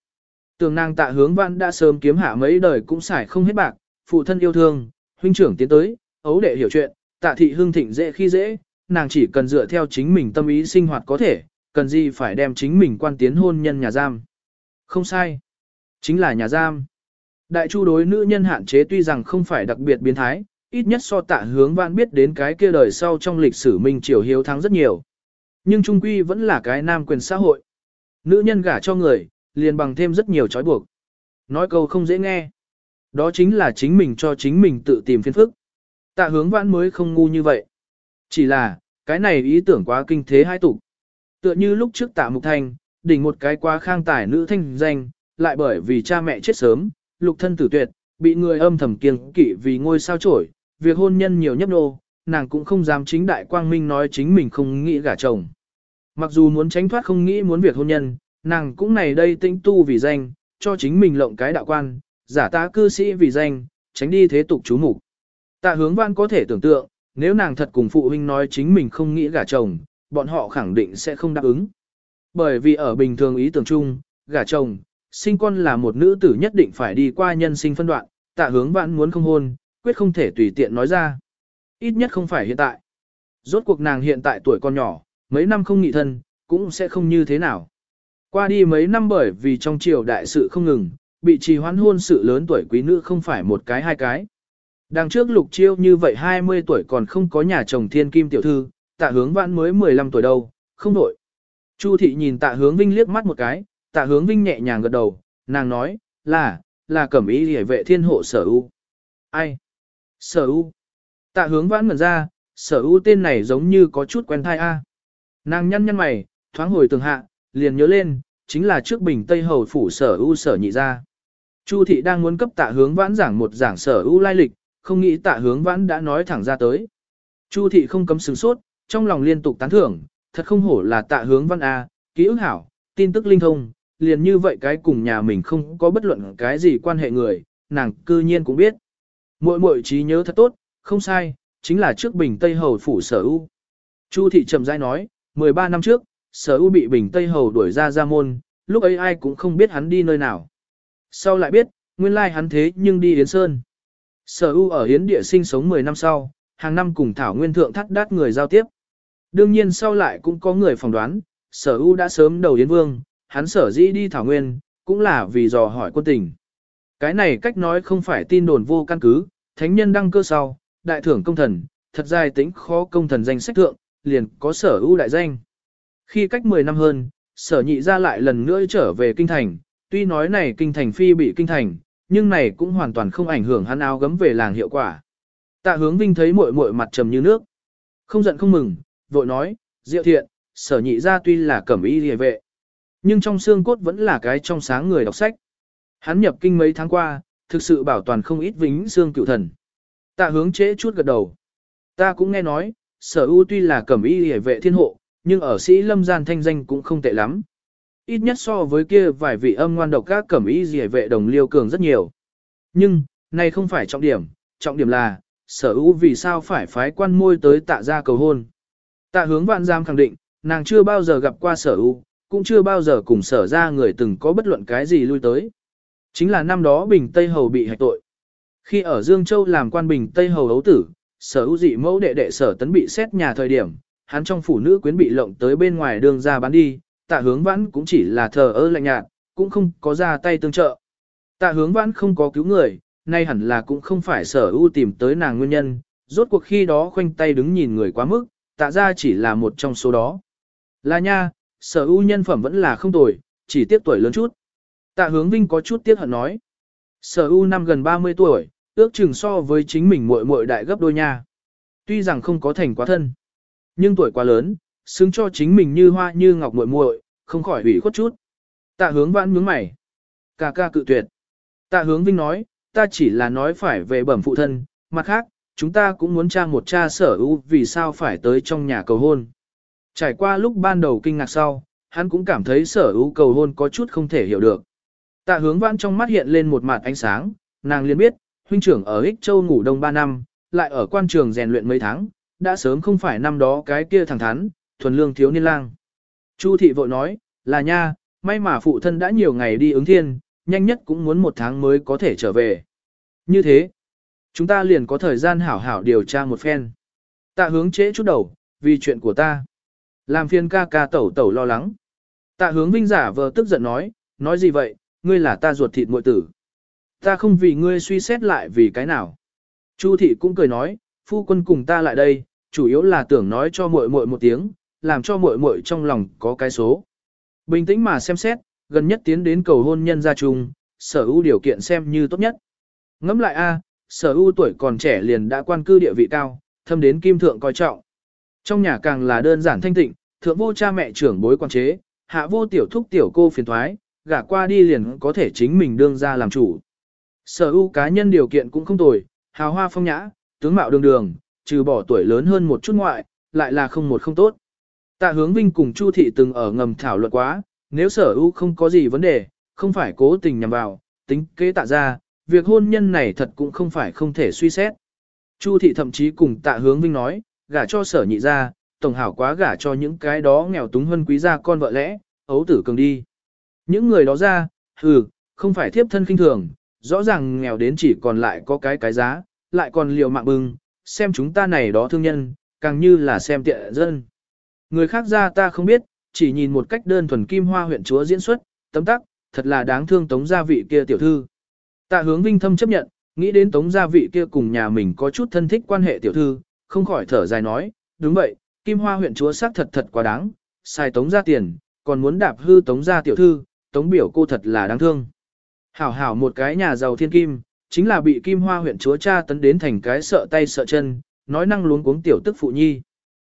Tưởng nàng tạ hướng vãn đã sớm kiếm hạ mấy đời cũng xài không hết bạc, phụ thân yêu thương, huynh trưởng tiến tới, ấu đệ hiểu chuyện, tạ thị hương thịnh dễ khi dễ, nàng chỉ cần dựa theo chính mình tâm ý sinh hoạt có thể, cần gì phải đem chính mình quan tiến hôn nhân nhà giam. Không sai. Chính là nhà giam. Đại chu đối nữ nhân hạn chế tuy rằng không phải đặc biệt biến thái, ít nhất so tạ hướng vãn biết đến cái kia đời sau trong lịch sử Minh Triều hiếu thắng rất nhiều. Nhưng trung quy vẫn là cái nam quyền xã hội. Nữ nhân gả cho người, liền bằng thêm rất nhiều trói buộc. Nói câu không dễ nghe. Đó chính là chính mình cho chính mình tự tìm phiền phức. Tạ hướng vãn mới không ngu như vậy. Chỉ là, cái này ý tưởng quá kinh thế hai tục. Tựa như lúc trước tạ mục thanh, đỉnh một cái quá khang tài nữ thanh danh, lại bởi vì cha mẹ chết sớm, lục thân tử tuyệt, bị người âm thầm kiêng kỵ vì ngôi sao trổi, việc hôn nhân nhiều nhấp nô, nàng cũng không dám chính đại quang minh nói chính mình không nghĩ gả chồng. Mặc dù muốn tránh thoát không nghĩ muốn việc hôn nhân, nàng cũng này đây tĩnh tu vì danh, cho chính mình lộng cái đạo quan, giả tá cư sĩ vì danh, tránh đi thế tục chú mục. Tạ hướng văn có thể tưởng tượng, nếu nàng thật cùng phụ huynh nói chính mình không nghĩ gả chồng, bọn họ khẳng định sẽ không đáp ứng. Bởi vì ở bình thường ý tưởng chung, gả chồng, sinh con là một nữ tử nhất định phải đi qua nhân sinh phân đoạn, tạ hướng vãn muốn không hôn, quyết không thể tùy tiện nói ra. Ít nhất không phải hiện tại. Rốt cuộc nàng hiện tại tuổi còn nhỏ, mấy năm không nghị thân, cũng sẽ không như thế nào. Qua đi mấy năm bởi vì trong triều đại sự không ngừng, bị trì hoãn hôn sự lớn tuổi quý nữ không phải một cái hai cái. Đằng trước lục chiêu như vậy 20 tuổi còn không có nhà chồng thiên kim tiểu thư, tạ hướng vãn mới 15 tuổi đâu, không đổi. Chu thị nhìn tạ hướng vinh liếc mắt một cái, tạ hướng vinh nhẹ nhàng gật đầu, nàng nói, là, là cẩm ý hề vệ thiên hộ sở u. Ai? Sở u. Tạ hướng vãn ngẩn ra, sở u tên này giống như có chút quen thai a. Nàng nhăn nhăn mày, thoáng hồi tường hạ, liền nhớ lên, chính là trước bình Tây Hầu phủ sở u sở nhị ra. Chu thị đang muốn cấp tạ hướng vãn giảng một giảng sở u lai lịch, không nghĩ tạ hướng vãn đã nói thẳng ra tới. Chu thị không cấm sửng sốt, trong lòng liên tục tán thưởng, thật không hổ là tạ hướng văn A, ký ức hảo, tin tức linh thông, liền như vậy cái cùng nhà mình không có bất luận cái gì quan hệ người, nàng cư nhiên cũng biết. Muội muội trí nhớ thật tốt, không sai, chính là trước Bình Tây Hầu phủ Sở U. Chu thị trầm rãi nói, 13 năm trước, Sở U bị Bình Tây Hầu đuổi ra ra môn, lúc ấy ai cũng không biết hắn đi nơi nào. Sau lại biết, nguyên lai hắn thế nhưng đi Yến Sơn. Sở U ở Yến địa sinh sống 10 năm sau, hàng năm cùng Thảo Nguyên Thượng thắt đát người giao tiếp. Đương nhiên sau lại cũng có người phỏng đoán, Sở U đã sớm đầu Yến Vương, hắn sở dĩ đi Thảo Nguyên, cũng là vì dò hỏi quân tình. Cái này cách nói không phải tin đồn vô căn cứ, thánh nhân đăng cơ sau, đại thưởng công thần, thật dài tính khó công thần danh sách thượng, liền có sở ưu đại danh. Khi cách 10 năm hơn, sở nhị ra lại lần nữa trở về kinh thành, tuy nói này kinh thành phi bị kinh thành, nhưng này cũng hoàn toàn không ảnh hưởng hắn áo gấm về làng hiệu quả. Tạ hướng vinh thấy muội muội mặt trầm như nước. Không giận không mừng, vội nói, diệu thiện, sở nhị ra tuy là cẩm y địa vệ. Nhưng trong xương cốt vẫn là cái trong sáng người đọc sách. Hắn nhập kinh mấy tháng qua, thực sự bảo toàn không ít vĩnh xương cựu thần. Tạ hướng chế chút gật đầu. Ta cũng nghe nói, sở ưu tuy là cẩm y hề vệ thiên hộ, nhưng ở sĩ lâm gian thanh danh cũng không tệ lắm. Ít nhất so với kia vài vị âm ngoan độc các cẩm y hề vệ đồng liêu cường rất nhiều. Nhưng, này không phải trọng điểm, trọng điểm là, sở ưu vì sao phải phái quan môi tới tạ ra cầu hôn. Tạ hướng vạn giam khẳng định, nàng chưa bao giờ gặp qua sở ưu, cũng chưa bao giờ cùng sở ra người từng có bất luận cái gì lui tới. Chính là năm đó Bình Tây Hầu bị hạch tội. Khi ở Dương Châu làm quan Bình Tây Hầu ấu tử, sở ưu dị mẫu đệ đệ sở tấn bị xét nhà thời điểm, hắn trong phủ nữ quyến bị lộng tới bên ngoài đường ra bán đi, tạ hướng vãn cũng chỉ là thờ ơ lạnh nhạt, cũng không có ra tay tương trợ. Tạ hướng vãn không có cứu người, nay hẳn là cũng không phải sở ưu tìm tới nàng nguyên nhân, rốt cuộc khi đó khoanh tay đứng nhìn người quá mức, tạ ra chỉ là một trong số đó. Là nha, sở ưu nhân phẩm vẫn là không tồi, chỉ tiếc tuổi lớn chút. Tạ hướng vinh có chút tiếc hận nói. Sở ưu năm gần 30 tuổi, ước chừng so với chính mình muội muội đại gấp đôi nha. Tuy rằng không có thành quá thân, nhưng tuổi quá lớn, xứng cho chính mình như hoa như ngọc muội muội, không khỏi hủy khuất chút. Tạ hướng vãn nhướng mày. Ca ca cự tuyệt. Tạ hướng vinh nói, ta chỉ là nói phải về bẩm phụ thân, mặt khác, chúng ta cũng muốn tra một cha sở ưu vì sao phải tới trong nhà cầu hôn. Trải qua lúc ban đầu kinh ngạc sau, hắn cũng cảm thấy sở hữu cầu hôn có chút không thể hiểu được. Tạ hướng vãn trong mắt hiện lên một mặt ánh sáng, nàng liền biết, huynh trưởng ở Ích Châu ngủ đông 3 năm, lại ở quan trường rèn luyện mấy tháng, đã sớm không phải năm đó cái kia thẳng thắn, thuần lương thiếu niên lang. Chu thị vội nói, là nha, may mà phụ thân đã nhiều ngày đi ứng thiên, nhanh nhất cũng muốn một tháng mới có thể trở về. Như thế, chúng ta liền có thời gian hảo hảo điều tra một phen. Tạ hướng chế chút đầu, vì chuyện của ta. Làm phiền ca ca tẩu tẩu lo lắng. Tạ hướng vinh giả vờ tức giận nói, nói gì vậy, ngươi là ta ruột thịt muội tử. Ta không vì ngươi suy xét lại vì cái nào. Chu thị cũng cười nói, phu quân cùng ta lại đây, chủ yếu là tưởng nói cho muội muội một tiếng, làm cho muội muội trong lòng có cái số. Bình tĩnh mà xem xét, gần nhất tiến đến cầu hôn nhân gia chung, sở ưu điều kiện xem như tốt nhất. Ngẫm lại a, sở ưu tuổi còn trẻ liền đã quan cư địa vị cao, thâm đến kim thượng coi trọng. Trong nhà càng là đơn giản thanh tịnh, thượng vô cha mẹ trưởng bối quan chế, hạ vô tiểu thúc tiểu cô phiền thoái, gả qua đi liền có thể chính mình đương ra làm chủ. Sở ưu cá nhân điều kiện cũng không tồi, hào hoa phong nhã, tướng mạo đường đường, trừ bỏ tuổi lớn hơn một chút ngoại, lại là không một không tốt. Tạ hướng vinh cùng Chu thị từng ở ngầm thảo luận quá, nếu sở ưu không có gì vấn đề, không phải cố tình nhằm vào, tính kế tạ ra, việc hôn nhân này thật cũng không phải không thể suy xét. Chu thị thậm chí cùng tạ hướng vinh nói, gả cho sở nhị ra, tổng hảo quá gả cho những cái đó nghèo túng hơn quý gia con vợ lẽ, ấu tử cường đi. Những người đó ra, hừ, không phải thiếp thân kinh thường, rõ ràng nghèo đến chỉ còn lại có cái cái giá, lại còn liều mạng bưng, xem chúng ta này đó thương nhân, càng như là xem tiện dân. Người khác ra ta không biết, chỉ nhìn một cách đơn thuần kim hoa huyện chúa diễn xuất, tấm tắc, thật là đáng thương tống gia vị kia tiểu thư. Tạ hướng vinh thâm chấp nhận, nghĩ đến tống gia vị kia cùng nhà mình có chút thân thích quan hệ tiểu thư, không khỏi thở dài nói, đúng vậy, kim hoa huyện chúa xác thật thật quá đáng, xài tống gia tiền, còn muốn đạp hư tống gia tiểu thư, tống biểu cô thật là đáng thương. Hảo hảo một cái nhà giàu thiên kim, chính là bị kim hoa huyện chúa cha tấn đến thành cái sợ tay sợ chân, nói năng luống cuống tiểu tức phụ nhi.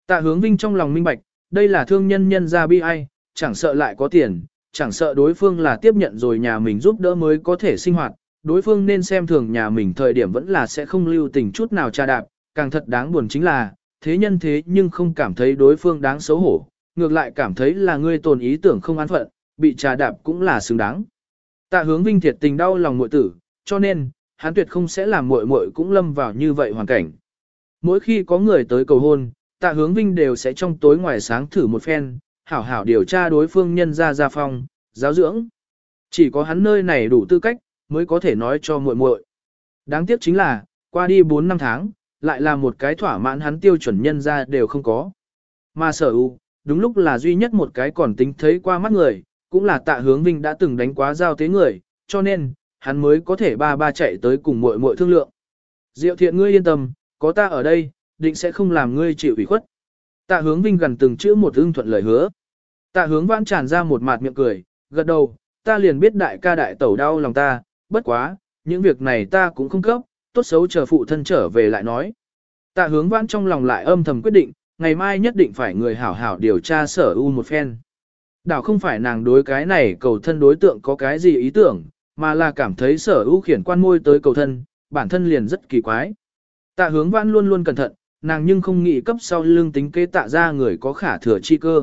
Tạ hướng vinh trong lòng minh bạch, đây là thương nhân nhân gia bi ai, chẳng sợ lại có tiền, chẳng sợ đối phương là tiếp nhận rồi nhà mình giúp đỡ mới có thể sinh hoạt, đối phương nên xem thường nhà mình thời điểm vẫn là sẽ không lưu tình chút nào tra đạp, càng thật đáng buồn chính là, thế nhân thế nhưng không cảm thấy đối phương đáng xấu hổ, ngược lại cảm thấy là ngươi tồn ý tưởng không an phận, bị trà đạp cũng là xứng đáng. Tạ hướng vinh thiệt tình đau lòng muội tử, cho nên, hắn tuyệt không sẽ làm muội muội cũng lâm vào như vậy hoàn cảnh. Mỗi khi có người tới cầu hôn, tạ hướng vinh đều sẽ trong tối ngoài sáng thử một phen, hảo hảo điều tra đối phương nhân ra gia phong, giáo dưỡng. Chỉ có hắn nơi này đủ tư cách, mới có thể nói cho muội muội. Đáng tiếc chính là, qua đi 4 năm tháng, lại là một cái thỏa mãn hắn tiêu chuẩn nhân ra đều không có. Mà sở ưu, đúng lúc là duy nhất một cái còn tính thấy qua mắt người, cũng là tạ hướng vinh đã từng đánh quá giao tế người, cho nên, hắn mới có thể ba ba chạy tới cùng muội muội thương lượng. Diệu thiện ngươi yên tâm, có ta ở đây, định sẽ không làm ngươi chịu ủy khuất. Tạ hướng vinh gần từng chữ một ưng thuận lời hứa. Tạ hướng vãn tràn ra một mạt miệng cười, gật đầu, ta liền biết đại ca đại tẩu đau lòng ta, bất quá, những việc này ta cũng không cấp, tốt xấu chờ phụ thân trở về lại nói. Tạ hướng vãn trong lòng lại âm thầm quyết định, ngày mai nhất định phải người hảo hảo điều tra sở u một phen. Đảo không phải nàng đối cái này cầu thân đối tượng có cái gì ý tưởng, mà là cảm thấy sở u khiển quan môi tới cầu thân, bản thân liền rất kỳ quái. Tạ hướng vãn luôn luôn cẩn thận, nàng nhưng không nghĩ cấp sau lương tính kế tạ ra người có khả thừa chi cơ.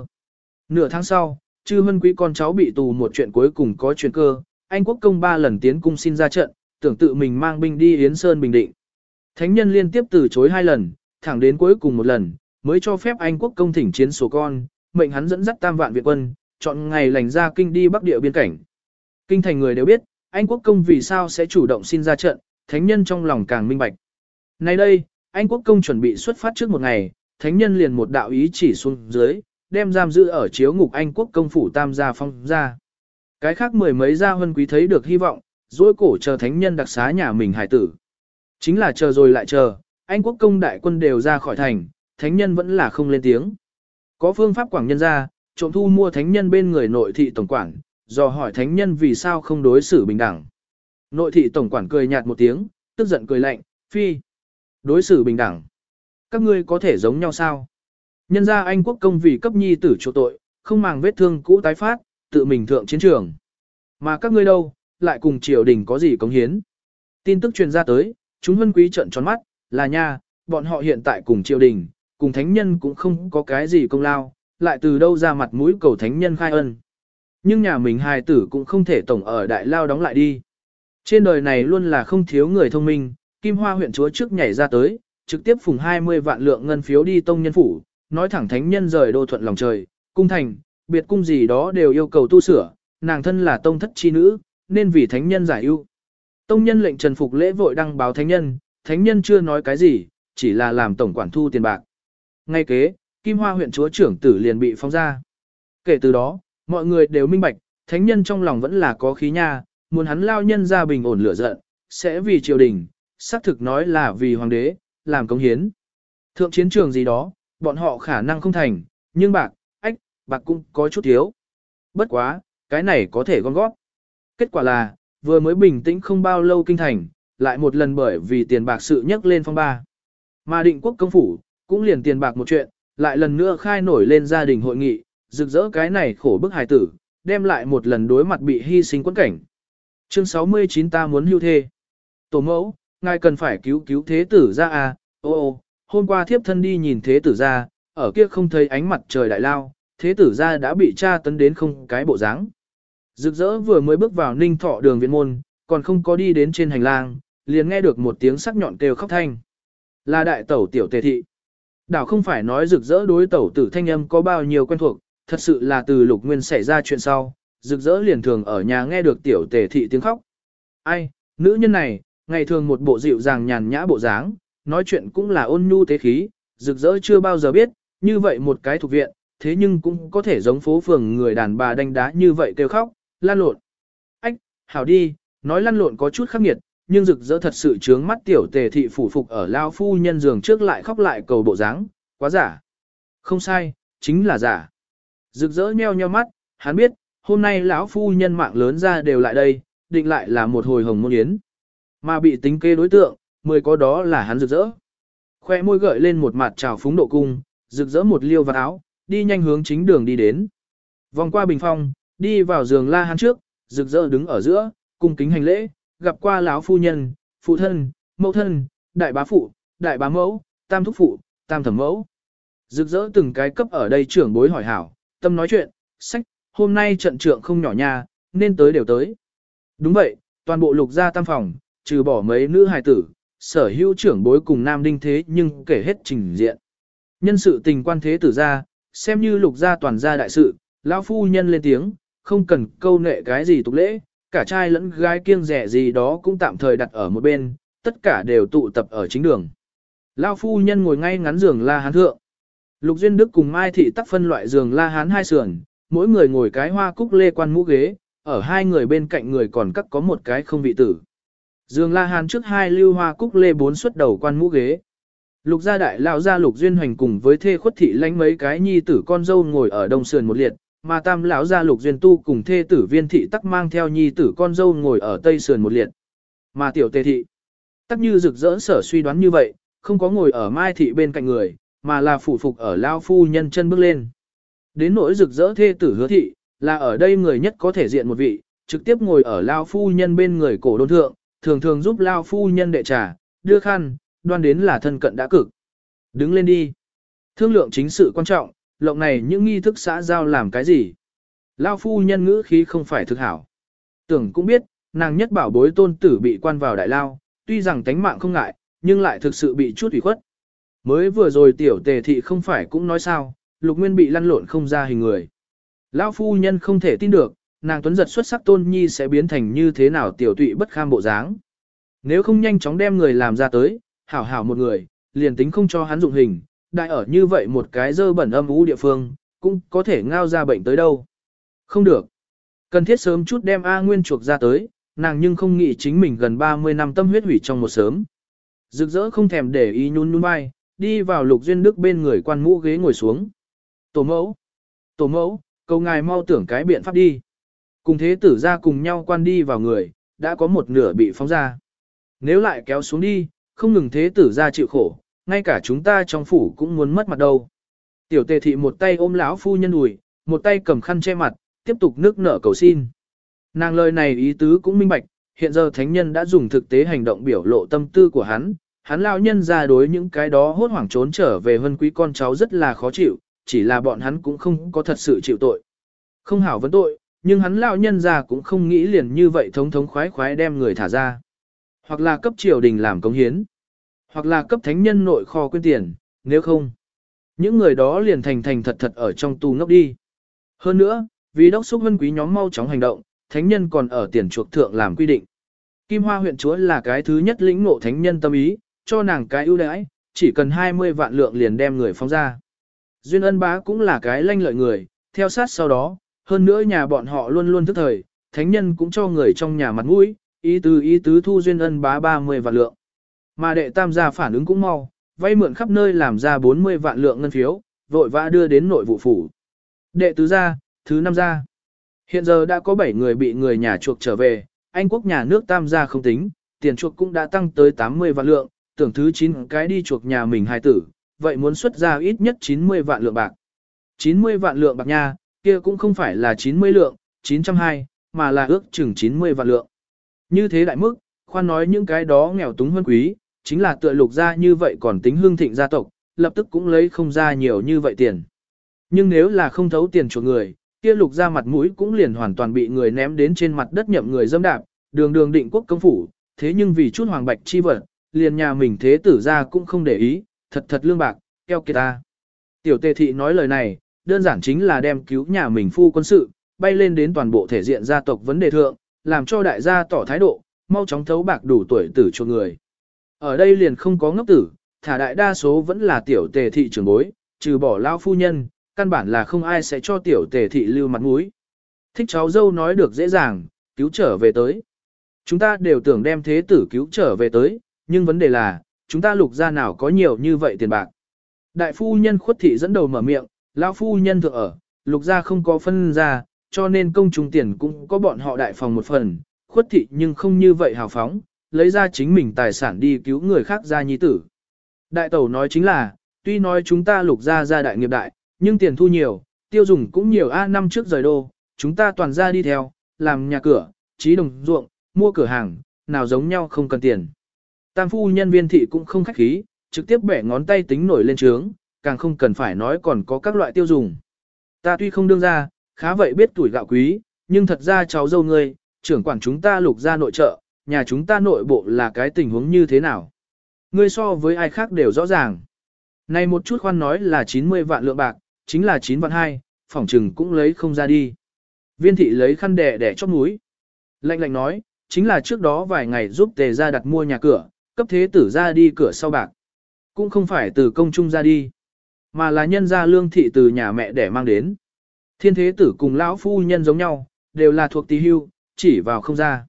Nửa tháng sau, chư hân quý con cháu bị tù một chuyện cuối cùng có chuyện cơ, Anh quốc công ba lần tiến cung xin ra trận, tưởng tự mình mang binh đi Yến Sơn Bình Định. Thánh nhân liên tiếp từ chối hai lần, thẳng đến cuối cùng một lần, mới cho phép Anh quốc công thỉnh chiến số con, mệnh hắn dẫn dắt tam vạn viện quân, chọn ngày lành ra kinh đi bắc địa biên cảnh. Kinh thành người đều biết, Anh quốc công vì sao sẽ chủ động xin ra trận, thánh nhân trong lòng càng minh bạch. Nay đây, Anh quốc công chuẩn bị xuất phát trước một ngày, thánh nhân liền một đạo ý chỉ xuống dưới, đem giam giữ ở chiếu ngục Anh quốc công phủ tam gia phong ra. Cái khác mười mấy gia huân quý thấy được hy vọng, dỗi cổ chờ thánh nhân đặc xá nhà mình hải tử. Chính là chờ rồi lại chờ, Anh quốc công đại quân đều ra khỏi thành, thánh nhân vẫn là không lên tiếng. Có phương pháp quảng nhân ra, trộm thu mua thánh nhân bên người nội thị tổng quản, dò hỏi thánh nhân vì sao không đối xử bình đẳng. Nội thị tổng quản cười nhạt một tiếng, tức giận cười lạnh, phi. Đối xử bình đẳng. Các ngươi có thể giống nhau sao? Nhân ra Anh quốc công vì cấp nhi tử chỗ tội, không màng vết thương cũ tái phát, tự mình thượng chiến trường. Mà các ngươi đâu, lại cùng triều đình có gì cống hiến. Tin tức truyền ra tới, chúng vân quý trận tròn mắt, là nha, bọn họ hiện tại cùng triều đình, cùng thánh nhân cũng không có cái gì công lao, lại từ đâu ra mặt mũi cầu thánh nhân khai ân. Nhưng nhà mình hài tử cũng không thể tổng ở đại lao đóng lại đi. Trên đời này luôn là không thiếu người thông minh, Kim Hoa huyện chúa trước nhảy ra tới, trực tiếp phùng 20 vạn lượng ngân phiếu đi tông nhân phủ, nói thẳng thánh nhân rời đô thuận lòng trời, cung thành, biệt cung gì đó đều yêu cầu tu sửa, nàng thân là tông thất chi nữ, nên vì thánh nhân giải ưu. Tông nhân lệnh trần phục lễ vội đăng báo thánh nhân, thánh nhân chưa nói cái gì, chỉ là làm tổng quản thu tiền bạc. Ngay kế, Kim Hoa huyện chúa trưởng tử liền bị phong ra. Kể từ đó, mọi người đều minh bạch, thánh nhân trong lòng vẫn là có khí nha, muốn hắn lao nhân ra bình ổn lửa giận, sẽ vì triều đình, xác thực nói là vì hoàng đế, làm công hiến. Thượng chiến trường gì đó, bọn họ khả năng không thành, nhưng bạc, ách, bạc cũng có chút thiếu. Bất quá, cái này có thể gom góp. Kết quả là, vừa mới bình tĩnh không bao lâu kinh thành, lại một lần bởi vì tiền bạc sự nhắc lên phong ba. Mà định quốc công phủ, cũng liền tiền bạc một chuyện, lại lần nữa khai nổi lên gia đình hội nghị, rực rỡ cái này khổ bức hài tử, đem lại một lần đối mặt bị hy sinh quân cảnh. Chương 69 ta muốn hưu thê. Tổ mẫu, ngài cần phải cứu cứu thế tử ra à, ô ô, hôm qua thiếp thân đi nhìn thế tử ra, ở kia không thấy ánh mặt trời đại lao, thế tử ra đã bị tra tấn đến không cái bộ dáng. Rực rỡ vừa mới bước vào ninh thọ đường viện môn, còn không có đi đến trên hành lang, liền nghe được một tiếng sắc nhọn kêu khóc thanh. Là đại tẩu tiểu tề thị. Đảo không phải nói rực rỡ đối tẩu tử thanh âm có bao nhiêu quen thuộc, thật sự là từ lục nguyên xảy ra chuyện sau, rực rỡ liền thường ở nhà nghe được tiểu tề thị tiếng khóc. Ai, nữ nhân này, ngày thường một bộ dịu dàng nhàn nhã bộ dáng, nói chuyện cũng là ôn nhu tế khí, rực rỡ chưa bao giờ biết, như vậy một cái thuộc viện, thế nhưng cũng có thể giống phố phường người đàn bà đánh đá như vậy kêu khóc, lan lộn. Ách, hảo đi, nói lăn lộn có chút khắc nghiệt, nhưng rực rỡ thật sự trướng mắt tiểu tề thị phủ phục ở lao phu nhân giường trước lại khóc lại cầu bộ dáng, quá giả. Không sai, chính là giả. Rực rỡ nheo nheo mắt, hắn biết, hôm nay lão phu nhân mạng lớn ra đều lại đây, định lại là một hồi hồng môn yến. Mà bị tính kê đối tượng, mười có đó là hắn rực rỡ. Khoe môi gợi lên một mặt trào phúng độ cung, rực rỡ một liêu vào áo, đi nhanh hướng chính đường đi đến. Vòng qua bình phong, đi vào giường la Hán trước, rực rỡ đứng ở giữa, cung kính hành lễ, gặp qua lão phu nhân, phụ thân, mẫu thân, đại bá phụ, đại bá mẫu, tam thúc phụ, tam thẩm mẫu. Rực rỡ từng cái cấp ở đây trưởng bối hỏi hảo, tâm nói chuyện, sách, hôm nay trận trưởng không nhỏ nha, nên tới đều tới. Đúng vậy, toàn bộ lục gia tam phòng, trừ bỏ mấy nữ hài tử, sở hữu trưởng bối cùng nam đinh thế nhưng kể hết trình diện. Nhân sự tình quan thế tử ra, xem như lục gia toàn gia đại sự, lão phu nhân lên tiếng, không cần câu nệ cái gì tục lễ, cả trai lẫn gái kiêng rẻ gì đó cũng tạm thời đặt ở một bên, tất cả đều tụ tập ở chính đường. Lão phu nhân ngồi ngay ngắn giường la hán thượng. Lục Duyên Đức cùng Mai Thị tắc phân loại giường la hán hai sườn, mỗi người ngồi cái hoa cúc lê quan mũ ghế, ở hai người bên cạnh người còn cắt có một cái không vị tử. Dương La Hán trước hai lưu hoa cúc lê bốn xuất đầu quan mũ ghế. Lục gia đại lão gia Lục Duyên Hoành cùng với thê khuất thị lãnh mấy cái nhi tử con dâu ngồi ở đông sườn một liệt, mà tam lão gia Lục Duyên Tu cùng thê tử viên thị tắc mang theo nhi tử con dâu ngồi ở tây sườn một liệt. Mà tiểu tề thị, tắc như rực rỡ sở suy đoán như vậy, không có ngồi ở mai thị bên cạnh người, mà là phủ phục ở lao phu nhân chân bước lên. Đến nỗi rực rỡ thê tử hứa thị, là ở đây người nhất có thể diện một vị, trực tiếp ngồi ở lao phu nhân bên người cổ đôn thượng, thường thường giúp lao phu nhân đệ trà, đưa khăn, đoan đến là thân cận đã cực. Đứng lên đi. Thương lượng chính sự quan trọng, lộng này những nghi thức xã giao làm cái gì? Lao phu nhân ngữ khí không phải thực hảo. Tưởng cũng biết, nàng nhất bảo bối tôn tử bị quan vào đại lao, tuy rằng tánh mạng không ngại, nhưng lại thực sự bị chút ủy khuất. Mới vừa rồi tiểu tề thị không phải cũng nói sao, lục nguyên bị lăn lộn không ra hình người. Lão phu nhân không thể tin được, nàng tuấn giật xuất sắc tôn nhi sẽ biến thành như thế nào tiểu tụy bất kham bộ dáng. Nếu không nhanh chóng đem người làm ra tới, hảo hảo một người, liền tính không cho hắn dụng hình, đại ở như vậy một cái dơ bẩn âm ú địa phương, cũng có thể ngao ra bệnh tới đâu. Không được. Cần thiết sớm chút đem A Nguyên chuộc ra tới, nàng nhưng không nghĩ chính mình gần 30 năm tâm huyết hủy trong một sớm. Rực rỡ không thèm để ý nhún nhún vai, đi vào lục duyên đức bên người quan mũ ghế ngồi xuống. Tổ mẫu, tổ mẫu, cầu ngài mau tưởng cái biện pháp đi. Cùng thế tử ra cùng nhau quan đi vào người, đã có một nửa bị phóng ra. Nếu lại kéo xuống đi, không ngừng thế tử ra chịu khổ, ngay cả chúng ta trong phủ cũng muốn mất mặt đâu. Tiểu tề thị một tay ôm lão phu nhân ủi, một tay cầm khăn che mặt, tiếp tục nước nở cầu xin. Nàng lời này ý tứ cũng minh bạch, hiện giờ thánh nhân đã dùng thực tế hành động biểu lộ tâm tư của hắn, hắn lao nhân ra đối những cái đó hốt hoảng trốn trở về hân quý con cháu rất là khó chịu, chỉ là bọn hắn cũng không có thật sự chịu tội. Không hảo vấn tội, nhưng hắn lao nhân ra cũng không nghĩ liền như vậy thống thống khoái khoái đem người thả ra. Hoặc là cấp triều đình làm công hiến, hoặc là cấp thánh nhân nội kho quyên tiền, nếu không. Những người đó liền thành thành thật thật ở trong tù ngốc đi. Hơn nữa, vì đốc xúc vân quý nhóm mau chóng hành động, thánh nhân còn ở tiền chuộc thượng làm quy định. Kim Hoa huyện chúa là cái thứ nhất lĩnh ngộ thánh nhân tâm ý, cho nàng cái ưu đãi, chỉ cần 20 vạn lượng liền đem người phóng ra. Duyên ân bá cũng là cái lanh lợi người, theo sát sau đó, hơn nữa nhà bọn họ luôn luôn thức thời, thánh nhân cũng cho người trong nhà mặt mũi, ý tứ ý tứ thu duyên ân bá 30 vạn lượng. Mà đệ tam gia phản ứng cũng mau, vay mượn khắp nơi làm ra 40 vạn lượng ngân phiếu, vội vã đưa đến nội vụ phủ. Đệ tứ gia, thứ năm gia. Hiện giờ đã có 7 người bị người nhà chuộc trở về, Anh quốc nhà nước tam gia không tính, tiền chuộc cũng đã tăng tới 80 vạn lượng, tưởng thứ 9 cái đi chuộc nhà mình hài tử, vậy muốn xuất ra ít nhất 90 vạn lượng bạc. 90 vạn lượng bạc nha, kia cũng không phải là 90 lượng, 920, mà là ước chừng 90 vạn lượng. Như thế đại mức, khoan nói những cái đó nghèo túng hơn quý, chính là tựa lục gia như vậy còn tính hương thịnh gia tộc, lập tức cũng lấy không ra nhiều như vậy tiền. Nhưng nếu là không thấu tiền chuộc người, kia lục gia mặt mũi cũng liền hoàn toàn bị người ném đến trên mặt đất nhậm người dâm đạp, đường đường định quốc công phủ, thế nhưng vì chút hoàng bạch chi vật, liền nhà mình thế tử gia cũng không để ý, thật thật lương bạc, keo kia ta. Tiểu tề thị nói lời này, đơn giản chính là đem cứu nhà mình phu quân sự, bay lên đến toàn bộ thể diện gia tộc vấn đề thượng, làm cho đại gia tỏ thái độ, mau chóng thấu bạc đủ tuổi tử cho người. Ở đây liền không có ngốc tử, thả đại đa số vẫn là tiểu tề thị trưởng bối, trừ bỏ lao phu nhân, căn bản là không ai sẽ cho tiểu tề thị lưu mặt mũi. Thích cháu dâu nói được dễ dàng, cứu trở về tới. Chúng ta đều tưởng đem thế tử cứu trở về tới, nhưng vấn đề là, chúng ta lục ra nào có nhiều như vậy tiền bạc. Đại phu nhân khuất thị dẫn đầu mở miệng, lão phu nhân thượng ở, lục ra không có phân ra, cho nên công chúng tiền cũng có bọn họ đại phòng một phần, khuất thị nhưng không như vậy hào phóng, lấy ra chính mình tài sản đi cứu người khác ra nhi tử. Đại tẩu nói chính là, tuy nói chúng ta lục ra ra đại nghiệp đại, nhưng tiền thu nhiều, tiêu dùng cũng nhiều A năm trước rời đô, chúng ta toàn ra đi theo, làm nhà cửa, trí đồng ruộng, mua cửa hàng, nào giống nhau không cần tiền. Tam phu nhân viên thị cũng không khách khí, trực tiếp bẻ ngón tay tính nổi lên trướng, càng không cần phải nói còn có các loại tiêu dùng. Ta tuy không đương ra, khá vậy biết tuổi gạo quý, nhưng thật ra cháu dâu ngươi, trưởng quản chúng ta lục ra nội trợ, nhà chúng ta nội bộ là cái tình huống như thế nào. Ngươi so với ai khác đều rõ ràng. Này một chút khoan nói là 90 vạn lượng bạc, chính là 9 vạn 2, phỏng trừng cũng lấy không ra đi. Viên thị lấy khăn đẻ đẻ chóp núi. Lạnh lạnh nói, chính là trước đó vài ngày giúp tề ra đặt mua nhà cửa, cấp thế tử ra đi cửa sau bạc. Cũng không phải từ công trung ra đi, mà là nhân gia lương thị từ nhà mẹ để mang đến. Thiên thế tử cùng lão phu nhân giống nhau, đều là thuộc tí hưu, chỉ vào không ra.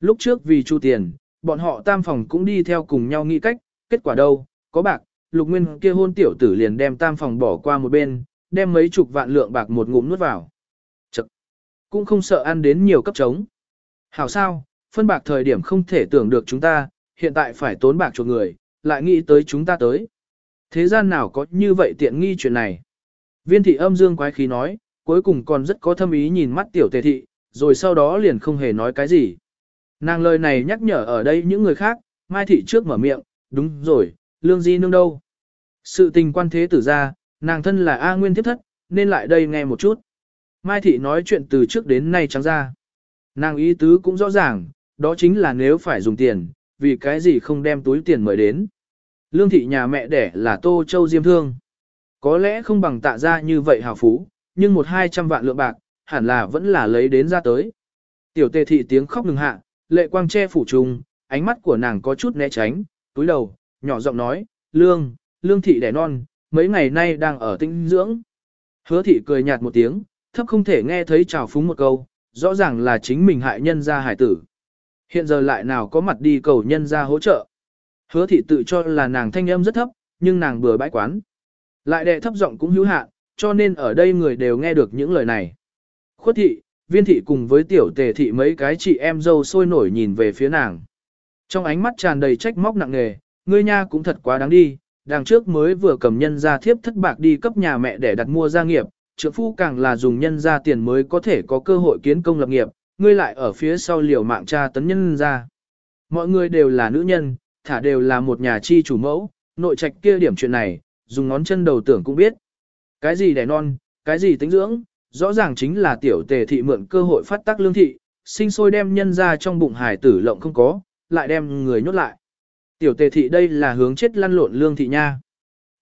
Lúc trước vì chu tiền, bọn họ tam phòng cũng đi theo cùng nhau nghĩ cách, kết quả đâu, có bạc, lục nguyên kia hôn tiểu tử liền đem tam phòng bỏ qua một bên, đem mấy chục vạn lượng bạc một ngụm nuốt vào. Chật! Cũng không sợ ăn đến nhiều cấp trống. Hảo sao, phân bạc thời điểm không thể tưởng được chúng ta, hiện tại phải tốn bạc cho người, lại nghĩ tới chúng ta tới. Thế gian nào có như vậy tiện nghi chuyện này? Viên thị âm dương quái khí nói, cuối cùng còn rất có thâm ý nhìn mắt tiểu tề thị, rồi sau đó liền không hề nói cái gì. Nàng lời này nhắc nhở ở đây những người khác, Mai thị trước mở miệng, đúng rồi, lương di nương đâu. Sự tình quan thế tử ra, nàng thân là A Nguyên thiếp thất, nên lại đây nghe một chút. Mai thị nói chuyện từ trước đến nay trắng ra. Nàng ý tứ cũng rõ ràng, đó chính là nếu phải dùng tiền, vì cái gì không đem túi tiền mời đến. Lương thị nhà mẹ đẻ là Tô Châu Diêm Thương. Có lẽ không bằng tạ ra như vậy hào phú, nhưng một hai trăm vạn lượng bạc, hẳn là vẫn là lấy đến ra tới. Tiểu tề thị tiếng khóc ngừng hạ, lệ quang che phủ trùng, ánh mắt của nàng có chút né tránh, túi đầu, nhỏ giọng nói, lương, lương thị đẻ non, mấy ngày nay đang ở tinh dưỡng. Hứa thị cười nhạt một tiếng, thấp không thể nghe thấy trào phúng một câu, rõ ràng là chính mình hại nhân ra hải tử. Hiện giờ lại nào có mặt đi cầu nhân ra hỗ trợ. Hứa thị tự cho là nàng thanh âm rất thấp, nhưng nàng bừa bãi quán. Lại đệ thấp giọng cũng hữu hạn, cho nên ở đây người đều nghe được những lời này. Khuất thị, viên thị cùng với tiểu tề thị mấy cái chị em dâu sôi nổi nhìn về phía nàng. Trong ánh mắt tràn đầy trách móc nặng nề, ngươi nha cũng thật quá đáng đi, đằng trước mới vừa cầm nhân ra thiếp thất bạc đi cấp nhà mẹ để đặt mua gia nghiệp, trượng phu càng là dùng nhân ra tiền mới có thể có cơ hội kiến công lập nghiệp, ngươi lại ở phía sau liều mạng tra tấn nhân ra. Mọi người đều là nữ nhân, thả đều là một nhà chi chủ mẫu, nội trạch kia điểm chuyện này, dùng ngón chân đầu tưởng cũng biết. Cái gì đẻ non, cái gì tính dưỡng, rõ ràng chính là tiểu tề thị mượn cơ hội phát tác lương thị, sinh sôi đem nhân ra trong bụng hải tử lộng không có, lại đem người nhốt lại. Tiểu tề thị đây là hướng chết lăn lộn lương thị nha.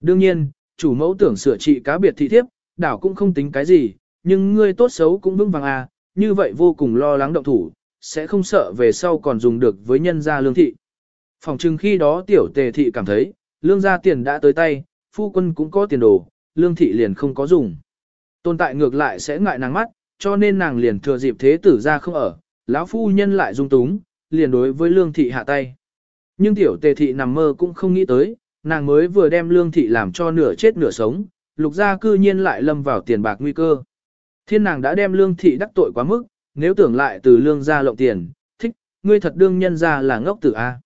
Đương nhiên, chủ mẫu tưởng sửa trị cá biệt thị thiếp, đảo cũng không tính cái gì, nhưng ngươi tốt xấu cũng vững vàng à, như vậy vô cùng lo lắng động thủ, sẽ không sợ về sau còn dùng được với nhân gia lương thị. Phòng chừng khi đó tiểu tề thị cảm thấy, lương gia tiền đã tới tay, phu quân cũng có tiền đồ, lương thị liền không có dùng. Tồn tại ngược lại sẽ ngại nàng mắt, cho nên nàng liền thừa dịp thế tử ra không ở, lão phu nhân lại dung túng, liền đối với lương thị hạ tay. Nhưng tiểu tề thị nằm mơ cũng không nghĩ tới, nàng mới vừa đem lương thị làm cho nửa chết nửa sống, lục gia cư nhiên lại lâm vào tiền bạc nguy cơ. Thiên nàng đã đem lương thị đắc tội quá mức, nếu tưởng lại từ lương gia lộng tiền, thích, ngươi thật đương nhân ra là ngốc tử A.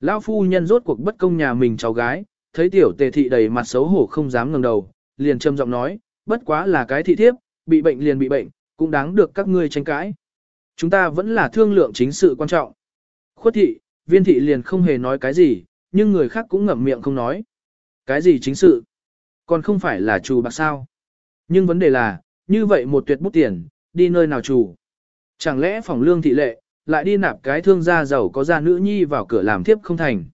Lão phu nhân rốt cuộc bất công nhà mình cháu gái, thấy tiểu tề thị đầy mặt xấu hổ không dám ngẩng đầu, liền trầm giọng nói, bất quá là cái thị thiếp, bị bệnh liền bị bệnh, cũng đáng được các ngươi tranh cãi. Chúng ta vẫn là thương lượng chính sự quan trọng. Khuất thị, viên thị liền không hề nói cái gì, nhưng người khác cũng ngậm miệng không nói. Cái gì chính sự? Còn không phải là chủ bạc sao? Nhưng vấn đề là, như vậy một tuyệt bút tiền, đi nơi nào chủ? Chẳng lẽ phòng lương thị lệ, lại đi nạp cái thương gia giàu có gia nữ nhi vào cửa làm thiếp không thành?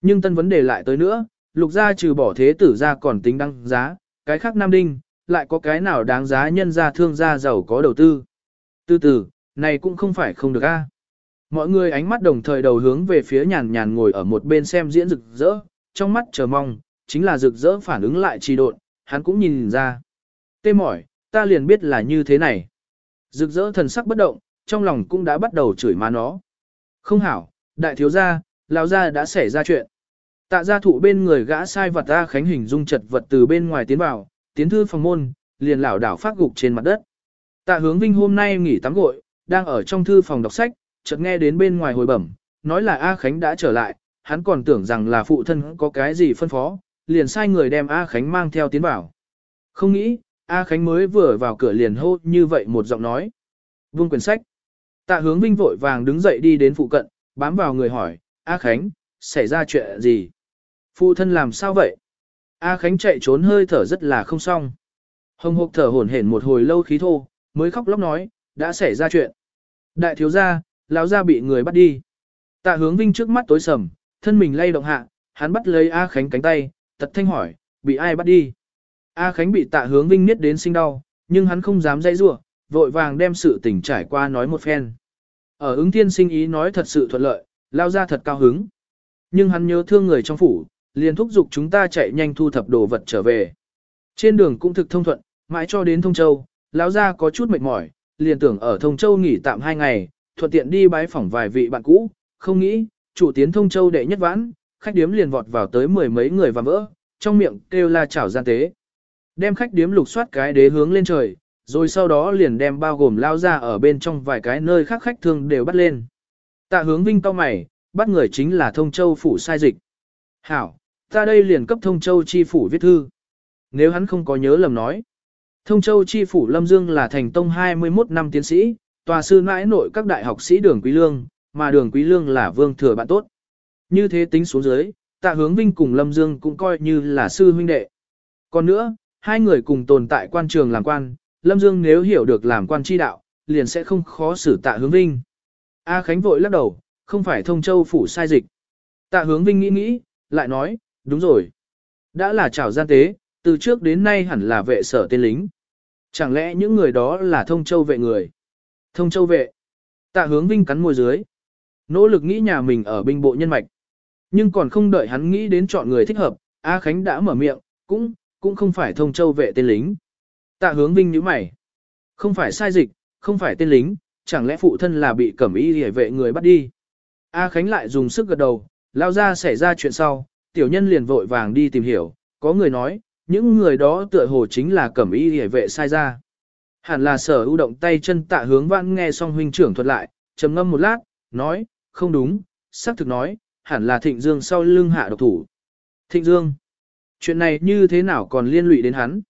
Nhưng tân vấn đề lại tới nữa, lục gia trừ bỏ thế tử gia còn tính đăng giá, cái khác nam đinh, lại có cái nào đáng giá nhân gia thương gia giàu có đầu tư. Từ từ, này cũng không phải không được a. Mọi người ánh mắt đồng thời đầu hướng về phía nhàn nhàn ngồi ở một bên xem diễn rực rỡ, trong mắt chờ mong, chính là rực rỡ phản ứng lại trì độn, hắn cũng nhìn ra. Tê mỏi, ta liền biết là như thế này. Rực rỡ thần sắc bất động, trong lòng cũng đã bắt đầu chửi má nó. Không hảo, đại thiếu gia, lão gia đã xảy ra chuyện. Tạ gia thụ bên người gã sai vật ta khánh hình dung chật vật từ bên ngoài tiến vào, tiến thư phòng môn, liền lảo đảo phát gục trên mặt đất. Tạ hướng vinh hôm nay nghỉ tắm gội, đang ở trong thư phòng đọc sách, chợt nghe đến bên ngoài hồi bẩm, nói là A Khánh đã trở lại, hắn còn tưởng rằng là phụ thân có cái gì phân phó, liền sai người đem A Khánh mang theo tiến vào. Không nghĩ, A Khánh mới vừa vào cửa liền hô như vậy một giọng nói. Vương quyển sách. Tạ hướng vinh vội vàng đứng dậy đi đến phụ cận, bám vào người hỏi, A Khánh, xảy ra chuyện gì? Phụ thân làm sao vậy? A Khánh chạy trốn hơi thở rất là không xong. Hồng hộc thở hổn hển một hồi lâu khí thô, mới khóc lóc nói, đã xảy ra chuyện. Đại thiếu gia, lão gia bị người bắt đi. Tạ hướng vinh trước mắt tối sầm, thân mình lay động hạ, hắn bắt lấy A Khánh cánh tay, tật thanh hỏi, bị ai bắt đi? A Khánh bị tạ hướng vinh niết đến sinh đau, nhưng hắn không dám dây rủa, vội vàng đem sự tình trải qua nói một phen. Ở ứng thiên sinh ý nói thật sự thuận lợi, lao ra thật cao hứng. Nhưng hắn nhớ thương người trong phủ, liền thúc giục chúng ta chạy nhanh thu thập đồ vật trở về. Trên đường cũng thực thông thuận, mãi cho đến Thông Châu, lão gia có chút mệt mỏi, liền tưởng ở Thông Châu nghỉ tạm hai ngày, thuận tiện đi bái phỏng vài vị bạn cũ, không nghĩ, chủ tiến Thông Châu đệ nhất vãn, khách điếm liền vọt vào tới mười mấy người và vỡ, trong miệng kêu la chảo gian tế. Đem khách điếm lục soát cái đế hướng lên trời, rồi sau đó liền đem bao gồm lao ra ở bên trong vài cái nơi khác khách thương đều bắt lên. Tạ hướng vinh cao mày, bắt người chính là Thông Châu phủ sai dịch. Hảo, ta đây liền cấp Thông Châu chi phủ viết thư. Nếu hắn không có nhớ lầm nói. Thông Châu chi phủ Lâm Dương là thành tông 21 năm tiến sĩ, tòa sư mãi nội các đại học sĩ đường Quý Lương, mà đường Quý Lương là vương thừa bạn tốt. Như thế tính xuống dưới, tạ hướng vinh cùng Lâm Dương cũng coi như là sư huynh đệ. Còn nữa, hai người cùng tồn tại quan trường làm quan, Lâm Dương nếu hiểu được làm quan chi đạo, liền sẽ không khó xử tạ hướng vinh. A Khánh vội lắc đầu, không phải thông châu phủ sai dịch. Tạ hướng vinh nghĩ nghĩ, lại nói, đúng rồi. Đã là trảo gian tế, từ trước đến nay hẳn là vệ sở tên lính. Chẳng lẽ những người đó là thông châu vệ người? Thông châu vệ. Tạ hướng vinh cắn môi dưới. Nỗ lực nghĩ nhà mình ở binh bộ nhân mạch. Nhưng còn không đợi hắn nghĩ đến chọn người thích hợp, A Khánh đã mở miệng, cũng, cũng không phải thông châu vệ tên lính. Tạ hướng vinh nhíu mày. Không phải sai dịch, không phải tên lính, chẳng lẽ phụ thân là bị cẩm y hề vệ người bắt đi. A Khánh lại dùng sức gật đầu, lao ra xảy ra chuyện sau, tiểu nhân liền vội vàng đi tìm hiểu, có người nói, những người đó tựa hồ chính là cẩm y hề vệ sai ra. Hẳn là sở ưu động tay chân tạ hướng vãn nghe xong huynh trưởng thuật lại, trầm ngâm một lát, nói, không đúng, xác thực nói, hẳn là thịnh dương sau lưng hạ độc thủ. Thịnh dương, chuyện này như thế nào còn liên lụy đến hắn?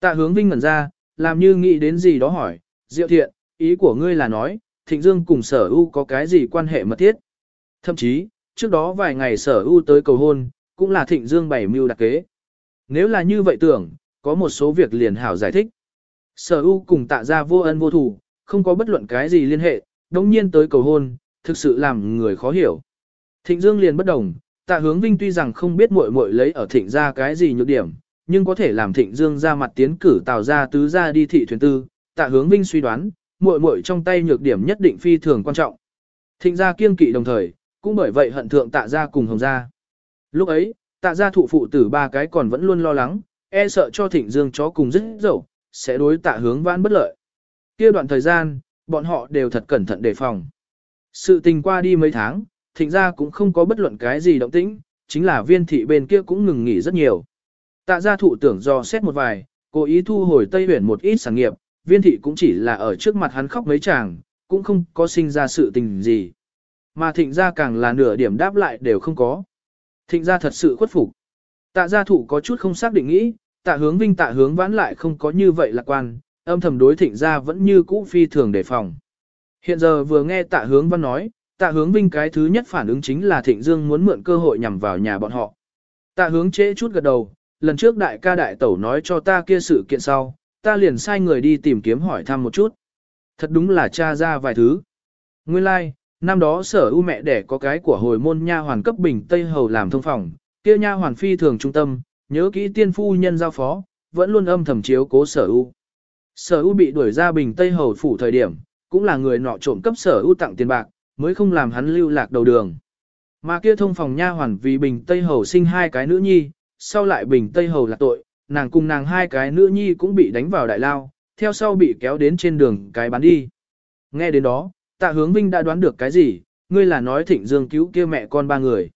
Tạ hướng vinh ngẩn ra, làm như nghĩ đến gì đó hỏi, diệu thiện, ý của ngươi là nói, thịnh dương cùng sở ưu có cái gì quan hệ mật thiết? Thậm chí, trước đó vài ngày sở ưu tới cầu hôn, cũng là thịnh dương bảy mưu đặc kế. Nếu là như vậy tưởng, có một số việc liền hảo giải thích. Sở U cùng tạ ra vô ân vô thủ, không có bất luận cái gì liên hệ, đồng nhiên tới cầu hôn, thực sự làm người khó hiểu. Thịnh dương liền bất đồng, tạ hướng vinh tuy rằng không biết muội muội lấy ở thịnh ra cái gì nhược điểm, nhưng có thể làm thịnh dương ra mặt tiến cử tào ra tứ ra đi thị thuyền tư, tạ hướng vinh suy đoán, muội muội trong tay nhược điểm nhất định phi thường quan trọng. Thịnh gia kiên kỵ đồng thời, cũng bởi vậy hận thượng tạ gia cùng hồng gia. Lúc ấy, tạ gia thụ phụ tử ba cái còn vẫn luôn lo lắng, e sợ cho thịnh dương chó cùng rất dậu, sẽ đối tạ hướng vãn bất lợi. kia đoạn thời gian, bọn họ đều thật cẩn thận đề phòng. Sự tình qua đi mấy tháng, thịnh gia cũng không có bất luận cái gì động tĩnh, chính là viên thị bên kia cũng ngừng nghỉ rất nhiều. Tạ gia thụ tưởng do xét một vài, cố ý thu hồi Tây Huyền một ít sản nghiệp, viên thị cũng chỉ là ở trước mặt hắn khóc mấy chàng, cũng không có sinh ra sự tình gì. Mà thịnh gia càng là nửa điểm đáp lại đều không có. Thịnh gia thật sự khuất phục. Tạ gia thụ có chút không xác định nghĩ, tạ hướng vinh tạ hướng vãn lại không có như vậy lạc quan, âm thầm đối thịnh gia vẫn như cũ phi thường đề phòng. Hiện giờ vừa nghe tạ hướng văn nói, tạ hướng vinh cái thứ nhất phản ứng chính là thịnh dương muốn mượn cơ hội nhằm vào nhà bọn họ. Tạ hướng trễ chút gật đầu, lần trước đại ca đại tẩu nói cho ta kia sự kiện sau, ta liền sai người đi tìm kiếm hỏi thăm một chút. Thật đúng là cha ra vài thứ. Nguyên lai, like, năm đó sở ưu mẹ đẻ có cái của hồi môn nha hoàn cấp bình Tây Hầu làm thông phòng, kia nha hoàn phi thường trung tâm, nhớ kỹ tiên phu nhân giao phó, vẫn luôn âm thầm chiếu cố sở ưu. Sở ưu bị đuổi ra bình Tây Hầu phủ thời điểm, cũng là người nọ trộm cấp sở ưu tặng tiền bạc, mới không làm hắn lưu lạc đầu đường. Mà kia thông phòng nha hoàn vì bình Tây Hầu sinh hai cái nữ nhi, sau lại bình Tây Hầu là tội, nàng cùng nàng hai cái nữ nhi cũng bị đánh vào đại lao, theo sau bị kéo đến trên đường cái bán đi. Nghe đến đó, tạ hướng vinh đã đoán được cái gì, ngươi là nói thịnh dương cứu kia mẹ con ba người.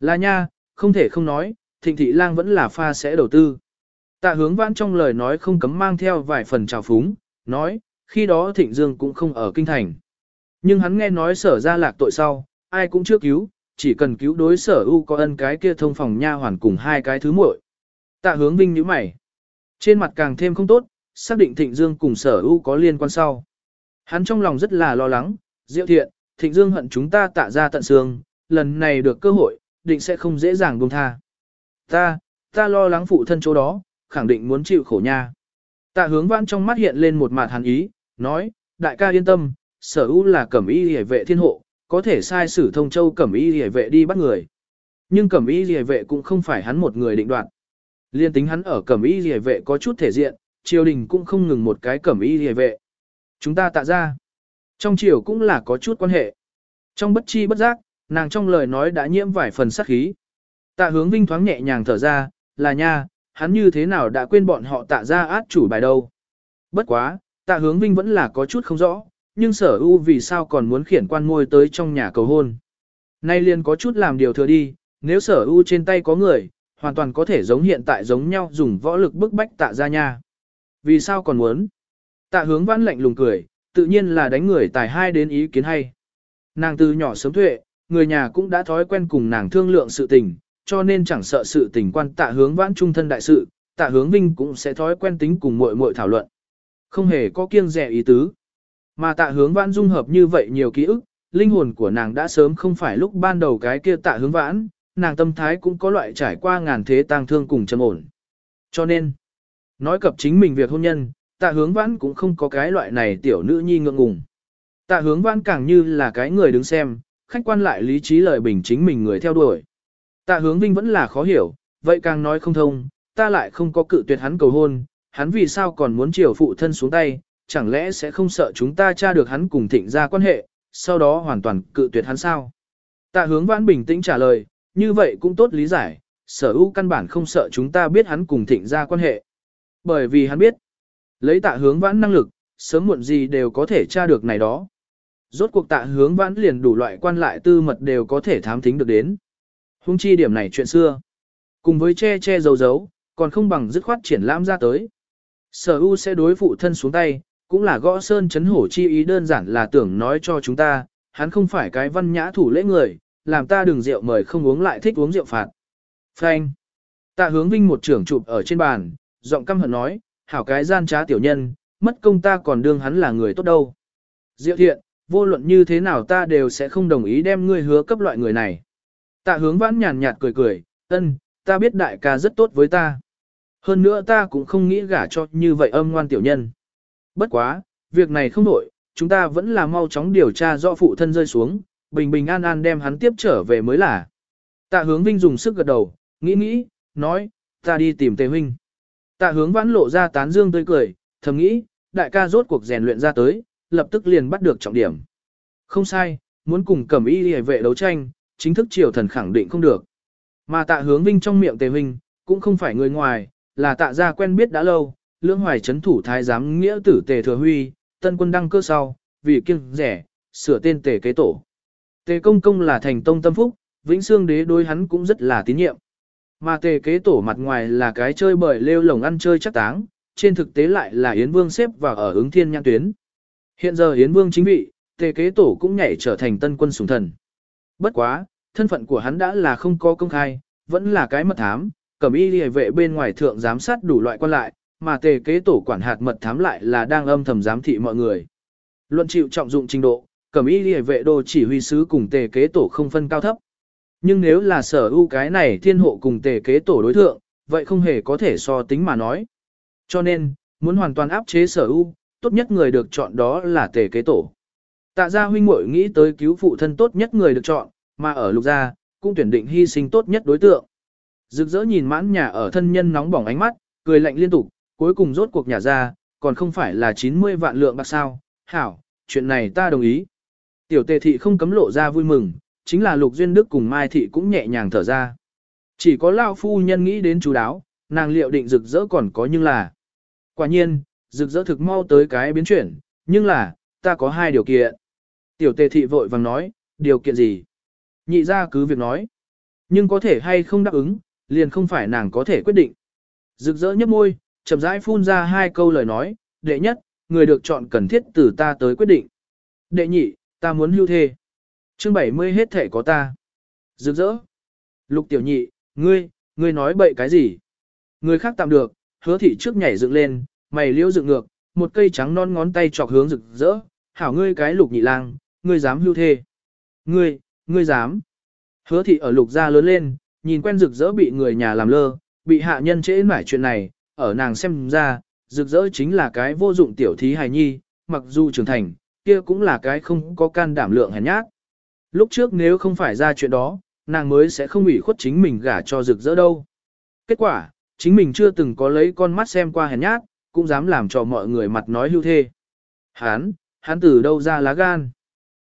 Là nha, không thể không nói, thịnh thị lang vẫn là pha sẽ đầu tư. Tạ hướng vãn trong lời nói không cấm mang theo vài phần trào phúng, nói, khi đó thịnh dương cũng không ở kinh thành. Nhưng hắn nghe nói sở ra lạc tội sau, ai cũng chưa cứu, chỉ cần cứu đối sở u có ân cái kia thông phòng nha hoàn cùng hai cái thứ muội. Tạ hướng vinh nhíu mày. Trên mặt càng thêm không tốt, xác định Thịnh Dương cùng sở u có liên quan sau. Hắn trong lòng rất là lo lắng, diệu thiện, Thịnh Dương hận chúng ta tạ ra tận xương, lần này được cơ hội, định sẽ không dễ dàng buông tha. Ta, ta lo lắng phụ thân chỗ đó, khẳng định muốn chịu khổ nha. Tạ hướng vãn trong mắt hiện lên một mặt hàn ý, nói, đại ca yên tâm, sở u là cẩm y hề vệ thiên hộ, có thể sai sử thông châu cẩm y hề vệ đi bắt người. Nhưng cẩm y hề vệ cũng không phải hắn một người định đoạt. Liên tính hắn ở cẩm y hề vệ có chút thể diện, triều đình cũng không ngừng một cái cẩm y hề vệ. Chúng ta tạ ra. Trong chiều cũng là có chút quan hệ. Trong bất chi bất giác, nàng trong lời nói đã nhiễm vài phần sát khí. Tạ hướng vinh thoáng nhẹ nhàng thở ra, là nha, hắn như thế nào đã quên bọn họ tạ ra át chủ bài đâu. Bất quá, tạ hướng vinh vẫn là có chút không rõ, nhưng sở ưu vì sao còn muốn khiển quan môi tới trong nhà cầu hôn. Nay liền có chút làm điều thừa đi, nếu sở ưu trên tay có người, hoàn toàn có thể giống hiện tại giống nhau dùng võ lực bức bách tạ ra nha. Vì sao còn muốn? Tạ hướng vãn lạnh lùng cười, tự nhiên là đánh người tài hai đến ý kiến hay. Nàng từ nhỏ sớm tuệ, người nhà cũng đã thói quen cùng nàng thương lượng sự tình, cho nên chẳng sợ sự tình quan tạ hướng vãn trung thân đại sự, tạ hướng vinh cũng sẽ thói quen tính cùng muội muội thảo luận. Không hề có kiêng rẻ ý tứ. Mà tạ hướng vãn dung hợp như vậy nhiều ký ức, linh hồn của nàng đã sớm không phải lúc ban đầu cái kia tạ hướng vãn, nàng tâm thái cũng có loại trải qua ngàn thế tang thương cùng trầm ổn. Cho nên, nói cập chính mình việc hôn nhân, tạ hướng vãn cũng không có cái loại này tiểu nữ nhi ngượng ngùng. Tạ hướng vãn càng như là cái người đứng xem, khách quan lại lý trí lời bình chính mình người theo đuổi. Tạ hướng vinh vẫn là khó hiểu, vậy càng nói không thông, ta lại không có cự tuyệt hắn cầu hôn, hắn vì sao còn muốn chiều phụ thân xuống tay, chẳng lẽ sẽ không sợ chúng ta tra được hắn cùng thịnh ra quan hệ, sau đó hoàn toàn cự tuyệt hắn sao? Tạ hướng vãn bình tĩnh trả lời, như vậy cũng tốt lý giải, sở hữu căn bản không sợ chúng ta biết hắn cùng thịnh ra quan hệ. Bởi vì hắn biết, lấy tạ hướng vãn năng lực, sớm muộn gì đều có thể tra được này đó. Rốt cuộc tạ hướng vãn liền đủ loại quan lại tư mật đều có thể thám thính được đến. Hung chi điểm này chuyện xưa. Cùng với che che giấu giấu, còn không bằng dứt khoát triển lãm ra tới. Sở u sẽ đối phụ thân xuống tay, cũng là gõ sơn chấn hổ chi ý đơn giản là tưởng nói cho chúng ta, hắn không phải cái văn nhã thủ lễ người, làm ta đừng rượu mời không uống lại thích uống rượu phạt. Phanh. Tạ hướng vinh một trưởng chụp ở trên bàn, giọng căm hận nói, hảo cái gian trá tiểu nhân, mất công ta còn đương hắn là người tốt đâu. Diệu thiện, vô luận như thế nào ta đều sẽ không đồng ý đem ngươi hứa cấp loại người này. Tạ hướng vãn nhàn nhạt cười cười, ân, ta biết đại ca rất tốt với ta. Hơn nữa ta cũng không nghĩ gả cho như vậy âm ngoan tiểu nhân. Bất quá, việc này không đổi, chúng ta vẫn là mau chóng điều tra rõ phụ thân rơi xuống, bình bình an an đem hắn tiếp trở về mới là. Tạ hướng vinh dùng sức gật đầu, nghĩ nghĩ, nói, ta đi tìm tề huynh. Tạ hướng vãn lộ ra tán dương tươi cười, thầm nghĩ, đại ca rốt cuộc rèn luyện ra tới, lập tức liền bắt được trọng điểm. Không sai, muốn cùng cẩm y hề vệ đấu tranh, chính thức triều thần khẳng định không được. Mà tạ hướng vinh trong miệng tề huynh, cũng không phải người ngoài, là tạ gia quen biết đã lâu, lưỡng hoài chấn thủ thái giám nghĩa tử tề thừa huy, tân quân đăng cơ sau, vì kiêng rẻ, sửa tên tề kế tổ. Tề công công là thành tông tâm phúc, vĩnh xương đế đối hắn cũng rất là tín nhiệm. Mà tề kế tổ mặt ngoài là cái chơi bời lêu lồng ăn chơi chắc táng, trên thực tế lại là Yến Vương xếp vào ở ứng thiên nhãn tuyến. Hiện giờ Yến Vương chính vị, tề kế tổ cũng nhảy trở thành tân quân sủng thần. Bất quá, thân phận của hắn đã là không có công khai, vẫn là cái mật thám, cẩm y liề vệ bên ngoài thượng giám sát đủ loại quan lại, mà tề kế tổ quản hạt mật thám lại là đang âm thầm giám thị mọi người. Luận chịu trọng dụng trình độ, cẩm y liề vệ đô chỉ huy sứ cùng tề kế tổ không phân cao thấp. Nhưng nếu là sở ưu cái này thiên hộ cùng tề kế tổ đối thượng, vậy không hề có thể so tính mà nói. Cho nên, muốn hoàn toàn áp chế sở ưu, tốt nhất người được chọn đó là tề kế tổ. Tạ gia huynh muội nghĩ tới cứu phụ thân tốt nhất người được chọn, mà ở lục gia, cũng tuyển định hy sinh tốt nhất đối tượng. Rực rỡ nhìn mãn nhà ở thân nhân nóng bỏng ánh mắt, cười lạnh liên tục, cuối cùng rốt cuộc nhà ra, còn không phải là 90 vạn lượng bạc sao, hảo, chuyện này ta đồng ý. Tiểu tề thị không cấm lộ ra vui mừng, chính là lục duyên đức cùng Mai thị cũng nhẹ nhàng thở ra. Chỉ có lao phu nhân nghĩ đến chú đáo, nàng liệu định rực rỡ còn có nhưng là. Quả nhiên, rực rỡ thực mau tới cái biến chuyển, nhưng là, ta có hai điều kiện. Tiểu tề thị vội vàng nói, điều kiện gì? Nhị ra cứ việc nói. Nhưng có thể hay không đáp ứng, liền không phải nàng có thể quyết định. Rực rỡ nhấp môi, chậm rãi phun ra hai câu lời nói, đệ nhất, người được chọn cần thiết từ ta tới quyết định. Đệ nhị, ta muốn hưu thê. Chương 70 hết thể có ta. Rực rỡ. Lục tiểu nhị, ngươi, ngươi nói bậy cái gì? Người khác tạm được, hứa thị trước nhảy dựng lên, mày liêu dựng ngược, một cây trắng non ngón tay chọc hướng rực rỡ, hảo ngươi cái lục nhị lang, ngươi dám hưu thê. Ngươi, ngươi dám. Hứa thị ở lục gia lớn lên, nhìn quen rực rỡ bị người nhà làm lơ, bị hạ nhân trễ mải chuyện này, ở nàng xem ra, rực rỡ chính là cái vô dụng tiểu thí hài nhi, mặc dù trưởng thành, kia cũng là cái không có can đảm lượng hèn nhát. Lúc trước nếu không phải ra chuyện đó, nàng mới sẽ không ủy khuất chính mình gả cho rực rỡ đâu. Kết quả, chính mình chưa từng có lấy con mắt xem qua hèn nhát, cũng dám làm cho mọi người mặt nói hưu thê. Hán, hán từ đâu ra lá gan.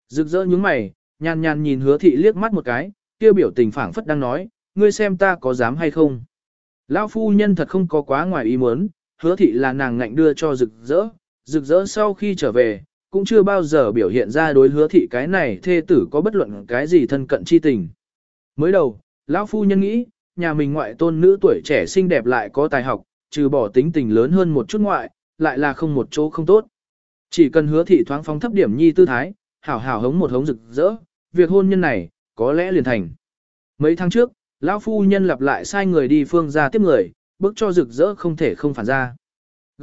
Rực rỡ những mày, nhàn nhàn nhìn hứa thị liếc mắt một cái, kia biểu tình phảng phất đang nói, ngươi xem ta có dám hay không. Lão phu nhân thật không có quá ngoài ý muốn, hứa thị là nàng ngạnh đưa cho rực rỡ, rực rỡ sau khi trở về, cũng chưa bao giờ biểu hiện ra đối hứa thị cái này thê tử có bất luận cái gì thân cận chi tình. Mới đầu, lão phu nhân nghĩ, nhà mình ngoại tôn nữ tuổi trẻ xinh đẹp lại có tài học, trừ bỏ tính tình lớn hơn một chút ngoại, lại là không một chỗ không tốt. Chỉ cần hứa thị thoáng phóng thấp điểm nhi tư thái, hảo hảo hống một hống rực rỡ, việc hôn nhân này, có lẽ liền thành. Mấy tháng trước, lão phu nhân lặp lại sai người đi phương ra tiếp người, bước cho rực rỡ không thể không phản ra.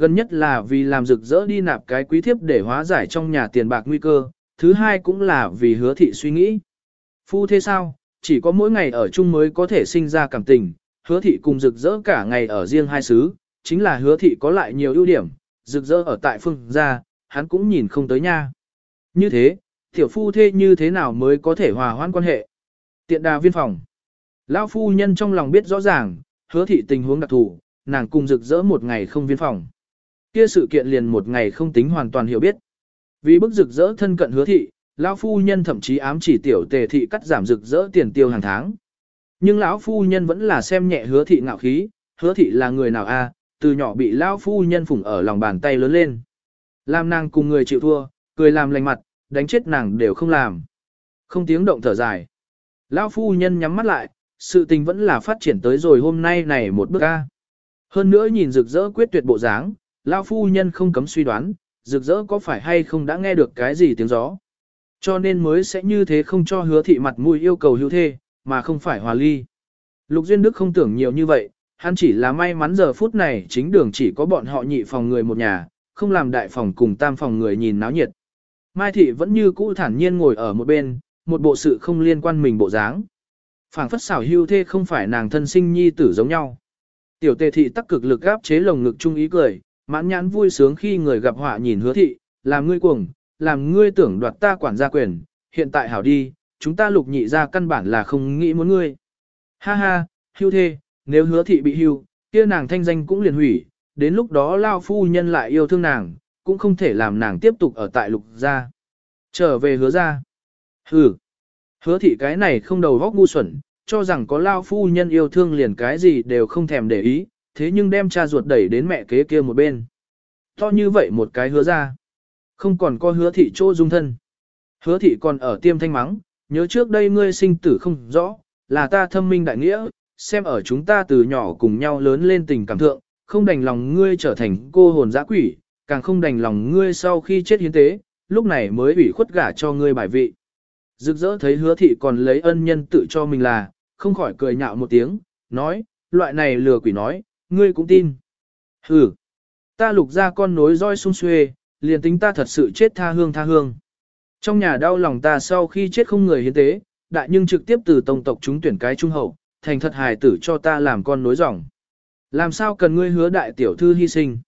Gần nhất là vì làm rực rỡ đi nạp cái quý thiếp để hóa giải trong nhà tiền bạc nguy cơ, thứ hai cũng là vì hứa thị suy nghĩ. Phu thế sao, chỉ có mỗi ngày ở chung mới có thể sinh ra cảm tình, hứa thị cùng rực rỡ cả ngày ở riêng hai xứ, chính là hứa thị có lại nhiều ưu điểm, rực rỡ ở tại phương gia, hắn cũng nhìn không tới nha. Như thế, tiểu phu thê như thế nào mới có thể hòa hoãn quan hệ. Tiện đà viên phòng. Lão phu nhân trong lòng biết rõ ràng, hứa thị tình huống đặc thù, nàng cùng rực rỡ một ngày không viên phòng. Kia sự kiện liền một ngày không tính hoàn toàn hiểu biết. Vì bức rực rỡ thân cận hứa thị, lão phu nhân thậm chí ám chỉ tiểu tề thị cắt giảm rực rỡ tiền tiêu hàng tháng. Nhưng lão phu nhân vẫn là xem nhẹ hứa thị ngạo khí, hứa thị là người nào a? từ nhỏ bị lão phu nhân phủng ở lòng bàn tay lớn lên. Làm nàng cùng người chịu thua, cười làm lành mặt, đánh chết nàng đều không làm. Không tiếng động thở dài. Lão phu nhân nhắm mắt lại, sự tình vẫn là phát triển tới rồi hôm nay này một bước a. Hơn nữa nhìn rực rỡ quyết tuyệt bộ dáng, lão phu nhân không cấm suy đoán, rực rỡ có phải hay không đã nghe được cái gì tiếng gió. Cho nên mới sẽ như thế không cho hứa thị mặt mũi yêu cầu hữu thê, mà không phải hòa ly. Lục Duyên Đức không tưởng nhiều như vậy, hắn chỉ là may mắn giờ phút này chính đường chỉ có bọn họ nhị phòng người một nhà, không làm đại phòng cùng tam phòng người nhìn náo nhiệt. Mai thị vẫn như cũ thản nhiên ngồi ở một bên, một bộ sự không liên quan mình bộ dáng. phảng phất xảo hưu thê không phải nàng thân sinh nhi tử giống nhau. Tiểu tề thị tắc cực lực gáp chế lồng ngực trung ý cười, mãn nhãn vui sướng khi người gặp họa nhìn hứa thị, làm ngươi cuồng, làm ngươi tưởng đoạt ta quản gia quyền, hiện tại hảo đi, chúng ta lục nhị ra căn bản là không nghĩ muốn ngươi. Ha ha, hưu thê, nếu hứa thị bị hưu, kia nàng thanh danh cũng liền hủy, đến lúc đó lao phu nhân lại yêu thương nàng, cũng không thể làm nàng tiếp tục ở tại lục gia. Trở về hứa ra. Hừ. Hứa thị cái này không đầu vóc ngu xuẩn, cho rằng có lao phu nhân yêu thương liền cái gì đều không thèm để ý, thế nhưng đem cha ruột đẩy đến mẹ kế kia một bên. To như vậy một cái hứa ra. Không còn có hứa thị chỗ dung thân. Hứa thị còn ở tiêm thanh mắng, nhớ trước đây ngươi sinh tử không rõ, là ta thâm minh đại nghĩa, xem ở chúng ta từ nhỏ cùng nhau lớn lên tình cảm thượng, không đành lòng ngươi trở thành cô hồn dã quỷ, càng không đành lòng ngươi sau khi chết hiến tế, lúc này mới ủy khuất gả cho ngươi bài vị. Rực rỡ thấy hứa thị còn lấy ân nhân tự cho mình là, không khỏi cười nhạo một tiếng, nói, loại này lừa quỷ nói, ngươi cũng tin. Ừ, ta lục ra con nối roi sung xuê, liền tính ta thật sự chết tha hương tha hương. Trong nhà đau lòng ta sau khi chết không người hiến tế, đại nhưng trực tiếp từ tổng tộc chúng tuyển cái trung hậu, thành thật hài tử cho ta làm con nối dòng. Làm sao cần ngươi hứa đại tiểu thư hy sinh?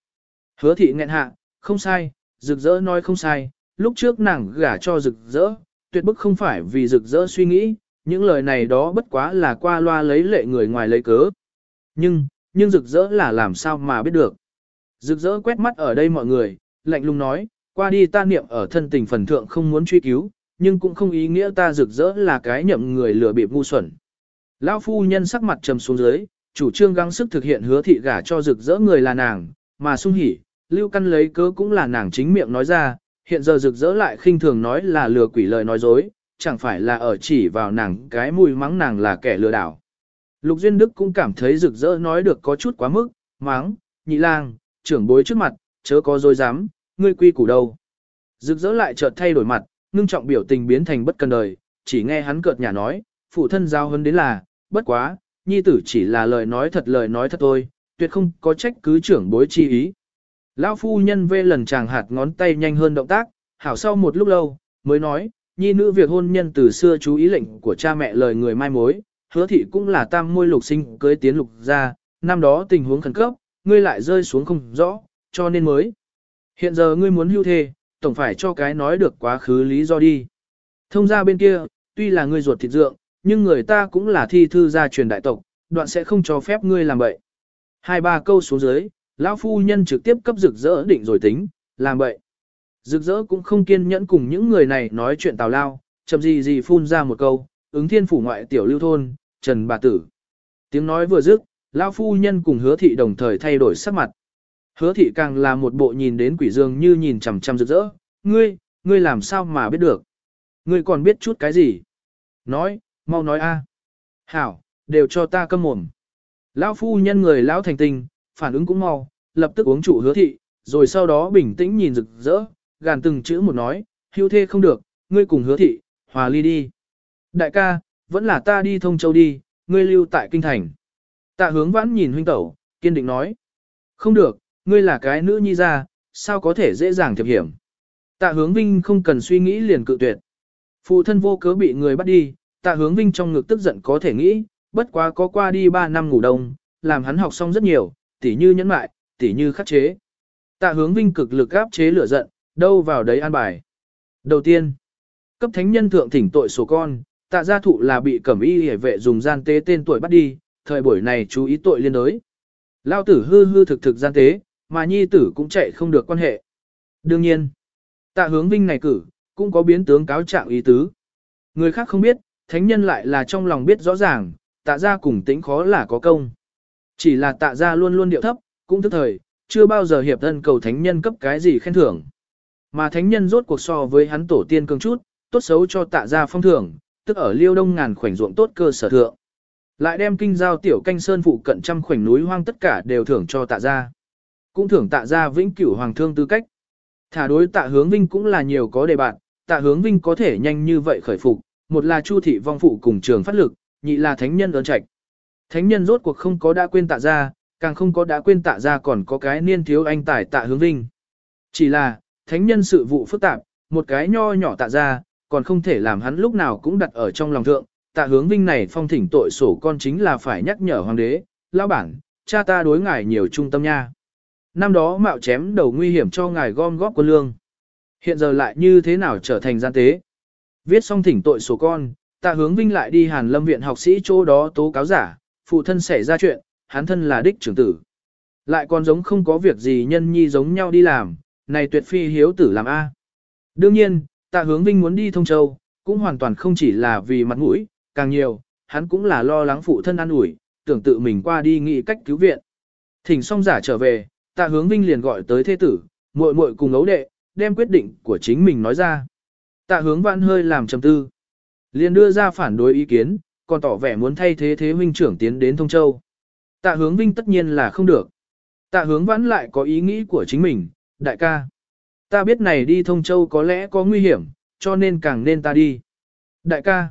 Hứa thị nghẹn hạ, không sai, rực rỡ nói không sai, lúc trước nàng gả cho rực rỡ, tuyệt bức không phải vì rực rỡ suy nghĩ, những lời này đó bất quá là qua loa lấy lệ người ngoài lấy cớ. Nhưng, nhưng rực rỡ là làm sao mà biết được. Rực rỡ quét mắt ở đây mọi người, lạnh lùng nói, qua đi ta niệm ở thân tình phần thượng không muốn truy cứu, nhưng cũng không ý nghĩa ta rực rỡ là cái nhậm người lừa bịp ngu xuẩn. Lão phu nhân sắc mặt trầm xuống dưới, chủ trương gắng sức thực hiện hứa thị gả cho rực rỡ người là nàng, mà sung hỉ, lưu căn lấy cớ cũng là nàng chính miệng nói ra, hiện giờ rực rỡ lại khinh thường nói là lừa quỷ lời nói dối, chẳng phải là ở chỉ vào nàng cái mùi mắng nàng là kẻ lừa đảo. Lục Duyên Đức cũng cảm thấy rực rỡ nói được có chút quá mức, mắng, nhị lang, trưởng bối trước mặt, chớ có dối dám, ngươi quy củ đâu. Rực rỡ lại chợt thay đổi mặt, ngưng trọng biểu tình biến thành bất cần đời, chỉ nghe hắn cợt nhả nói, phụ thân giao hơn đến là, bất quá, nhi tử chỉ là lời nói thật lời nói thật thôi, tuyệt không có trách cứ trưởng bối chi ý. Lão phu nhân vê lần chàng hạt ngón tay nhanh hơn động tác, hảo sau một lúc lâu, mới nói, nhi nữ việc hôn nhân từ xưa chú ý lệnh của cha mẹ lời người mai mối, hứa thị cũng là tam môi lục sinh cưới tiến lục ra, năm đó tình huống khẩn cấp, ngươi lại rơi xuống không rõ, cho nên mới. Hiện giờ ngươi muốn hưu thê, tổng phải cho cái nói được quá khứ lý do đi. Thông ra bên kia, tuy là ngươi ruột thịt dượng, nhưng người ta cũng là thi thư gia truyền đại tộc, đoạn sẽ không cho phép ngươi làm vậy. Hai ba câu xuống dưới, lão phu nhân trực tiếp cấp rực rỡ định rồi tính, làm vậy. Rực rỡ cũng không kiên nhẫn cùng những người này nói chuyện tào lao, chậm gì gì phun ra một câu, ứng thiên phủ ngoại tiểu lưu thôn, trần bà tử. Tiếng nói vừa dứt, lão phu nhân cùng hứa thị đồng thời thay đổi sắc mặt. Hứa thị càng là một bộ nhìn đến quỷ dương như nhìn chằm chằm rực rỡ, ngươi, ngươi làm sao mà biết được. Ngươi còn biết chút cái gì? Nói, mau nói a. Hảo, đều cho ta câm mồm. Lão phu nhân người lão thành tình phản ứng cũng mau, lập tức uống trụ hứa thị, rồi sau đó bình tĩnh nhìn rực rỡ, gàn từng chữ một nói, hưu thê không được, ngươi cùng hứa thị, hòa ly đi. Đại ca, vẫn là ta đi thông châu đi, ngươi lưu tại kinh thành. Tạ hướng vãn nhìn huynh tẩu, kiên định nói. Không được, ngươi là cái nữ nhi ra, sao có thể dễ dàng thiệp hiểm. Tạ hướng vinh không cần suy nghĩ liền cự tuyệt. Phụ thân vô cớ bị người bắt đi, tạ hướng vinh trong ngực tức giận có thể nghĩ, bất quá có qua đi 3 năm ngủ đông, làm hắn học xong rất nhiều, tỉ như nhẫn mại, tỉ như khắc chế. Tạ hướng vinh cực lực áp chế lửa giận, đâu vào đấy an bài. Đầu tiên, cấp thánh nhân thượng thỉnh tội số con, tạ gia thụ là bị cẩm y hề vệ dùng gian tế tên tuổi bắt đi, thời buổi này chú ý tội liên đối. Lao tử hư hư thực thực gian tế, mà nhi tử cũng chạy không được quan hệ. Đương nhiên, tạ hướng vinh này cử, cũng có biến tướng cáo trạng ý tứ. Người khác không biết, thánh nhân lại là trong lòng biết rõ ràng, tạ gia cùng tính khó là có công. Chỉ là tạ gia luôn luôn điệu thấp, cũng thức thời, chưa bao giờ hiệp thân cầu thánh nhân cấp cái gì khen thưởng. Mà thánh nhân rốt cuộc so với hắn tổ tiên cường chút, tốt xấu cho tạ gia phong thưởng, tức ở liêu đông ngàn khoảnh ruộng tốt cơ sở thượng. Lại đem kinh giao tiểu canh sơn phụ cận trăm khoảnh núi hoang tất cả đều thưởng cho tạ gia. Cũng thưởng tạ gia vĩnh cửu hoàng thương tư cách. Thả đối tạ hướng vinh cũng là nhiều có đề bạn, tạ hướng vinh có thể nhanh như vậy khởi phục, một là chu thị vong phụ cùng trường phát lực, nhị là thánh nhân ơn trạch. Thánh nhân rốt cuộc không có đã quên tạ gia, càng không có đã quên tạ gia còn có cái niên thiếu anh tài tạ hướng vinh. Chỉ là, thánh nhân sự vụ phức tạp, một cái nho nhỏ tạ gia, còn không thể làm hắn lúc nào cũng đặt ở trong lòng thượng. Tạ hướng vinh này phong thỉnh tội sổ con chính là phải nhắc nhở hoàng đế, lão bản, cha ta đối ngài nhiều trung tâm nha. Năm đó mạo chém đầu nguy hiểm cho ngài gom góp quân lương. Hiện giờ lại như thế nào trở thành gian tế. Viết xong thỉnh tội sổ con, tạ hướng vinh lại đi hàn lâm viện học sĩ chỗ đó tố cáo giả, phụ thân xảy ra chuyện, hắn thân là đích trưởng tử. Lại còn giống không có việc gì nhân nhi giống nhau đi làm, này tuyệt phi hiếu tử làm A. Đương nhiên, tạ hướng vinh muốn đi thông châu, cũng hoàn toàn không chỉ là vì mặt mũi, càng nhiều, hắn cũng là lo lắng phụ thân an ủi, tưởng tự mình qua đi nghĩ cách cứu viện. Thỉnh xong giả trở về, tạ hướng vinh liền gọi tới thế tử, muội muội cùng ấu đệ, đem quyết định của chính mình nói ra. Tạ hướng vãn hơi làm trầm tư. liền đưa ra phản đối ý kiến, còn tỏ vẻ muốn thay thế thế huynh trưởng tiến đến Thông Châu. Tạ hướng vinh tất nhiên là không được. Tạ hướng vãn lại có ý nghĩ của chính mình, đại ca. Ta biết này đi Thông Châu có lẽ có nguy hiểm, cho nên càng nên ta đi. Đại ca,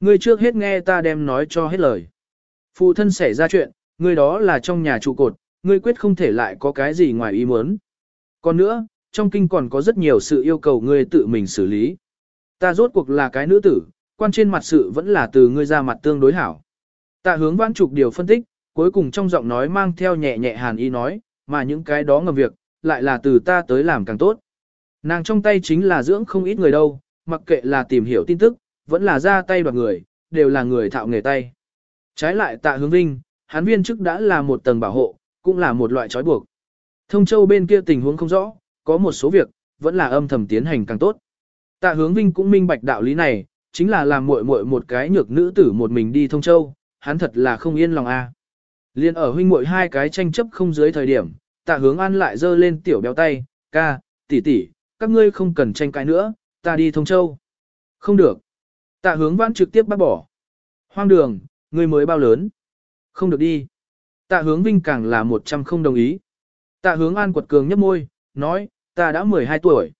ngươi trước hết nghe ta đem nói cho hết lời. Phụ thân xảy ra chuyện, ngươi đó là trong nhà trụ cột, ngươi quyết không thể lại có cái gì ngoài ý muốn. Còn nữa, trong kinh còn có rất nhiều sự yêu cầu ngươi tự mình xử lý. Ta rốt cuộc là cái nữ tử, quan trên mặt sự vẫn là từ ngươi ra mặt tương đối hảo. Ta hướng vãn trục điều phân tích, cuối cùng trong giọng nói mang theo nhẹ nhẹ hàn ý nói, mà những cái đó ngầm việc, lại là từ ta tới làm càng tốt. Nàng trong tay chính là dưỡng không ít người đâu, mặc kệ là tìm hiểu tin tức, vẫn là ra tay đoạt người, đều là người thạo nghề tay. Trái lại tạ hướng vinh, hắn viên chức đã là một tầng bảo hộ, cũng là một loại trói buộc. Thông châu bên kia tình huống không rõ, có một số việc, vẫn là âm thầm tiến hành càng tốt. Tạ hướng vinh cũng minh bạch đạo lý này, chính là làm muội muội một cái nhược nữ tử một mình đi thông châu, hắn thật là không yên lòng a. Liên ở huynh muội hai cái tranh chấp không dưới thời điểm, tạ hướng an lại giơ lên tiểu béo tay, ca, tỷ tỷ, các ngươi không cần tranh cãi nữa, ta đi thông châu. Không được. Tạ hướng vãn trực tiếp bác bỏ. Hoang đường, ngươi mới bao lớn. Không được đi. Tạ hướng vinh càng là một trăm không đồng ý. Tạ hướng an quật cường nhấp môi, nói, ta đã 12 tuổi.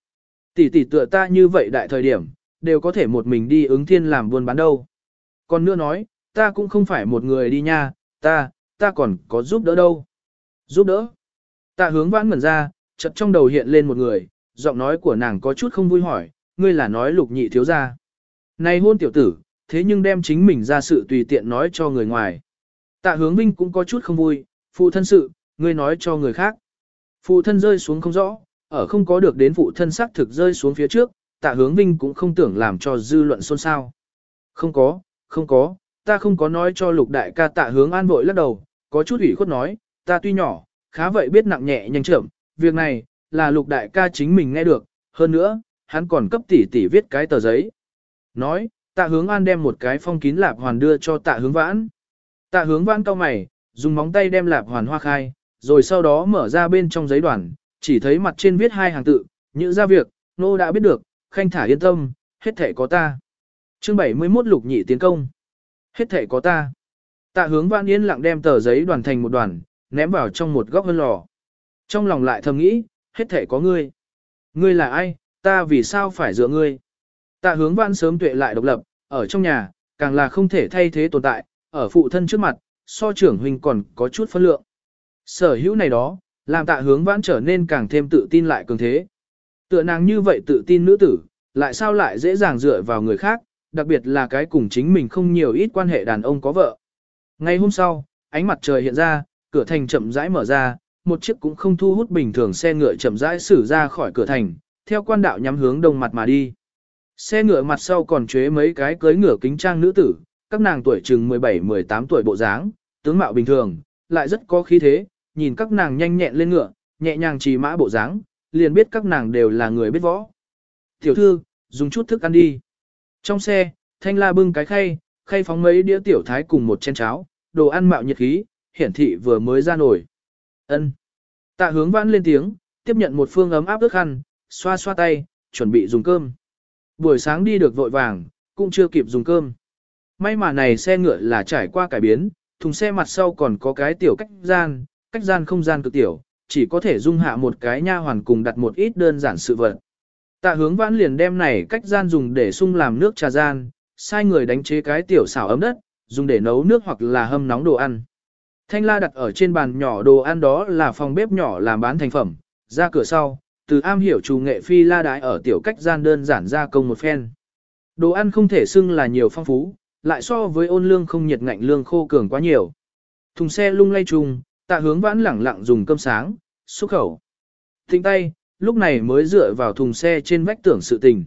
Tỷ tỷ tựa ta như vậy đại thời điểm, đều có thể một mình đi ứng thiên làm buôn bán đâu. Còn nữa nói, ta cũng không phải một người đi nha, ta, ta còn có giúp đỡ đâu. Giúp đỡ. Tạ hướng vãn ngẩn ra, chợt trong đầu hiện lên một người, giọng nói của nàng có chút không vui hỏi, ngươi là nói lục nhị thiếu gia. Này hôn tiểu tử, thế nhưng đem chính mình ra sự tùy tiện nói cho người ngoài. Tạ hướng vinh cũng có chút không vui, phụ thân sự, ngươi nói cho người khác. Phụ thân rơi xuống không rõ, ở không có được đến phụ thân xác thực rơi xuống phía trước, tạ hướng vinh cũng không tưởng làm cho dư luận xôn xao. Không có, không có, ta không có nói cho lục đại ca tạ hướng an vội lắc đầu, có chút ủy khuất nói, ta tuy nhỏ, khá vậy biết nặng nhẹ nhanh chậm, việc này, là lục đại ca chính mình nghe được, hơn nữa, hắn còn cấp tỷ tỷ viết cái tờ giấy. Nói, tạ hướng an đem một cái phong kín lạp hoàn đưa cho tạ hướng vãn. Tạ hướng vãn cao mày, dùng móng tay đem lạp hoàn hoa khai, rồi sau đó mở ra bên trong giấy đoàn, chỉ thấy mặt trên viết hai hàng tự, như ra việc, nô đã biết được, khanh thả yên tâm, hết thể có ta. Chương 71 lục nhị tiến công. Hết thể có ta. Tạ hướng vãn yên lặng đem tờ giấy đoàn thành một đoàn, ném vào trong một góc hơn lò. Trong lòng lại thầm nghĩ, hết thể có ngươi. Ngươi là ai, ta vì sao phải dựa ngươi. Tạ hướng vãn sớm tuệ lại độc lập, ở trong nhà, càng là không thể thay thế tồn tại, ở phụ thân trước mặt, so trưởng huynh còn có chút phân lượng. Sở hữu này đó, làm tạ hướng vãn trở nên càng thêm tự tin lại cường thế. Tựa nàng như vậy tự tin nữ tử, lại sao lại dễ dàng dựa vào người khác, đặc biệt là cái cùng chính mình không nhiều ít quan hệ đàn ông có vợ. Ngay hôm sau, ánh mặt trời hiện ra, cửa thành chậm rãi mở ra, một chiếc cũng không thu hút bình thường xe ngựa chậm rãi xử ra khỏi cửa thành, theo quan đạo nhắm hướng đông mặt mà đi. Xe ngựa mặt sau còn chế mấy cái cưới ngựa kính trang nữ tử, các nàng tuổi chừng 17-18 tuổi bộ dáng, tướng mạo bình thường, lại rất có khí thế, nhìn các nàng nhanh nhẹn lên ngựa, nhẹ nhàng trì mã bộ dáng, liền biết các nàng đều là người biết võ. Tiểu thư, dùng chút thức ăn đi. Trong xe, thanh la bưng cái khay, khay phóng mấy đĩa tiểu thái cùng một chén cháo, đồ ăn mạo nhiệt khí, hiển thị vừa mới ra nổi. Ân. Tạ hướng vãn lên tiếng, tiếp nhận một phương ấm áp ướt khăn, xoa xoa tay, chuẩn bị dùng cơm. Buổi sáng đi được vội vàng, cũng chưa kịp dùng cơm. May mà này xe ngựa là trải qua cải biến, thùng xe mặt sau còn có cái tiểu cách gian, cách gian không gian cực tiểu, chỉ có thể dung hạ một cái nha hoàn cùng đặt một ít đơn giản sự vật. Tạ hướng vãn liền đem này cách gian dùng để sung làm nước trà gian, sai người đánh chế cái tiểu xảo ấm đất, dùng để nấu nước hoặc là hâm nóng đồ ăn. Thanh la đặt ở trên bàn nhỏ đồ ăn đó là phòng bếp nhỏ làm bán thành phẩm, ra cửa sau, từ am hiểu chủ nghệ phi la đái ở tiểu cách gian đơn giản ra công một phen. Đồ ăn không thể xưng là nhiều phong phú, lại so với ôn lương không nhiệt ngạnh lương khô cường quá nhiều. Thùng xe lung lay trùng, tạ hướng vãn lẳng lặng dùng cơm sáng, xúc khẩu. Thịnh tay, lúc này mới dựa vào thùng xe trên vách tưởng sự tình.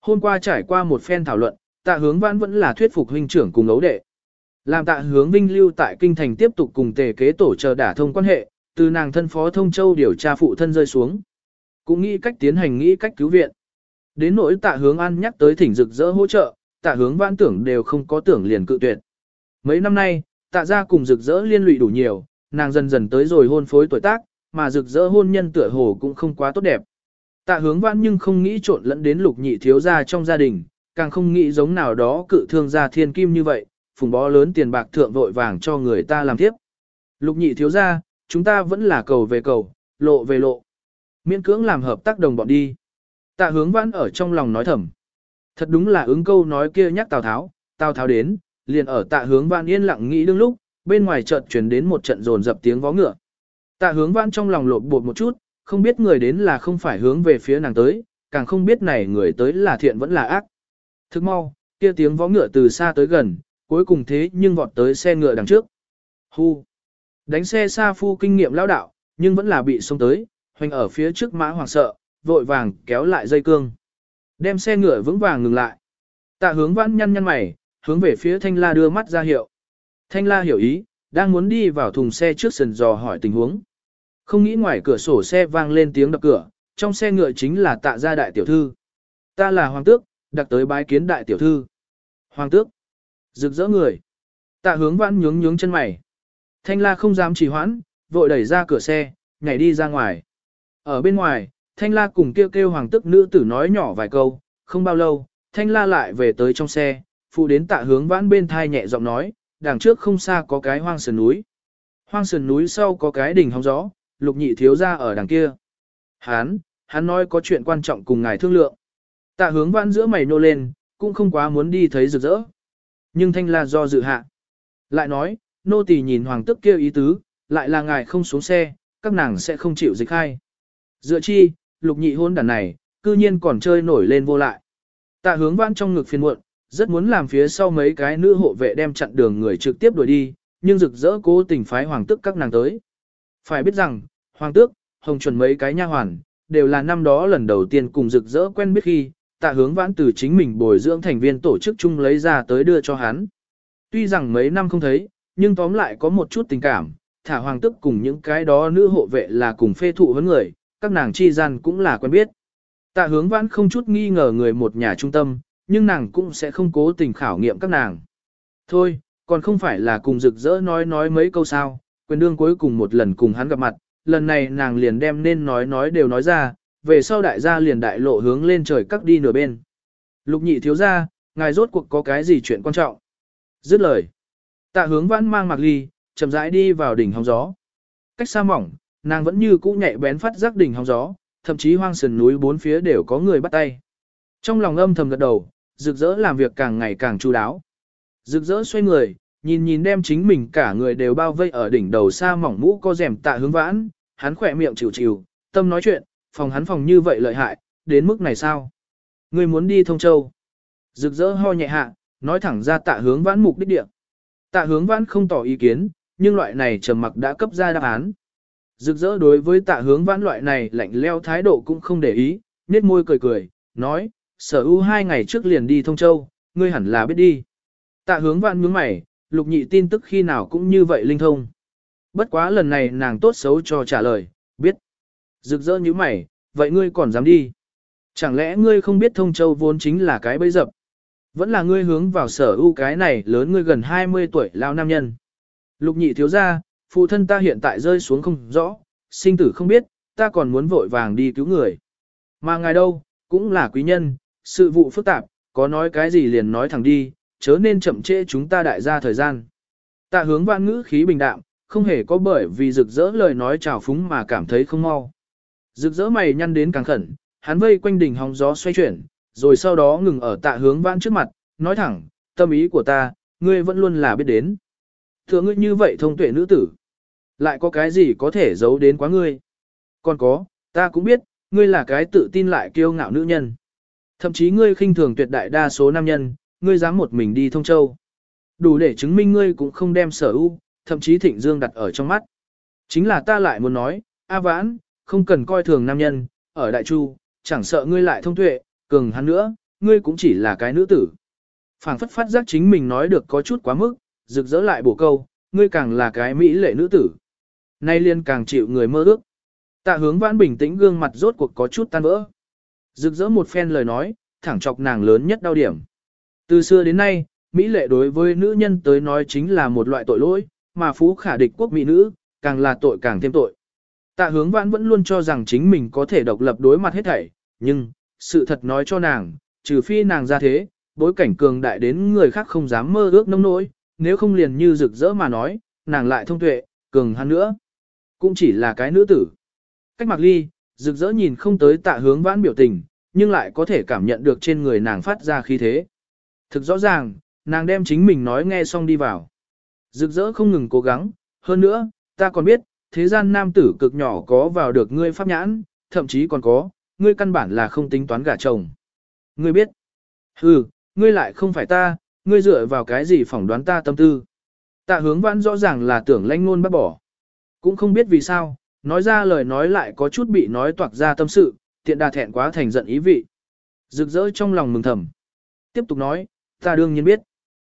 Hôm qua trải qua một phen thảo luận, tạ hướng vãn vẫn là thuyết phục huynh trưởng cùng ấu đệ. Làm tạ hướng vinh lưu tại kinh thành tiếp tục cùng tề kế tổ chờ đả thông quan hệ, từ nàng thân phó thông châu điều tra phụ thân rơi xuống. Cũng nghĩ cách tiến hành nghĩ cách cứu viện. Đến nỗi tạ hướng an nhắc tới thỉnh rực rỡ hỗ trợ, tạ hướng vãn tưởng đều không có tưởng liền cự tuyệt. Mấy năm nay, tạ ra cùng rực rỡ liên lụy đủ nhiều, nàng dần dần tới rồi hôn phối tuổi tác, mà rực rỡ hôn nhân tựa hồ cũng không quá tốt đẹp. Tạ hướng vãn nhưng không nghĩ trộn lẫn đến lục nhị thiếu gia trong gia đình, càng không nghĩ giống nào đó cự thương gia thiên kim như vậy, phùng bó lớn tiền bạc thượng vội vàng cho người ta làm tiếp. Lục nhị thiếu ra, chúng ta vẫn là cầu về cầu, lộ về lộ. Miễn cưỡng làm hợp tác đồng bọn đi. Tạ hướng vãn ở trong lòng nói thầm. Thật đúng là ứng câu nói kia nhắc Tào Tháo, Tào Tháo đến, liền ở tạ hướng vãn yên lặng nghĩ đương lúc, bên ngoài chợt truyền đến một trận rồn dập tiếng vó ngựa. Tạ hướng vãn trong lòng lột bột một chút, không biết người đến là không phải hướng về phía nàng tới, càng không biết này người tới là thiện vẫn là ác. Thức mau, kia tiếng vó ngựa từ xa tới gần, cuối cùng thế nhưng vọt tới xe ngựa đằng trước. Hu! Đánh xe xa phu kinh nghiệm lão đạo, nhưng vẫn là bị xông tới, hoành ở phía trước mã hoàng sợ, vội vàng kéo lại dây cương. Đem xe ngựa vững vàng ngừng lại. Tạ hướng vãn nhăn nhăn mày, hướng về phía thanh la đưa mắt ra hiệu. Thanh la hiểu ý, đang muốn đi vào thùng xe trước sần dò hỏi tình huống. Không nghĩ ngoài cửa sổ xe vang lên tiếng đập cửa, trong xe ngựa chính là tạ gia đại tiểu thư. Ta là hoàng tước, đặc tới bái kiến đại tiểu thư. Hoàng tước, rực rỡ người. Tạ hướng vãn nhướng nhướng chân mày. Thanh la không dám trì hoãn, vội đẩy ra cửa xe, nhảy đi ra ngoài. Ở bên ngoài, Thanh la cùng kêu kêu hoàng tức nữ tử nói nhỏ vài câu, không bao lâu, Thanh la lại về tới trong xe, phụ đến tạ hướng vãn bên thai nhẹ giọng nói, đằng trước không xa có cái hoang sườn núi. Hoang sườn núi sau có cái đỉnh hóng gió, lục nhị thiếu ra ở đằng kia. Hán, hắn nói có chuyện quan trọng cùng ngài thương lượng. Tạ hướng vãn giữa mày nô lên, cũng không quá muốn đi thấy rực rỡ. Nhưng thanh la do dự hạ. Lại nói, nô tỳ nhìn hoàng tức kêu ý tứ, lại là ngài không xuống xe, các nàng sẽ không chịu dịch khai. Dựa chi, lục nhị hôn đàn này, cư nhiên còn chơi nổi lên vô lại. Tạ hướng vãn trong ngực phiền muộn, rất muốn làm phía sau mấy cái nữ hộ vệ đem chặn đường người trực tiếp đuổi đi, nhưng rực rỡ cố tình phái hoàng tức các nàng tới. Phải biết rằng, hoàng tước, hồng chuẩn mấy cái nha hoàn, đều là năm đó lần đầu tiên cùng rực rỡ quen biết khi, tạ hướng vãn từ chính mình bồi dưỡng thành viên tổ chức chung lấy ra tới đưa cho hắn. Tuy rằng mấy năm không thấy, nhưng tóm lại có một chút tình cảm, thả hoàng tức cùng những cái đó nữ hộ vệ là cùng phê thụ với người, các nàng chi gian cũng là quen biết. Tạ hướng vãn không chút nghi ngờ người một nhà trung tâm, nhưng nàng cũng sẽ không cố tình khảo nghiệm các nàng. Thôi, còn không phải là cùng rực rỡ nói nói mấy câu sao, quyền đương cuối cùng một lần cùng hắn gặp mặt, lần này nàng liền đem nên nói nói đều nói ra, về sau đại gia liền đại lộ hướng lên trời cắt đi nửa bên. Lục nhị thiếu ra, ngài rốt cuộc có cái gì chuyện quan trọng? Dứt lời. Tạ hướng vãn mang mặc ly, chậm rãi đi vào đỉnh hóng gió. Cách xa mỏng, nàng vẫn như cũ nhạy bén phát giác đỉnh hóng gió, thậm chí hoang sườn núi bốn phía đều có người bắt tay. Trong lòng âm thầm gật đầu, rực rỡ làm việc càng ngày càng chu đáo. Rực rỡ xoay người, nhìn nhìn đem chính mình cả người đều bao vây ở đỉnh đầu xa mỏng mũ có rèm tạ hướng vãn, hắn khỏe miệng chịu chịu, tâm nói chuyện, phòng hắn phòng như vậy lợi hại, đến mức này sao? Người muốn đi thông châu. Rực rỡ ho nhẹ hạ, nói thẳng ra tạ hướng vãn mục đích địa. Tạ hướng vãn không tỏ ý kiến, nhưng loại này trầm mặc đã cấp ra đáp án. Rực rỡ đối với tạ hướng vãn loại này lạnh leo thái độ cũng không để ý, nết môi cười cười, nói, sở ưu hai ngày trước liền đi thông châu, ngươi hẳn là biết đi. Tạ hướng vãn nhướng mày, lục nhị tin tức khi nào cũng như vậy linh thông. Bất quá lần này nàng tốt xấu cho trả lời, biết. Rực rỡ như mày, vậy ngươi còn dám đi. Chẳng lẽ ngươi không biết thông châu vốn chính là cái bẫy dập. Vẫn là ngươi hướng vào sở ưu cái này lớn ngươi gần 20 tuổi lao nam nhân. Lục nhị thiếu ra, phụ thân ta hiện tại rơi xuống không rõ, sinh tử không biết, ta còn muốn vội vàng đi cứu người. Mà ngài đâu, cũng là quý nhân, sự vụ phức tạp, có nói cái gì liền nói thẳng đi, chớ nên chậm trễ chúng ta đại gia thời gian. Tạ hướng vạn ngữ khí bình đạm, không hề có bởi vì rực rỡ lời nói trào phúng mà cảm thấy không mau. Rực rỡ mày nhăn đến càng khẩn, hắn vây quanh đỉnh hóng gió xoay chuyển, rồi sau đó ngừng ở tạ hướng vãn trước mặt, nói thẳng, tâm ý của ta, ngươi vẫn luôn là biết đến. Thừa ngươi như vậy thông tuệ nữ tử. Lại có cái gì có thể giấu đến quá ngươi? Còn có, ta cũng biết, ngươi là cái tự tin lại kiêu ngạo nữ nhân. Thậm chí ngươi khinh thường tuyệt đại đa số nam nhân, ngươi dám một mình đi thông châu. Đủ để chứng minh ngươi cũng không đem sở ưu, thậm chí thịnh dương đặt ở trong mắt. Chính là ta lại muốn nói, A vãn, không cần coi thường nam nhân, ở đại chu, chẳng sợ ngươi lại thông tuệ, cường hắn nữa, ngươi cũng chỉ là cái nữ tử. phảng phất phát giác chính mình nói được có chút quá mức, rực rỡ lại bổ câu, ngươi càng là cái mỹ lệ nữ tử. Nay liên càng chịu người mơ ước. Tạ hướng vãn bình tĩnh gương mặt rốt cuộc có chút tan vỡ. Rực rỡ một phen lời nói, thẳng chọc nàng lớn nhất đau điểm. Từ xưa đến nay, Mỹ lệ đối với nữ nhân tới nói chính là một loại tội lỗi, mà phú khả địch quốc mỹ nữ, càng là tội càng thêm tội. Tạ hướng vãn vẫn luôn cho rằng chính mình có thể độc lập đối mặt hết thảy, nhưng, sự thật nói cho nàng, trừ phi nàng ra thế, bối cảnh cường đại đến người khác không dám mơ ước nông nỗi, nếu không liền như rực rỡ mà nói, nàng lại thông tuệ, cường hắn nữa. Cũng chỉ là cái nữ tử. Cách mặc ly, rực rỡ nhìn không tới tạ hướng vãn biểu tình, nhưng lại có thể cảm nhận được trên người nàng phát ra khí thế. Thực rõ ràng, nàng đem chính mình nói nghe xong đi vào. Rực rỡ không ngừng cố gắng, hơn nữa, ta còn biết, thế gian nam tử cực nhỏ có vào được ngươi pháp nhãn, thậm chí còn có, ngươi căn bản là không tính toán gả chồng. Ngươi biết, hừ, ngươi lại không phải ta, ngươi dựa vào cái gì phỏng đoán ta tâm tư. Tạ hướng vãn rõ ràng là tưởng lanh ngôn bắt bỏ. Cũng không biết vì sao, nói ra lời nói lại có chút bị nói toạc ra tâm sự, tiện đà thẹn quá thành giận ý vị. Rực rỡ trong lòng mừng thầm. Tiếp tục nói, ta đương nhiên biết.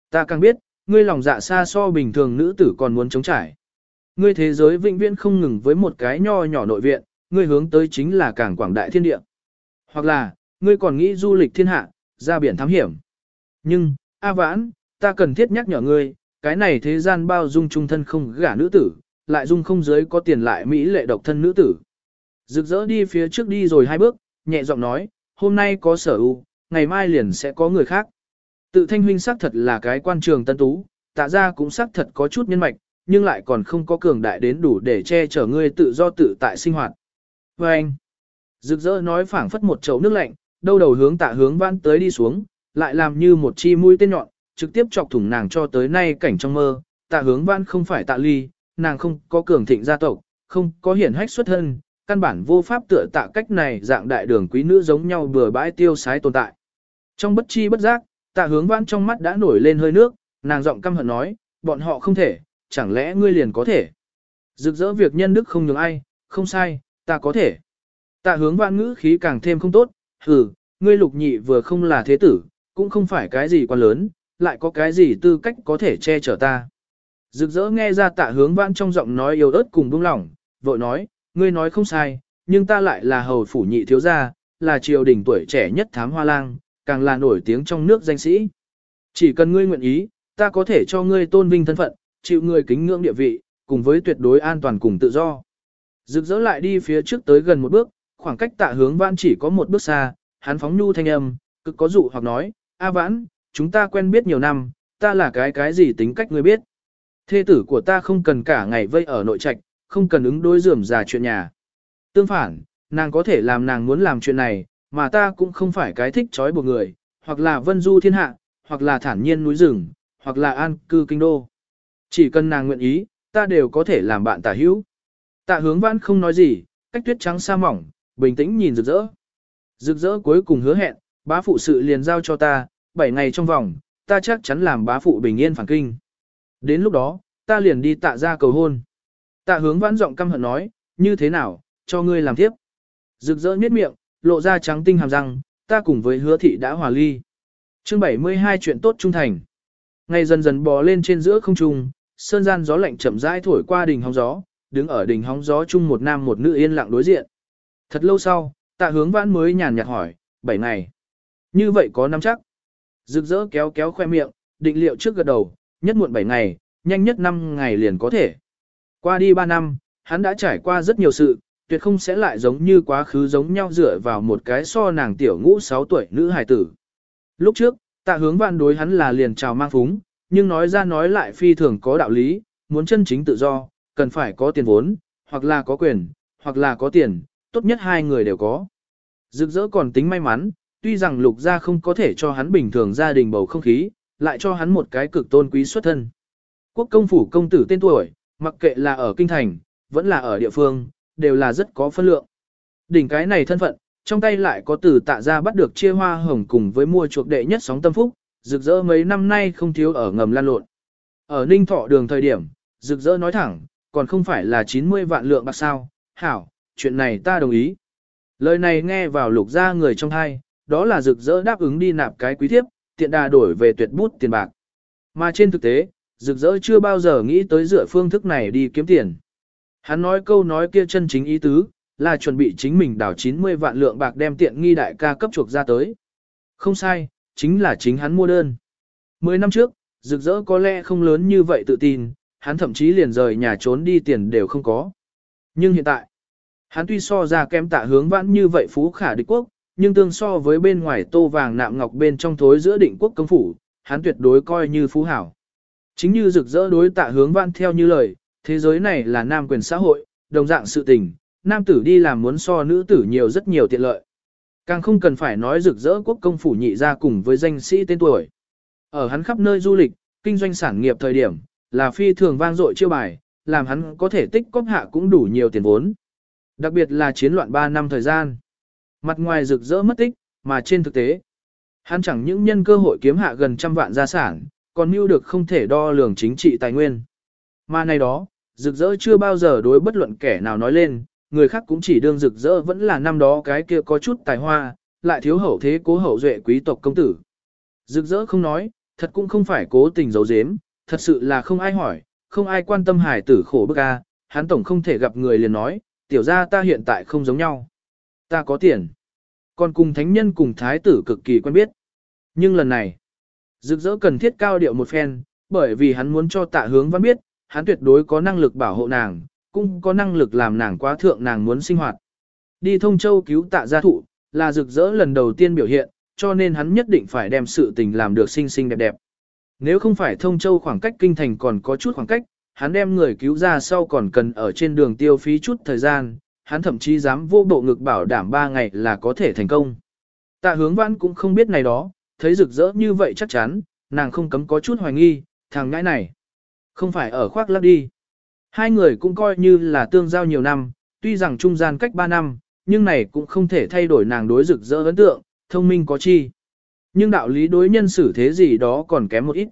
Ta càng biết, ngươi lòng dạ xa so bình thường nữ tử còn muốn chống trải. Ngươi thế giới vĩnh viễn không ngừng với một cái nho nhỏ nội viện, ngươi hướng tới chính là càng quảng đại thiên địa. Hoặc là, ngươi còn nghĩ du lịch thiên hạ, ra biển thám hiểm. Nhưng, A Vãn, ta cần thiết nhắc nhở ngươi, cái này thế gian bao dung trung thân không gả nữ tử, lại dung không giới có tiền lại mỹ lệ độc thân nữ tử. Rực rỡ đi phía trước đi rồi hai bước, nhẹ giọng nói, hôm nay có sở ưu, ngày mai liền sẽ có người khác. Tự thanh huynh xác thật là cái quan trường tân tú, tạ ra cũng xác thật có chút nhân mạch, nhưng lại còn không có cường đại đến đủ để che chở ngươi tự do tự tại sinh hoạt. Và anh, rực rỡ nói phảng phất một chậu nước lạnh, đâu đầu hướng tạ hướng vãn tới đi xuống, lại làm như một chi mũi tên nhọn, trực tiếp chọc thủng nàng cho tới nay cảnh trong mơ. Tạ hướng vãn không phải tạ ly, nàng không có cường thịnh gia tộc, không có hiển hách xuất thân, căn bản vô pháp tựa tạ cách này dạng đại đường quý nữ giống nhau bừa bãi tiêu sái tồn tại. Trong bất chi bất giác, tạ hướng vãn trong mắt đã nổi lên hơi nước, nàng giọng căm hận nói, bọn họ không thể, chẳng lẽ ngươi liền có thể. Rực rỡ việc nhân đức không nhường ai, không sai, ta có thể. Tạ hướng vạn ngữ khí càng thêm không tốt, hừ, ngươi lục nhị vừa không là thế tử, cũng không phải cái gì quá lớn, lại có cái gì tư cách có thể che chở ta. Rực rỡ nghe ra tạ hướng vãn trong giọng nói yếu ớt cùng buông lỏng, vội nói, ngươi nói không sai, nhưng ta lại là hầu phủ nhị thiếu gia, là triều đình tuổi trẻ nhất thám hoa lang, càng là nổi tiếng trong nước danh sĩ. Chỉ cần ngươi nguyện ý, ta có thể cho ngươi tôn vinh thân phận, chịu người kính ngưỡng địa vị, cùng với tuyệt đối an toàn cùng tự do. Rực rỡ lại đi phía trước tới gần một bước, khoảng cách tạ hướng vãn chỉ có một bước xa, hắn phóng nhu thanh âm, cực có dụ hoặc nói, A vãn, chúng ta quen biết nhiều năm, ta là cái cái gì tính cách ngươi biết. Thê tử của ta không cần cả ngày vây ở nội trạch, không cần ứng đối dườm già chuyện nhà. Tương phản, nàng có thể làm nàng muốn làm chuyện này, mà ta cũng không phải cái thích trói buộc người, hoặc là vân du thiên hạ, hoặc là thản nhiên núi rừng, hoặc là an cư kinh đô. Chỉ cần nàng nguyện ý, ta đều có thể làm bạn tả hữu. Tạ hướng vãn không nói gì, cách tuyết trắng sa mỏng, bình tĩnh nhìn rực rỡ. Rực rỡ cuối cùng hứa hẹn, bá phụ sự liền giao cho ta, 7 ngày trong vòng, ta chắc chắn làm bá phụ bình yên phản kinh. Đến lúc đó, ta liền đi tạ ra cầu hôn. Tạ hướng vãn giọng căm hận nói, như thế nào, cho ngươi làm tiếp. Rực rỡ miết miệng, lộ ra trắng tinh hàm răng, ta cùng với hứa thị đã hòa ly. chương 72 chuyện tốt trung thành. Ngày dần dần bò lên trên giữa không trung, sơn gian gió lạnh chậm rãi thổi qua đỉnh hóng gió, đứng ở đỉnh hóng gió chung một nam một nữ yên lặng đối diện. Thật lâu sau, tạ hướng vãn mới nhàn nhạt hỏi, bảy ngày. Như vậy có năm chắc. Rực rỡ kéo kéo khoe miệng, định liệu trước gật đầu, nhất muộn bảy ngày, nhanh nhất năm ngày liền có thể. Qua đi ba năm, hắn đã trải qua rất nhiều sự, tuyệt không sẽ lại giống như quá khứ giống nhau dựa vào một cái so nàng tiểu ngũ 6 tuổi nữ hài tử. Lúc trước, tạ hướng vạn đối hắn là liền chào mang phúng, nhưng nói ra nói lại phi thường có đạo lý, muốn chân chính tự do, cần phải có tiền vốn, hoặc là có quyền, hoặc là có tiền, tốt nhất hai người đều có. Rực rỡ còn tính may mắn, tuy rằng lục gia không có thể cho hắn bình thường gia đình bầu không khí, lại cho hắn một cái cực tôn quý xuất thân. Quốc công phủ công tử tên tuổi, mặc kệ là ở kinh thành, vẫn là ở địa phương, đều là rất có phân lượng. Đỉnh cái này thân phận, trong tay lại có từ tạ ra bắt được chia hoa hồng cùng với mua chuộc đệ nhất sóng tâm phúc, rực rỡ mấy năm nay không thiếu ở ngầm lan lộn. Ở Ninh Thọ đường thời điểm, rực rỡ nói thẳng, còn không phải là 90 vạn lượng bạc sao, hảo, chuyện này ta đồng ý. Lời này nghe vào lục ra người trong hai, đó là rực rỡ đáp ứng đi nạp cái quý thiếp, tiện đà đổi về tuyệt bút tiền bạc. Mà trên thực tế, rực rỡ chưa bao giờ nghĩ tới dựa phương thức này đi kiếm tiền. Hắn nói câu nói kia chân chính ý tứ, là chuẩn bị chính mình đảo 90 vạn lượng bạc đem tiện nghi đại ca cấp chuộc ra tới. Không sai, chính là chính hắn mua đơn. Mười năm trước, rực rỡ có lẽ không lớn như vậy tự tin, hắn thậm chí liền rời nhà trốn đi tiền đều không có. Nhưng hiện tại, hắn tuy so ra kém tạ hướng vãn như vậy phú khả địch quốc, nhưng tương so với bên ngoài tô vàng nạm ngọc bên trong thối giữa định quốc công phủ, hắn tuyệt đối coi như phú hảo. Chính như rực rỡ đối tạ hướng vãn theo như lời, thế giới này là nam quyền xã hội, đồng dạng sự tình, nam tử đi làm muốn so nữ tử nhiều rất nhiều tiện lợi. Càng không cần phải nói rực rỡ quốc công phủ nhị ra cùng với danh sĩ tên tuổi. Ở hắn khắp nơi du lịch, kinh doanh sản nghiệp thời điểm, là phi thường vang dội chiêu bài, làm hắn có thể tích cóp hạ cũng đủ nhiều tiền vốn. Đặc biệt là chiến loạn 3 năm thời gian. Mặt ngoài rực rỡ mất tích, mà trên thực tế, hắn chẳng những nhân cơ hội kiếm hạ gần trăm vạn gia sản, còn mưu được không thể đo lường chính trị tài nguyên. Mà này đó, rực rỡ chưa bao giờ đối bất luận kẻ nào nói lên, người khác cũng chỉ đương rực rỡ vẫn là năm đó cái kia có chút tài hoa, lại thiếu hậu thế cố hậu duệ quý tộc công tử. Rực rỡ không nói, thật cũng không phải cố tình giấu giếm, thật sự là không ai hỏi, không ai quan tâm hải tử khổ bức a, hắn tổng không thể gặp người liền nói, tiểu ra ta hiện tại không giống nhau. Ta có tiền. Còn cùng thánh nhân cùng thái tử cực kỳ quen biết. Nhưng lần này, rực rỡ cần thiết cao điệu một phen, bởi vì hắn muốn cho tạ hướng văn biết, hắn tuyệt đối có năng lực bảo hộ nàng, cũng có năng lực làm nàng quá thượng nàng muốn sinh hoạt. Đi thông châu cứu tạ gia thụ, là rực rỡ lần đầu tiên biểu hiện, cho nên hắn nhất định phải đem sự tình làm được xinh xinh đẹp đẹp. Nếu không phải thông châu khoảng cách kinh thành còn có chút khoảng cách, hắn đem người cứu ra sau còn cần ở trên đường tiêu phí chút thời gian, hắn thậm chí dám vô bộ ngực bảo đảm 3 ngày là có thể thành công. Tạ hướng vãn cũng không biết này đó, thấy rực rỡ như vậy chắc chắn, nàng không cấm có chút hoài nghi, thằng ngãi này, không phải ở khoác lắc đi. Hai người cũng coi như là tương giao nhiều năm, tuy rằng trung gian cách 3 năm, nhưng này cũng không thể thay đổi nàng đối rực rỡ ấn tượng, thông minh có chi. Nhưng đạo lý đối nhân xử thế gì đó còn kém một ít.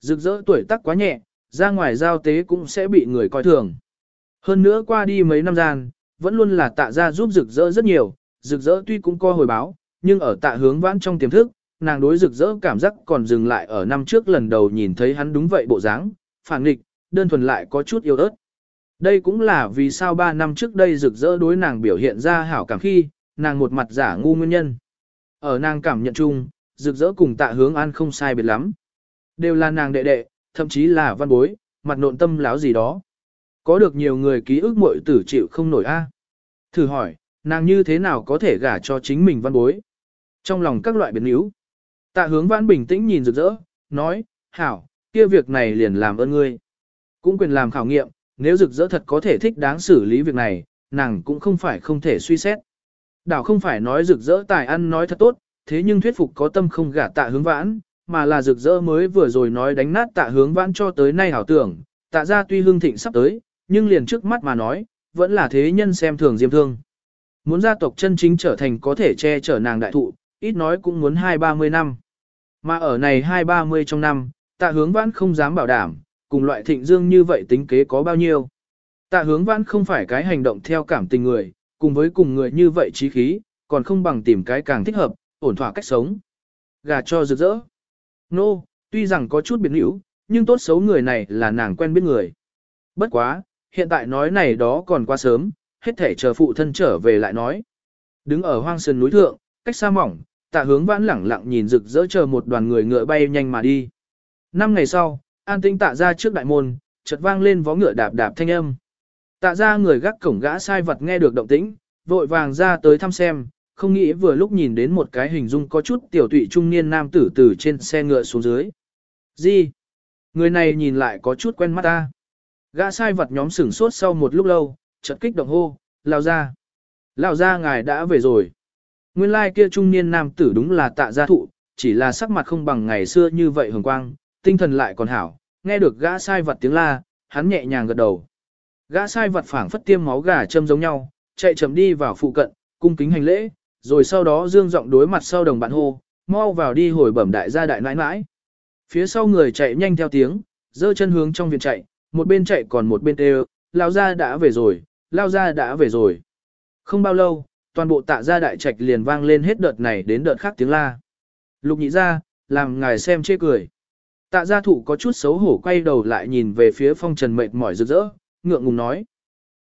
Rực rỡ tuổi tác quá nhẹ, ra ngoài giao tế cũng sẽ bị người coi thường. Hơn nữa qua đi mấy năm gian, vẫn luôn là tạ ra giúp rực rỡ rất nhiều, rực rỡ tuy cũng coi hồi báo, nhưng ở tạ hướng vãn trong tiềm thức, nàng đối rực rỡ cảm giác còn dừng lại ở năm trước lần đầu nhìn thấy hắn đúng vậy bộ dáng, phản nghịch, đơn thuần lại có chút yêu ớt. Đây cũng là vì sao 3 năm trước đây rực rỡ đối nàng biểu hiện ra hảo cảm khi, nàng một mặt giả ngu nguyên nhân. Ở nàng cảm nhận chung, rực rỡ cùng tạ hướng an không sai biệt lắm. Đều là nàng đệ đệ, thậm chí là văn bối, mặt nộn tâm láo gì đó. Có được nhiều người ký ức muội tử chịu không nổi a. Thử hỏi, nàng như thế nào có thể gả cho chính mình văn bối? Trong lòng các loại biến yếu. Tạ hướng văn bình tĩnh nhìn rực rỡ, nói, hảo, kia việc này liền làm ơn ngươi. Cũng quyền làm khảo nghiệm, nếu rực rỡ thật có thể thích đáng xử lý việc này, nàng cũng không phải không thể suy xét. Đảo không phải nói rực rỡ tài ăn nói thật tốt, thế nhưng thuyết phục có tâm không gả tạ hướng vãn, mà là rực rỡ mới vừa rồi nói đánh nát tạ hướng vãn cho tới nay hảo tưởng, tạ ra tuy hương thịnh sắp tới, nhưng liền trước mắt mà nói, vẫn là thế nhân xem thường diêm thương. Muốn gia tộc chân chính trở thành có thể che chở nàng đại thụ, ít nói cũng muốn hai ba mươi năm. Mà ở này hai ba mươi trong năm, tạ hướng vãn không dám bảo đảm, cùng loại thịnh dương như vậy tính kế có bao nhiêu. Tạ hướng vãn không phải cái hành động theo cảm tình người, cùng với cùng người như vậy trí khí, còn không bằng tìm cái càng thích hợp, ổn thỏa cách sống. Gà cho rực rỡ. Nô, no, tuy rằng có chút biến hữu, nhưng tốt xấu người này là nàng quen biết người. Bất quá, hiện tại nói này đó còn quá sớm, hết thể chờ phụ thân trở về lại nói. Đứng ở hoang sơn núi thượng, cách xa mỏng, tạ hướng vãn lẳng lặng nhìn rực rỡ chờ một đoàn người ngựa bay nhanh mà đi. Năm ngày sau, an tinh tạ ra trước đại môn, chợt vang lên vó ngựa đạp đạp thanh âm. Tạ ra người gác cổng gã sai vật nghe được động tĩnh, vội vàng ra tới thăm xem, không nghĩ vừa lúc nhìn đến một cái hình dung có chút tiểu tụy trung niên nam tử từ trên xe ngựa xuống dưới. Gì? Người này nhìn lại có chút quen mắt ta. Gã sai vật nhóm sửng sốt sau một lúc lâu, chợt kích động hô, lao ra. Lao ra ngài đã về rồi. Nguyên lai like kia trung niên nam tử đúng là tạ gia thụ, chỉ là sắc mặt không bằng ngày xưa như vậy hồng quang, tinh thần lại còn hảo, nghe được gã sai vật tiếng la, hắn nhẹ nhàng gật đầu. Gã sai vật phảng phất tiêm máu gà châm giống nhau, chạy chậm đi vào phụ cận, cung kính hành lễ, rồi sau đó dương giọng đối mặt sau đồng bạn hô, mau vào đi hồi bẩm đại gia đại nãi nãi. Phía sau người chạy nhanh theo tiếng, dơ chân hướng trong viện chạy, một bên chạy còn một bên kêu, lao ra đã về rồi, lao ra đã về rồi. Không bao lâu, toàn bộ tạ gia đại trạch liền vang lên hết đợt này đến đợt khác tiếng la. Lục nhị ra, làm ngài xem chê cười. Tạ gia thủ có chút xấu hổ quay đầu lại nhìn về phía phong trần mệt mỏi rực rỡ, ngượng ngùng nói.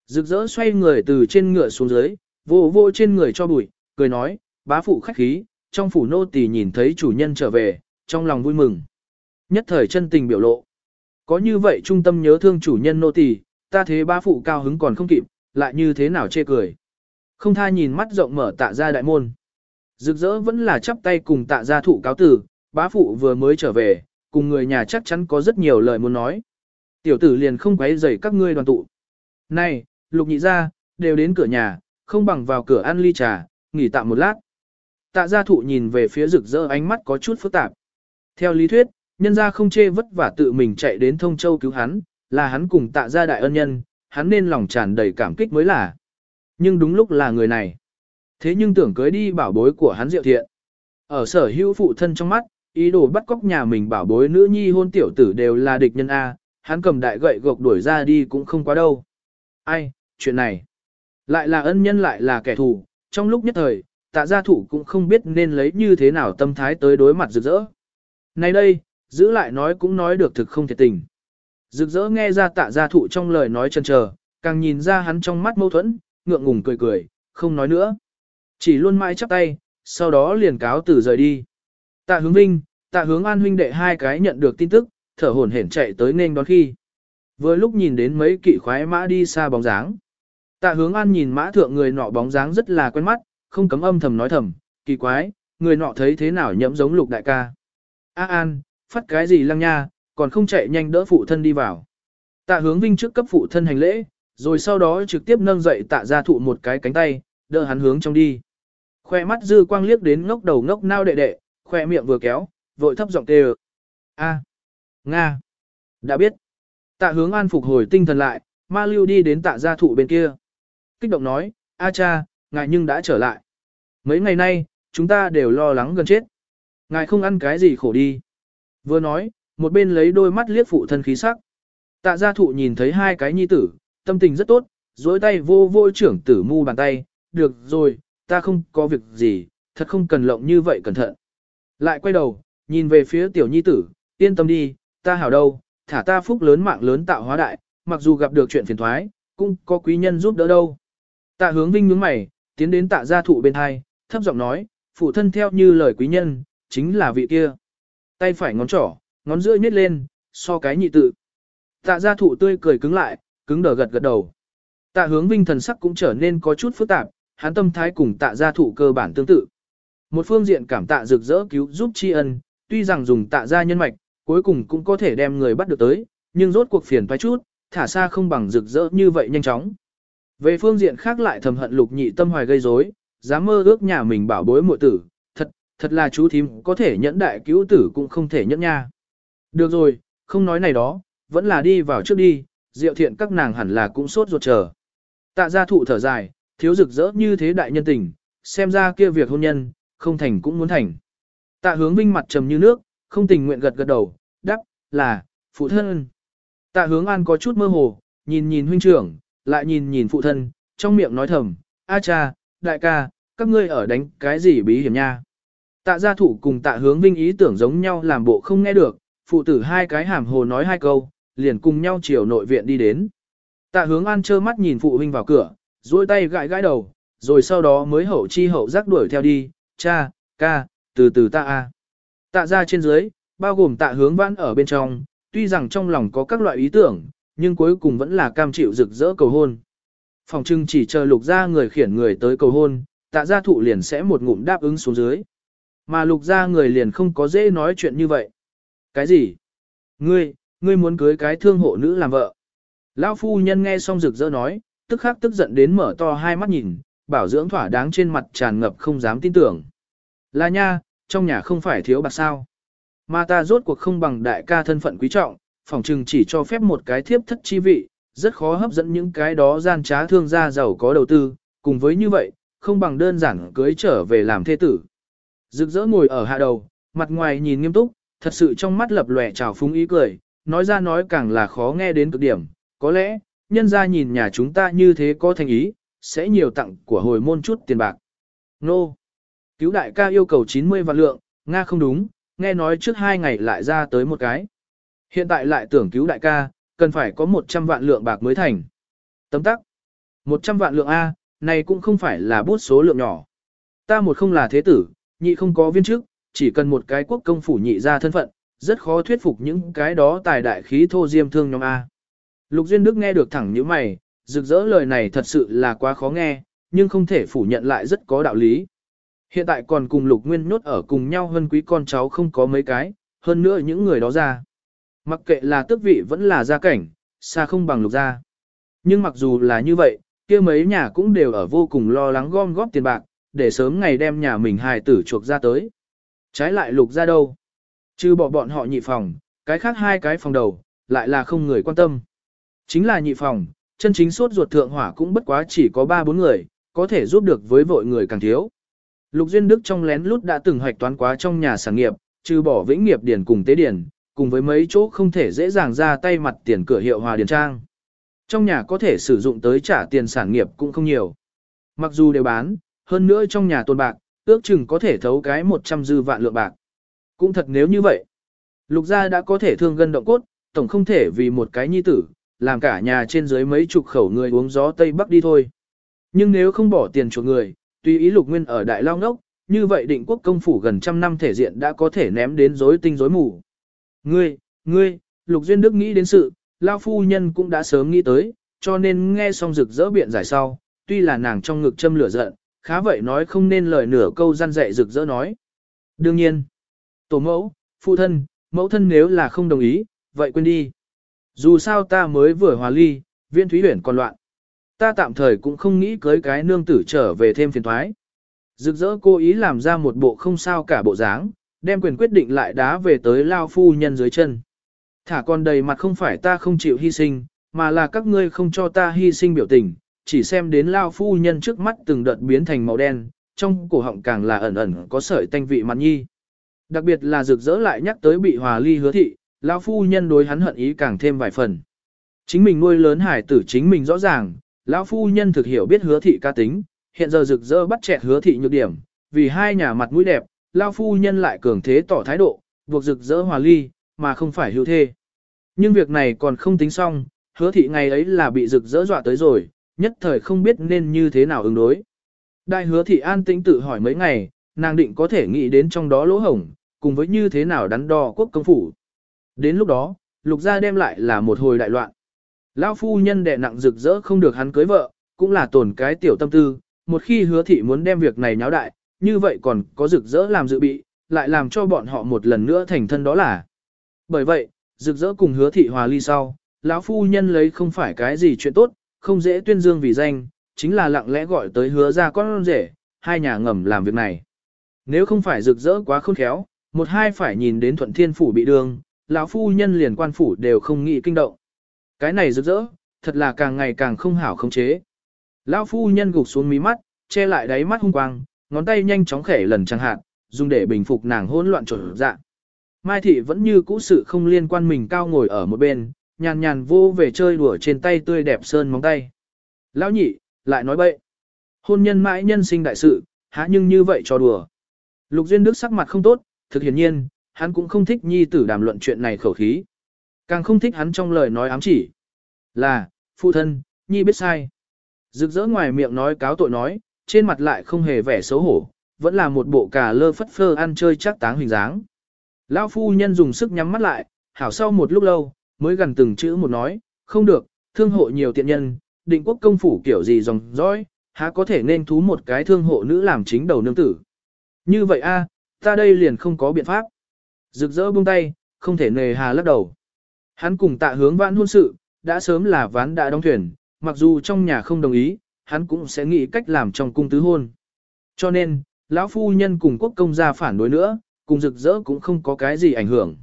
Rực rỡ xoay người từ trên ngựa xuống dưới, vô vô trên người cho bụi, cười nói, bá phụ khách khí, trong phủ nô tỳ nhìn thấy chủ nhân trở về, trong lòng vui mừng. Nhất thời chân tình biểu lộ. Có như vậy trung tâm nhớ thương chủ nhân nô tỳ, ta thế bá phụ cao hứng còn không kịp, lại như thế nào chê cười. Không tha nhìn mắt rộng mở tạ ra đại môn. Rực rỡ vẫn là chắp tay cùng tạ gia thụ cáo tử, bá phụ vừa mới trở về, cùng người nhà chắc chắn có rất nhiều lời muốn nói. Tiểu tử liền không quấy rầy các ngươi đoàn tụ. Này, lục nhị ra, đều đến cửa nhà, không bằng vào cửa ăn ly trà, nghỉ tạm một lát. Tạ gia thụ nhìn về phía rực rỡ ánh mắt có chút phức tạp. Theo lý thuyết, nhân gia không chê vất vả tự mình chạy đến thông châu cứu hắn, là hắn cùng tạ gia đại ân nhân, hắn nên lòng tràn đầy cảm kích mới là. Nhưng đúng lúc là người này. Thế nhưng tưởng cưới đi bảo bối của hắn diệu thiện. Ở sở hữu phụ thân trong mắt, ý đồ bắt cóc nhà mình bảo bối nữ nhi hôn tiểu tử đều là địch nhân A, hắn cầm đại gậy gộc đuổi ra đi cũng không quá đâu. Ai, chuyện này, lại là ân nhân lại là kẻ thù, trong lúc nhất thời, tạ gia thủ cũng không biết nên lấy như thế nào tâm thái tới đối mặt rực rỡ. Nay đây, giữ lại nói cũng nói được thực không thiệt tình. Rực rỡ nghe ra tạ gia thụ trong lời nói chân chờ, càng nhìn ra hắn trong mắt mâu thuẫn, ngượng ngùng cười cười, không nói nữa. Chỉ luôn mãi chắp tay, sau đó liền cáo từ rời đi. Tạ hướng vinh, tạ hướng an huynh đệ hai cái nhận được tin tức, thở hổn hển chạy tới nên đón khi. Vừa lúc nhìn đến mấy kỵ khoái mã đi xa bóng dáng. Tạ hướng an nhìn mã thượng người nọ bóng dáng rất là quen mắt, không cấm âm thầm nói thầm, kỳ quái, người nọ thấy thế nào nhẫm giống lục đại ca. A an, phát cái gì lăng nha, còn không chạy nhanh đỡ phụ thân đi vào. Tạ hướng vinh trước cấp phụ thân hành lễ, rồi sau đó trực tiếp nâng dậy tạ gia thụ một cái cánh tay, đỡ hắn hướng trong đi. Khoe mắt dư quang liếc đến ngốc đầu ngốc nao đệ đệ, khoe miệng vừa kéo, vội thấp giọng kêu. A. Nga. Đã biết. Tạ hướng an phục hồi tinh thần lại, ma lưu đi đến tạ gia thụ bên kia. Kích động nói, A cha, ngài nhưng đã trở lại. Mấy ngày nay, chúng ta đều lo lắng gần chết. Ngài không ăn cái gì khổ đi. Vừa nói, một bên lấy đôi mắt liếc phụ thân khí sắc. Tạ gia thụ nhìn thấy hai cái nhi tử, tâm tình rất tốt, dối tay vô vô trưởng tử mu bàn tay, được rồi, ta không có việc gì, thật không cần lộng như vậy cẩn thận. Lại quay đầu, nhìn về phía tiểu nhi tử, yên tâm đi, ta hảo đâu, thả ta phúc lớn mạng lớn tạo hóa đại, mặc dù gặp được chuyện phiền thoái, cũng có quý nhân giúp đỡ đâu. Tạ hướng vinh nhướng mày, tiến đến tạ gia thụ bên hai, thấp giọng nói, phụ thân theo như lời quý nhân, chính là vị kia. Tay phải ngón trỏ, ngón giữa nhét lên, so cái nhị tự. Tạ gia thụ tươi cười cứng lại, cứng đờ gật gật đầu. Tạ hướng vinh thần sắc cũng trở nên có chút phức tạp, hắn tâm thái cùng tạ gia thụ cơ bản tương tự. Một phương diện cảm tạ rực rỡ cứu giúp tri ân, tuy rằng dùng tạ gia nhân mạch, cuối cùng cũng có thể đem người bắt được tới, nhưng rốt cuộc phiền toái chút, thả xa không bằng rực rỡ như vậy nhanh chóng. Về phương diện khác lại thầm hận lục nhị tâm hoài gây rối, dám mơ ước nhà mình bảo bối muội tử, thật, thật là chú thím có thể nhẫn đại cứu tử cũng không thể nhẫn nha. Được rồi, không nói này đó, vẫn là đi vào trước đi, diệu thiện các nàng hẳn là cũng sốt ruột chờ. Tạ gia thụ thở dài, thiếu rực rỡ như thế đại nhân tình, xem ra kia việc hôn nhân, không thành cũng muốn thành. Tạ hướng vinh mặt trầm như nước, không tình nguyện gật gật đầu, đáp, là, phụ thân. Tạ hướng an có chút mơ hồ, nhìn nhìn huynh trưởng, lại nhìn nhìn phụ thân, trong miệng nói thầm, a cha, đại ca, các ngươi ở đánh cái gì bí hiểm nha. Tạ gia thủ cùng tạ hướng vinh ý tưởng giống nhau làm bộ không nghe được, phụ tử hai cái hàm hồ nói hai câu, liền cùng nhau chiều nội viện đi đến. Tạ hướng an trơ mắt nhìn phụ huynh vào cửa, duỗi tay gãi gãi đầu, rồi sau đó mới hậu chi hậu giác đuổi theo đi, cha, ca, từ từ ta a. Tạ ra trên dưới, bao gồm tạ hướng vãn ở bên trong, tuy rằng trong lòng có các loại ý tưởng, nhưng cuối cùng vẫn là cam chịu rực rỡ cầu hôn. Phòng trưng chỉ chờ lục ra người khiển người tới cầu hôn, tạ gia thụ liền sẽ một ngụm đáp ứng xuống dưới. Mà lục ra người liền không có dễ nói chuyện như vậy. Cái gì? Ngươi, ngươi muốn cưới cái thương hộ nữ làm vợ. Lão phu nhân nghe xong rực rỡ nói, tức khắc tức giận đến mở to hai mắt nhìn, bảo dưỡng thỏa đáng trên mặt tràn ngập không dám tin tưởng. Là nha, trong nhà không phải thiếu bạc sao. Mà ta rốt cuộc không bằng đại ca thân phận quý trọng, phòng trừng chỉ cho phép một cái thiếp thất chi vị, rất khó hấp dẫn những cái đó gian trá thương gia giàu có đầu tư, cùng với như vậy, không bằng đơn giản cưới trở về làm thê tử. Rực rỡ ngồi ở hạ đầu, mặt ngoài nhìn nghiêm túc, thật sự trong mắt lập lòe trào phúng ý cười, nói ra nói càng là khó nghe đến cực điểm, có lẽ, nhân ra nhìn nhà chúng ta như thế có thành ý, sẽ nhiều tặng của hồi môn chút tiền bạc. Nô! Cứu đại ca yêu cầu 90 vạn lượng, Nga không đúng, nghe nói trước hai ngày lại ra tới một cái. Hiện tại lại tưởng cứu đại ca, cần phải có 100 vạn lượng bạc mới thành. Tấm tắc. 100 vạn lượng A, này cũng không phải là bút số lượng nhỏ. Ta một không là thế tử, nhị không có viên chức, chỉ cần một cái quốc công phủ nhị ra thân phận, rất khó thuyết phục những cái đó tài đại khí thô diêm thương nhóm A. Lục Duyên Đức nghe được thẳng như mày, rực rỡ lời này thật sự là quá khó nghe, nhưng không thể phủ nhận lại rất có đạo lý. Hiện tại còn cùng lục nguyên nhốt ở cùng nhau hơn quý con cháu không có mấy cái, hơn nữa những người đó ra. Mặc kệ là tước vị vẫn là gia cảnh, xa không bằng lục gia. Nhưng mặc dù là như vậy, kia mấy nhà cũng đều ở vô cùng lo lắng gom góp tiền bạc, để sớm ngày đem nhà mình hài tử chuộc ra tới. Trái lại lục ra đâu? Chứ bỏ bọn họ nhị phòng, cái khác hai cái phòng đầu, lại là không người quan tâm. Chính là nhị phòng, chân chính suốt ruột thượng hỏa cũng bất quá chỉ có ba bốn người, có thể giúp được với vội người càng thiếu. Lục Duyên Đức trong lén lút đã từng hoạch toán quá trong nhà sản nghiệp, trừ bỏ vĩnh nghiệp điển cùng tế điển, cùng với mấy chỗ không thể dễ dàng ra tay mặt tiền cửa hiệu hòa điển trang. Trong nhà có thể sử dụng tới trả tiền sản nghiệp cũng không nhiều. Mặc dù đều bán, hơn nữa trong nhà tồn bạc, ước chừng có thể thấu cái 100 dư vạn lượng bạc. Cũng thật nếu như vậy. Lục gia đã có thể thương gân động cốt, tổng không thể vì một cái nhi tử, làm cả nhà trên dưới mấy chục khẩu người uống gió Tây Bắc đi thôi. Nhưng nếu không bỏ tiền chuộc người, Tuy ý lục nguyên ở Đại Lao Ngốc, như vậy định quốc công phủ gần trăm năm thể diện đã có thể ném đến rối tinh rối mù. Ngươi, ngươi, lục duyên đức nghĩ đến sự, Lao Phu Nhân cũng đã sớm nghĩ tới, cho nên nghe xong rực rỡ biện giải sau, tuy là nàng trong ngực châm lửa giận, khá vậy nói không nên lời nửa câu răn dạy rực rỡ nói. Đương nhiên, tổ mẫu, phụ thân, mẫu thân nếu là không đồng ý, vậy quên đi. Dù sao ta mới vừa hòa ly, viên thúy huyển còn loạn. Ta tạm thời cũng không nghĩ cưới cái nương tử trở về thêm phiền thoái. Rực rỡ cố ý làm ra một bộ không sao cả bộ dáng, đem quyền quyết định lại đá về tới lao phu nhân dưới chân. Thả con đầy mặt không phải ta không chịu hy sinh, mà là các ngươi không cho ta hy sinh biểu tình, chỉ xem đến lao phu nhân trước mắt từng đợt biến thành màu đen, trong cổ họng càng là ẩn ẩn có sợi tanh vị mặt nhi. Đặc biệt là rực rỡ lại nhắc tới bị hòa ly hứa thị, lão phu nhân đối hắn hận ý càng thêm vài phần. Chính mình nuôi lớn hải tử chính mình rõ ràng, lão phu nhân thực hiểu biết hứa thị ca tính, hiện giờ rực rỡ bắt chẹt hứa thị nhược điểm, vì hai nhà mặt mũi đẹp, lão phu nhân lại cường thế tỏ thái độ, buộc rực rỡ hòa ly, mà không phải hưu thê. Nhưng việc này còn không tính xong, hứa thị ngày ấy là bị rực rỡ dọa tới rồi, nhất thời không biết nên như thế nào ứng đối. Đại hứa thị an tĩnh tự hỏi mấy ngày, nàng định có thể nghĩ đến trong đó lỗ hổng, cùng với như thế nào đắn đo quốc công phủ. Đến lúc đó, lục gia đem lại là một hồi đại loạn. Lão phu nhân đệ nặng rực rỡ không được hắn cưới vợ, cũng là tổn cái tiểu tâm tư, một khi hứa thị muốn đem việc này nháo đại, như vậy còn có rực rỡ làm dự bị, lại làm cho bọn họ một lần nữa thành thân đó là. Bởi vậy, rực rỡ cùng hứa thị hòa ly sau, lão phu nhân lấy không phải cái gì chuyện tốt, không dễ tuyên dương vì danh, chính là lặng lẽ gọi tới hứa ra con rể, hai nhà ngầm làm việc này. Nếu không phải rực rỡ quá khôn khéo, một hai phải nhìn đến thuận thiên phủ bị đường, lão phu nhân liền quan phủ đều không nghĩ kinh động. Cái này rực rỡ, thật là càng ngày càng không hảo khống chế. Lão phu nhân gục xuống mí mắt, che lại đáy mắt hung quang, ngón tay nhanh chóng khẽ lần chẳng hạn, dùng để bình phục nàng hỗn loạn trở dạ. Mai thị vẫn như cũ sự không liên quan mình cao ngồi ở một bên, nhàn nhàn vô về chơi đùa trên tay tươi đẹp sơn móng tay. Lão nhị, lại nói bậy. Hôn nhân mãi nhân sinh đại sự, há nhưng như vậy cho đùa. Lục Duyên Đức sắc mặt không tốt, thực hiển nhiên, hắn cũng không thích nhi tử đàm luận chuyện này khẩu khí. Càng không thích hắn trong lời nói ám chỉ. Là, phụ thân, nhi biết sai. Rực rỡ ngoài miệng nói cáo tội nói, trên mặt lại không hề vẻ xấu hổ, vẫn là một bộ cà lơ phất phơ ăn chơi chắc táng hình dáng. Lão phu nhân dùng sức nhắm mắt lại, hảo sau một lúc lâu, mới gần từng chữ một nói, không được, thương hộ nhiều tiện nhân, định quốc công phủ kiểu gì dòng dõi, há có thể nên thú một cái thương hộ nữ làm chính đầu nương tử. Như vậy a, ta đây liền không có biện pháp. Rực rỡ buông tay, không thể nề hà lắc đầu. Hắn cùng tạ hướng vãn hôn sự, đã sớm là ván đã đóng thuyền, mặc dù trong nhà không đồng ý, hắn cũng sẽ nghĩ cách làm trong cung tứ hôn. Cho nên, lão phu nhân cùng quốc công gia phản đối nữa, cùng rực rỡ cũng không có cái gì ảnh hưởng.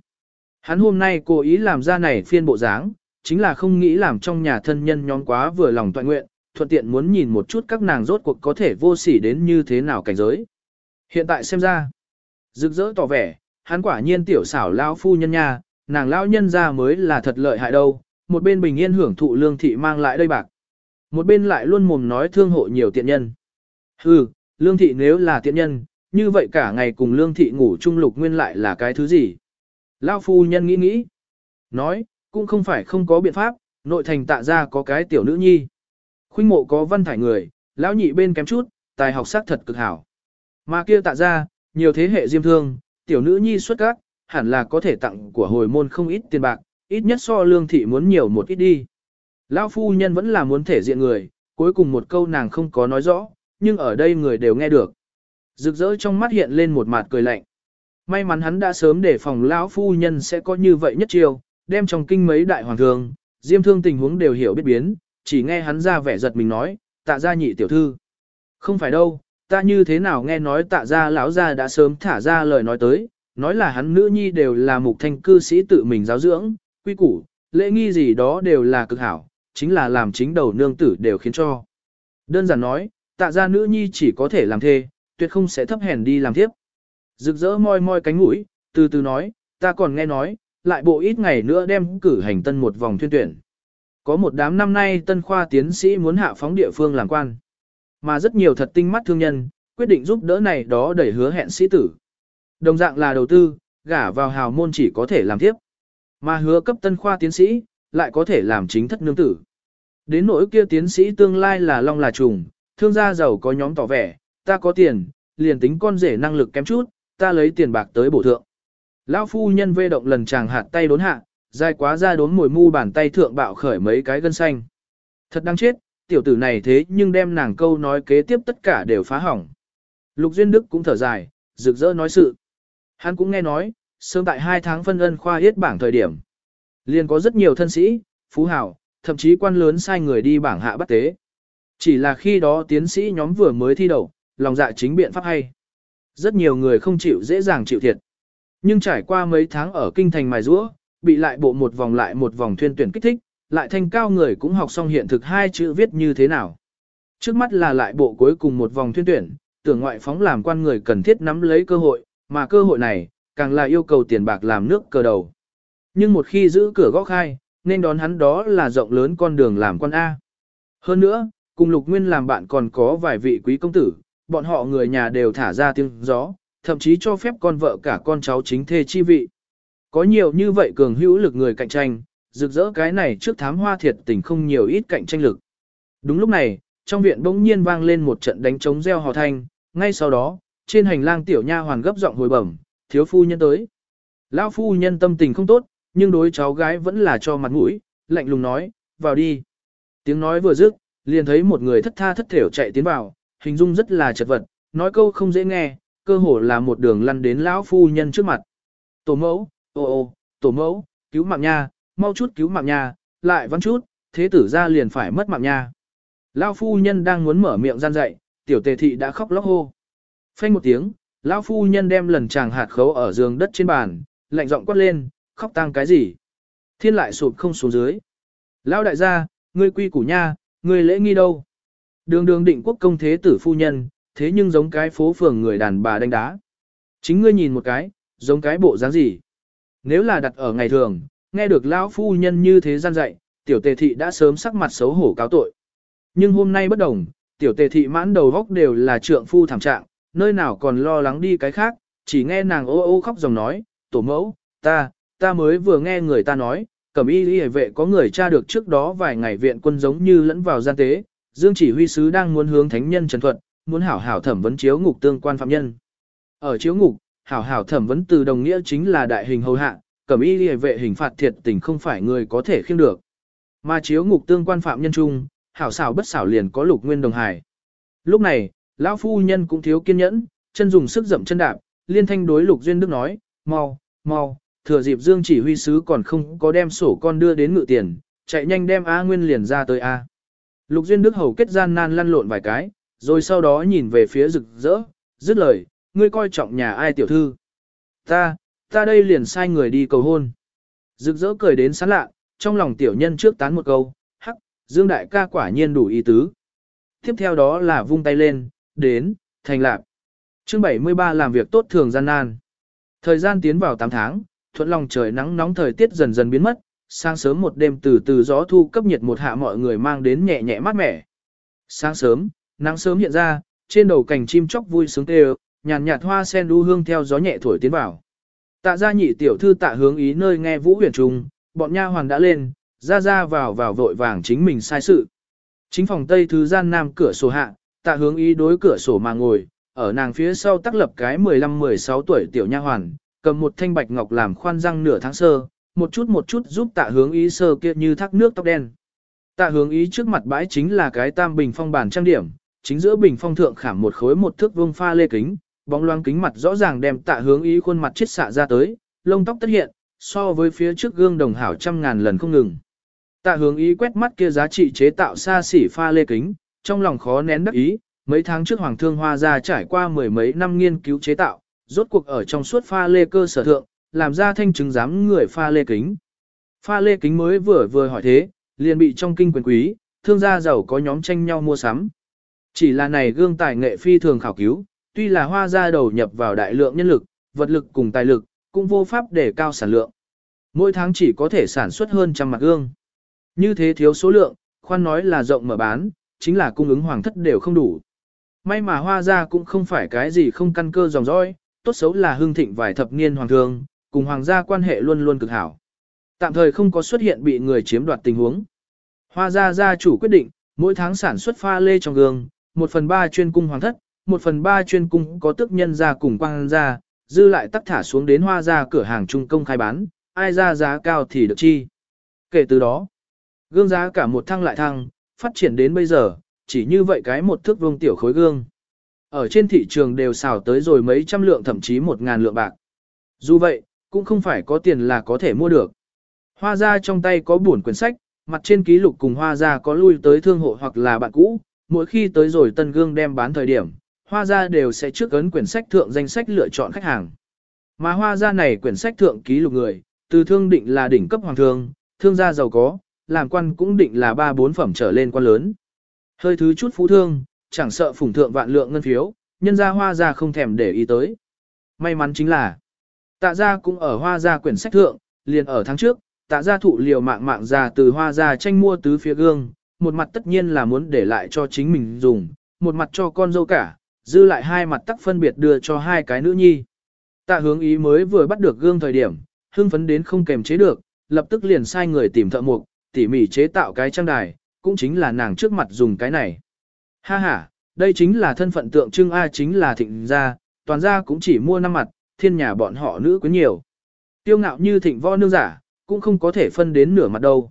Hắn hôm nay cố ý làm ra này phiên bộ dáng, chính là không nghĩ làm trong nhà thân nhân nhóm quá vừa lòng toàn nguyện, thuận tiện muốn nhìn một chút các nàng rốt cuộc có thể vô sỉ đến như thế nào cảnh giới. Hiện tại xem ra, rực rỡ tỏ vẻ, hắn quả nhiên tiểu xảo lão phu nhân nha, nàng lão nhân ra mới là thật lợi hại đâu, một bên bình yên hưởng thụ lương thị mang lại đây bạc. Một bên lại luôn mồm nói thương hộ nhiều tiện nhân. Hừ, lương thị nếu là tiện nhân, như vậy cả ngày cùng lương thị ngủ chung lục nguyên lại là cái thứ gì? Lão phu nhân nghĩ nghĩ. Nói, cũng không phải không có biện pháp, nội thành tạ ra có cái tiểu nữ nhi. Khuynh mộ có văn thải người, lão nhị bên kém chút, tài học sắc thật cực hảo. Mà kia tạ ra, nhiều thế hệ diêm thương, tiểu nữ nhi xuất các, hẳn là có thể tặng của hồi môn không ít tiền bạc, ít nhất so lương thị muốn nhiều một ít đi. Lão phu nhân vẫn là muốn thể diện người, cuối cùng một câu nàng không có nói rõ, nhưng ở đây người đều nghe được. Rực rỡ trong mắt hiện lên một mặt cười lạnh. May mắn hắn đã sớm để phòng lão phu nhân sẽ có như vậy nhất chiêu, đem trong kinh mấy đại hoàng thường, diêm thương tình huống đều hiểu biết biến, chỉ nghe hắn ra vẻ giật mình nói, tạ ra nhị tiểu thư. Không phải đâu, ta như thế nào nghe nói tạ ra lão ra đã sớm thả ra lời nói tới, nói là hắn nữ nhi đều là mục thanh cư sĩ tự mình giáo dưỡng, quy củ, lễ nghi gì đó đều là cực hảo, chính là làm chính đầu nương tử đều khiến cho. Đơn giản nói, tạ ra nữ nhi chỉ có thể làm thê, tuyệt không sẽ thấp hèn đi làm tiếp. Rực rỡ moi moi cánh mũi, từ từ nói, ta còn nghe nói, lại bộ ít ngày nữa đem cử hành tân một vòng tuyên tuyển. Có một đám năm nay tân khoa tiến sĩ muốn hạ phóng địa phương làm quan. Mà rất nhiều thật tinh mắt thương nhân, quyết định giúp đỡ này đó đẩy hứa hẹn sĩ tử. Đồng dạng là đầu tư, gả vào hào môn chỉ có thể làm tiếp. Mà hứa cấp tân khoa tiến sĩ, lại có thể làm chính thất nương tử. Đến nỗi kia tiến sĩ tương lai là long là trùng, thương gia giàu có nhóm tỏ vẻ, ta có tiền, liền tính con rể năng lực kém chút, ta lấy tiền bạc tới bổ thượng. Lão phu nhân vê động lần chàng hạt tay đốn hạ, dài quá ra đốn mồi mu bàn tay thượng bạo khởi mấy cái gân xanh. Thật đáng chết, tiểu tử này thế nhưng đem nàng câu nói kế tiếp tất cả đều phá hỏng. Lục Duyên Đức cũng thở dài, rực rỡ nói sự. Hắn cũng nghe nói, sớm tại hai tháng phân ân khoa yết bảng thời điểm. Liền có rất nhiều thân sĩ, phú hảo, thậm chí quan lớn sai người đi bảng hạ bắt tế. Chỉ là khi đó tiến sĩ nhóm vừa mới thi đậu, lòng dạ chính biện pháp hay. Rất nhiều người không chịu dễ dàng chịu thiệt. Nhưng trải qua mấy tháng ở kinh thành mài rũa, bị lại bộ một vòng lại một vòng thuyên tuyển kích thích, lại thanh cao người cũng học xong hiện thực hai chữ viết như thế nào. Trước mắt là lại bộ cuối cùng một vòng thuyên tuyển, tưởng ngoại phóng làm quan người cần thiết nắm lấy cơ hội, mà cơ hội này, càng là yêu cầu tiền bạc làm nước cờ đầu. Nhưng một khi giữ cửa gõ khai, nên đón hắn đó là rộng lớn con đường làm quan A. Hơn nữa, cùng lục nguyên làm bạn còn có vài vị quý công tử, bọn họ người nhà đều thả ra tiếng gió, thậm chí cho phép con vợ cả con cháu chính thê chi vị. Có nhiều như vậy cường hữu lực người cạnh tranh, rực rỡ cái này trước thám hoa thiệt tình không nhiều ít cạnh tranh lực. Đúng lúc này, trong viện bỗng nhiên vang lên một trận đánh trống reo hò thanh, ngay sau đó, trên hành lang tiểu nha hoàn gấp giọng hồi bẩm, thiếu phu nhân tới. Lão phu nhân tâm tình không tốt, nhưng đối cháu gái vẫn là cho mặt mũi, lạnh lùng nói, vào đi. Tiếng nói vừa dứt, liền thấy một người thất tha thất thểu chạy tiến vào, hình dung rất là chật vật, nói câu không dễ nghe, cơ hồ là một đường lăn đến lão phu nhân trước mặt. Tổ mẫu, ô ô, tổ mẫu, cứu mạng nha, mau chút cứu mạng nha, lại văn chút, thế tử ra liền phải mất mạng nha. Lão phu nhân đang muốn mở miệng gian dậy, tiểu tề thị đã khóc lóc hô. Phanh một tiếng, lão phu nhân đem lần chàng hạt khấu ở giường đất trên bàn, lạnh giọng quát lên, khóc tang cái gì? Thiên lại sụp không xuống dưới. Lão đại gia, ngươi quy củ nha, ngươi lễ nghi đâu? Đường đường định quốc công thế tử phu nhân, thế nhưng giống cái phố phường người đàn bà đánh đá. Chính ngươi nhìn một cái, giống cái bộ dáng gì? Nếu là đặt ở ngày thường, nghe được lão phu nhân như thế gian dạy, tiểu tề thị đã sớm sắc mặt xấu hổ cáo tội. Nhưng hôm nay bất đồng, tiểu tề thị mãn đầu góc đều là trượng phu thảm trạng, nơi nào còn lo lắng đi cái khác, chỉ nghe nàng ô ô khóc dòng nói, tổ mẫu, ta, ta mới vừa nghe người ta nói, cẩm y y vệ có người tra được trước đó vài ngày viện quân giống như lẫn vào gian tế, Dương chỉ huy sứ đang muốn hướng thánh nhân trần thuận, muốn hảo hảo thẩm vấn chiếu ngục tương quan phạm nhân. Ở chiếu ngục, hảo hảo thẩm vấn từ đồng nghĩa chính là đại hình hầu hạ, cẩm y y vệ hình phạt thiệt tình không phải người có thể khiêng được. Mà chiếu ngục tương quan phạm nhân chung, hảo xảo bất xảo liền có lục nguyên đồng hải. Lúc này, lão phu nhân cũng thiếu kiên nhẫn, chân dùng sức dậm chân đạp, liên thanh đối lục duyên đức nói, mau, mau, thừa dịp dương chỉ huy sứ còn không có đem sổ con đưa đến ngự tiền, chạy nhanh đem A Nguyên liền ra tới A. Lục duyên đức hầu kết gian nan lăn lộn vài cái, rồi sau đó nhìn về phía rực rỡ, dứt lời, ngươi coi trọng nhà ai tiểu thư. Ta, ta đây liền sai người đi cầu hôn. Rực rỡ cười đến sán lạ, trong lòng tiểu nhân trước tán một câu, hắc, Dương đại ca quả nhiên đủ ý tứ. Tiếp theo đó là vung tay lên, đến, thành lạc. Chương 73 làm việc tốt thường gian nan. Thời gian tiến vào 8 tháng, thuận lòng trời nắng nóng thời tiết dần dần biến mất, sáng sớm một đêm từ từ gió thu cấp nhiệt một hạ mọi người mang đến nhẹ nhẹ mát mẻ. Sáng sớm, nắng sớm hiện ra, trên đầu cành chim chóc vui sướng tê nhàn nhạt hoa sen đu hương theo gió nhẹ thổi tiến vào. Tạ gia nhị tiểu thư tạ hướng ý nơi nghe vũ huyền trùng, bọn nha hoàng đã lên, ra ra vào vào vội vàng chính mình sai sự. Chính phòng tây thứ gian nam cửa sổ hạ, tạ hướng ý đối cửa sổ mà ngồi, ở nàng phía sau tác lập cái 15-16 tuổi tiểu nha hoàn, cầm một thanh bạch ngọc làm khoan răng nửa tháng sơ, một chút một chút giúp tạ hướng ý sơ kia như thác nước tóc đen. Tạ hướng ý trước mặt bãi chính là cái tam bình phong bản trang điểm, chính giữa bình phong thượng khảm một khối một thước vương pha lê kính, Bóng loáng kính mặt rõ ràng đem tạ hướng ý khuôn mặt chết xạ ra tới, lông tóc tất hiện, so với phía trước gương đồng hảo trăm ngàn lần không ngừng. Tạ hướng ý quét mắt kia giá trị chế tạo xa xỉ pha lê kính, trong lòng khó nén đắc ý, mấy tháng trước Hoàng thương Hoa ra trải qua mười mấy năm nghiên cứu chế tạo, rốt cuộc ở trong suốt pha lê cơ sở thượng, làm ra thanh chứng giám người pha lê kính. Pha lê kính mới vừa vừa hỏi thế, liền bị trong kinh quyền quý, thương gia giàu có nhóm tranh nhau mua sắm. Chỉ là này gương tài nghệ phi thường khảo cứu, tuy là hoa gia đầu nhập vào đại lượng nhân lực, vật lực cùng tài lực, cũng vô pháp để cao sản lượng. Mỗi tháng chỉ có thể sản xuất hơn trăm mặt gương. Như thế thiếu số lượng, khoan nói là rộng mở bán, chính là cung ứng hoàng thất đều không đủ. May mà hoa gia cũng không phải cái gì không căn cơ dòng dõi, tốt xấu là hương thịnh vài thập niên hoàng thương, cùng hoàng gia quan hệ luôn luôn cực hảo. Tạm thời không có xuất hiện bị người chiếm đoạt tình huống. Hoa gia gia chủ quyết định, mỗi tháng sản xuất pha lê trong gương, một phần ba chuyên cung hoàng thất, một phần ba chuyên cung có tước nhân gia cùng quang gia, dư lại tắt thả xuống đến hoa gia cửa hàng trung công khai bán, ai ra giá cao thì được chi. Kể từ đó, gương giá cả một thăng lại thăng, phát triển đến bây giờ, chỉ như vậy cái một thước vuông tiểu khối gương. Ở trên thị trường đều xào tới rồi mấy trăm lượng thậm chí một ngàn lượng bạc. Dù vậy, cũng không phải có tiền là có thể mua được. Hoa gia trong tay có buồn quyển sách, mặt trên ký lục cùng hoa gia có lui tới thương hộ hoặc là bạn cũ, mỗi khi tới rồi tân gương đem bán thời điểm, hoa gia đều sẽ trước ấn quyển sách thượng danh sách lựa chọn khách hàng. Mà hoa gia này quyển sách thượng ký lục người, từ thương định là đỉnh cấp hoàng thương, thương gia giàu có, làm quan cũng định là ba bốn phẩm trở lên quan lớn. Hơi thứ chút phú thương, chẳng sợ phủng thượng vạn lượng ngân phiếu, nhân gia hoa gia không thèm để ý tới. May mắn chính là, tạ gia cũng ở hoa gia quyển sách thượng, liền ở tháng trước, tạ gia thụ liều mạng mạng già từ hoa gia tranh mua tứ phía gương, một mặt tất nhiên là muốn để lại cho chính mình dùng, một mặt cho con dâu cả, dư lại hai mặt tắc phân biệt đưa cho hai cái nữ nhi. Tạ hướng ý mới vừa bắt được gương thời điểm, hưng phấn đến không kềm chế được, lập tức liền sai người tìm thợ mục, tỉ mỉ chế tạo cái trang đài, cũng chính là nàng trước mặt dùng cái này. Ha ha, đây chính là thân phận tượng trưng A chính là thịnh gia, toàn gia cũng chỉ mua năm mặt, thiên nhà bọn họ nữ quyến nhiều. Tiêu ngạo như thịnh võ nương giả, cũng không có thể phân đến nửa mặt đâu.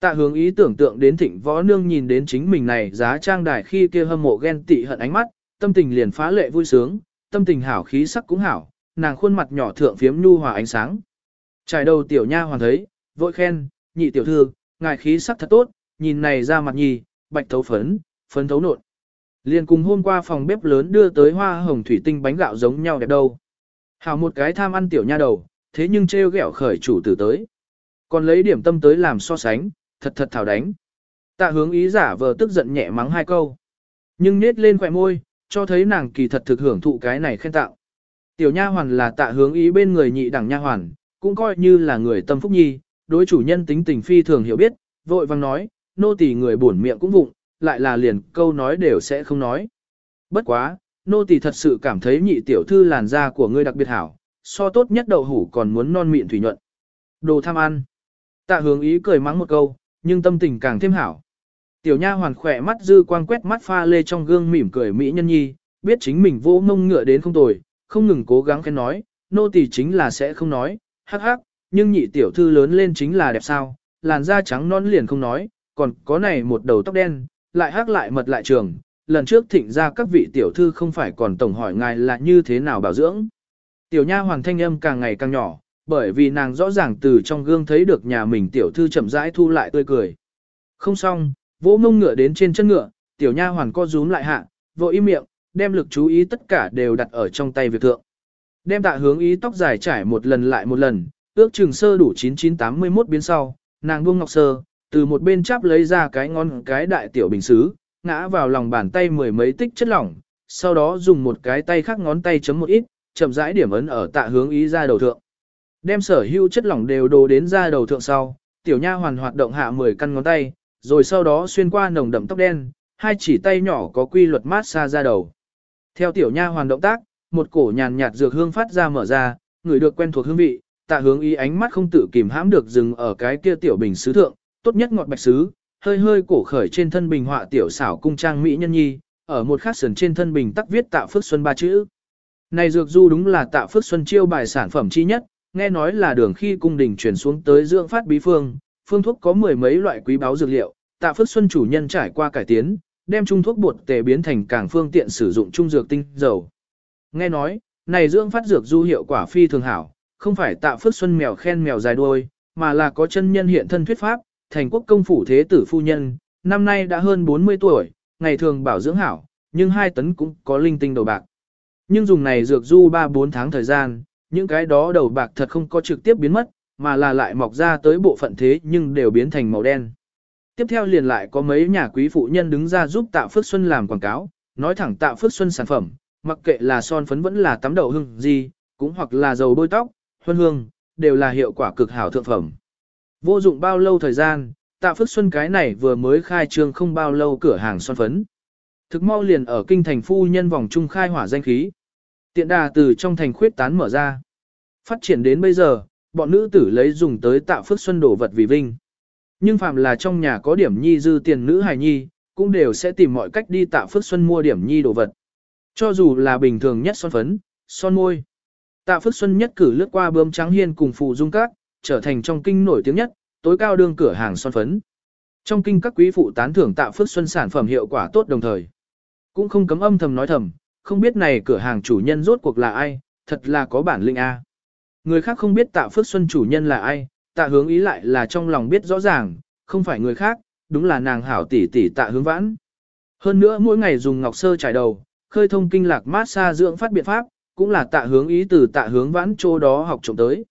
Tạ hướng ý tưởng tượng đến thịnh võ nương nhìn đến chính mình này giá trang đài khi kia hâm mộ ghen tị hận ánh mắt, tâm tình liền phá lệ vui sướng, tâm tình hảo khí sắc cũng hảo, nàng khuôn mặt nhỏ thượng phiếm nhu hòa ánh sáng. Trải đầu tiểu nha hoàn thấy, vội khen, nhị tiểu thư, ngài khí sắc thật tốt, nhìn này ra mặt nhì, bạch thấu phấn, phấn thấu nộn. Liền cùng hôm qua phòng bếp lớn đưa tới hoa hồng thủy tinh bánh gạo giống nhau đẹp đâu. Hảo một cái tham ăn tiểu nha đầu, thế nhưng trêu ghẹo khởi chủ tử tới. Còn lấy điểm tâm tới làm so sánh, thật thật thảo đánh. Tạ hướng ý giả vờ tức giận nhẹ mắng hai câu. Nhưng nết lên khỏe môi, cho thấy nàng kỳ thật thực hưởng thụ cái này khen tạo. Tiểu nha hoàn là tạ hướng ý bên người nhị đẳng nha hoàn, cũng coi như là người tâm phúc nhi, đối chủ nhân tính tình phi thường hiểu biết, vội vang nói, nô tỳ người buồn miệng cũng vụng, lại là liền câu nói đều sẽ không nói. Bất quá, nô tỳ thật sự cảm thấy nhị tiểu thư làn da của ngươi đặc biệt hảo, so tốt nhất đậu hủ còn muốn non mịn thủy nhuận. Đồ tham ăn. Tạ hướng ý cười mắng một câu, nhưng tâm tình càng thêm hảo. Tiểu nha hoàn khỏe mắt dư quang quét mắt pha lê trong gương mỉm cười mỹ nhân nhi, biết chính mình vô mông ngựa đến không tồi, không ngừng cố gắng khen nói, nô tỳ chính là sẽ không nói, hắc hắc, nhưng nhị tiểu thư lớn lên chính là đẹp sao, làn da trắng non liền không nói, còn có này một đầu tóc đen, lại hắc lại mật lại trường, lần trước thịnh ra các vị tiểu thư không phải còn tổng hỏi ngài là như thế nào bảo dưỡng. Tiểu nha hoàng thanh âm càng ngày càng nhỏ, bởi vì nàng rõ ràng từ trong gương thấy được nhà mình tiểu thư chậm rãi thu lại tươi cười. Không xong, vỗ mông ngựa đến trên chân ngựa, tiểu nha hoàn co rúm lại hạ, vội im miệng, đem lực chú ý tất cả đều đặt ở trong tay việc thượng. Đem tạ hướng ý tóc dài trải một lần lại một lần, ước chừng sơ đủ 9981 biến sau, nàng buông ngọc sơ, từ một bên chắp lấy ra cái ngon cái đại tiểu bình xứ, ngã vào lòng bàn tay mười mấy tích chất lỏng, sau đó dùng một cái tay khác ngón tay chấm một ít, chậm rãi điểm ấn ở tạ hướng ý ra đầu thượng. Đem sở hữu chất lỏng đều đổ đến ra đầu thượng sau, tiểu nha hoàn hoạt động hạ 10 căn ngón tay, rồi sau đó xuyên qua nồng đậm tóc đen, hai chỉ tay nhỏ có quy luật mát xa ra đầu. Theo tiểu nha hoàn động tác, một cổ nhàn nhạt dược hương phát ra mở ra, người được quen thuộc hương vị, tạ hướng ý ánh mắt không tự kìm hãm được dừng ở cái kia tiểu bình sứ thượng, tốt nhất ngọt bạch sứ, hơi hơi cổ khởi trên thân bình họa tiểu xảo cung trang mỹ nhân nhi, ở một khắc sườn trên thân bình tắc viết tạ phước xuân ba chữ. Này dược du đúng là tạ phước xuân chiêu bài sản phẩm chi nhất, nghe nói là đường khi cung đình chuyển xuống tới dưỡng phát bí phương, phương thuốc có mười mấy loại quý báu dược liệu, tạ phước xuân chủ nhân trải qua cải tiến, đem trung thuốc bột tề biến thành càng phương tiện sử dụng trung dược tinh dầu. Nghe nói, này dưỡng phát dược du hiệu quả phi thường hảo, không phải tạ phước xuân mèo khen mèo dài đuôi, mà là có chân nhân hiện thân thuyết pháp, thành quốc công phủ thế tử phu nhân, năm nay đã hơn 40 tuổi, ngày thường bảo dưỡng hảo, nhưng hai tấn cũng có linh tinh đầu bạc. Nhưng dùng này dược du 3-4 tháng thời gian, những cái đó đầu bạc thật không có trực tiếp biến mất, mà là lại mọc ra tới bộ phận thế nhưng đều biến thành màu đen. Tiếp theo liền lại có mấy nhà quý phụ nhân đứng ra giúp Tạ Phước Xuân làm quảng cáo, nói thẳng Tạ Phước Xuân sản phẩm, mặc kệ là son phấn vẫn là tắm đầu hương gì, cũng hoặc là dầu bôi tóc, huân hương, đều là hiệu quả cực hảo thượng phẩm. Vô dụng bao lâu thời gian, Tạ Phước Xuân cái này vừa mới khai trương không bao lâu cửa hàng son phấn. Thực mau liền ở kinh thành phu nhân vòng trung khai hỏa danh khí. Tiện đà từ trong thành khuyết tán mở ra. Phát triển đến bây giờ, bọn nữ tử lấy dùng tới Tạ Phước Xuân đổ vật vì vinh. Nhưng phạm là trong nhà có điểm nhi dư tiền nữ hài nhi, cũng đều sẽ tìm mọi cách đi Tạ Phước Xuân mua điểm nhi đồ vật. Cho dù là bình thường nhất son phấn, son môi. Tạ Phước Xuân nhất cử lướt qua bơm trắng hiên cùng phụ dung các, trở thành trong kinh nổi tiếng nhất, tối cao đương cửa hàng son phấn. Trong kinh các quý phụ tán thưởng Tạ Phước Xuân sản phẩm hiệu quả tốt đồng thời. Cũng không cấm âm thầm nói thầm, không biết này cửa hàng chủ nhân rốt cuộc là ai, thật là có bản lĩnh A. Người khác không biết Tạ Phước Xuân chủ nhân là ai, tạ hướng ý lại là trong lòng biết rõ ràng, không phải người khác, đúng là nàng hảo tỷ tỷ tạ hướng vãn. Hơn nữa mỗi ngày dùng ngọc sơ trải đầu, khơi thông kinh lạc mát xa dưỡng phát biện pháp, cũng là tạ hướng ý từ tạ hướng vãn chỗ đó học trộm tới.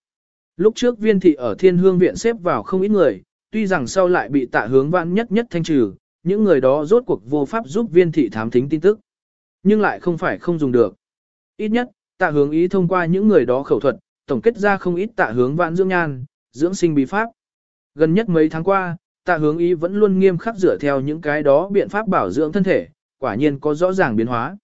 Lúc trước viên thị ở thiên hương viện xếp vào không ít người, tuy rằng sau lại bị tạ hướng vãn nhất nhất thanh trừ, những người đó rốt cuộc vô pháp giúp viên thị thám thính tin tức. Nhưng lại không phải không dùng được. Ít nhất, tạ hướng ý thông qua những người đó khẩu thuật, tổng kết ra không ít tạ hướng vãn dưỡng nhan, dưỡng sinh bí pháp. Gần nhất mấy tháng qua, tạ hướng ý vẫn luôn nghiêm khắc dựa theo những cái đó biện pháp bảo dưỡng thân thể, quả nhiên có rõ ràng biến hóa.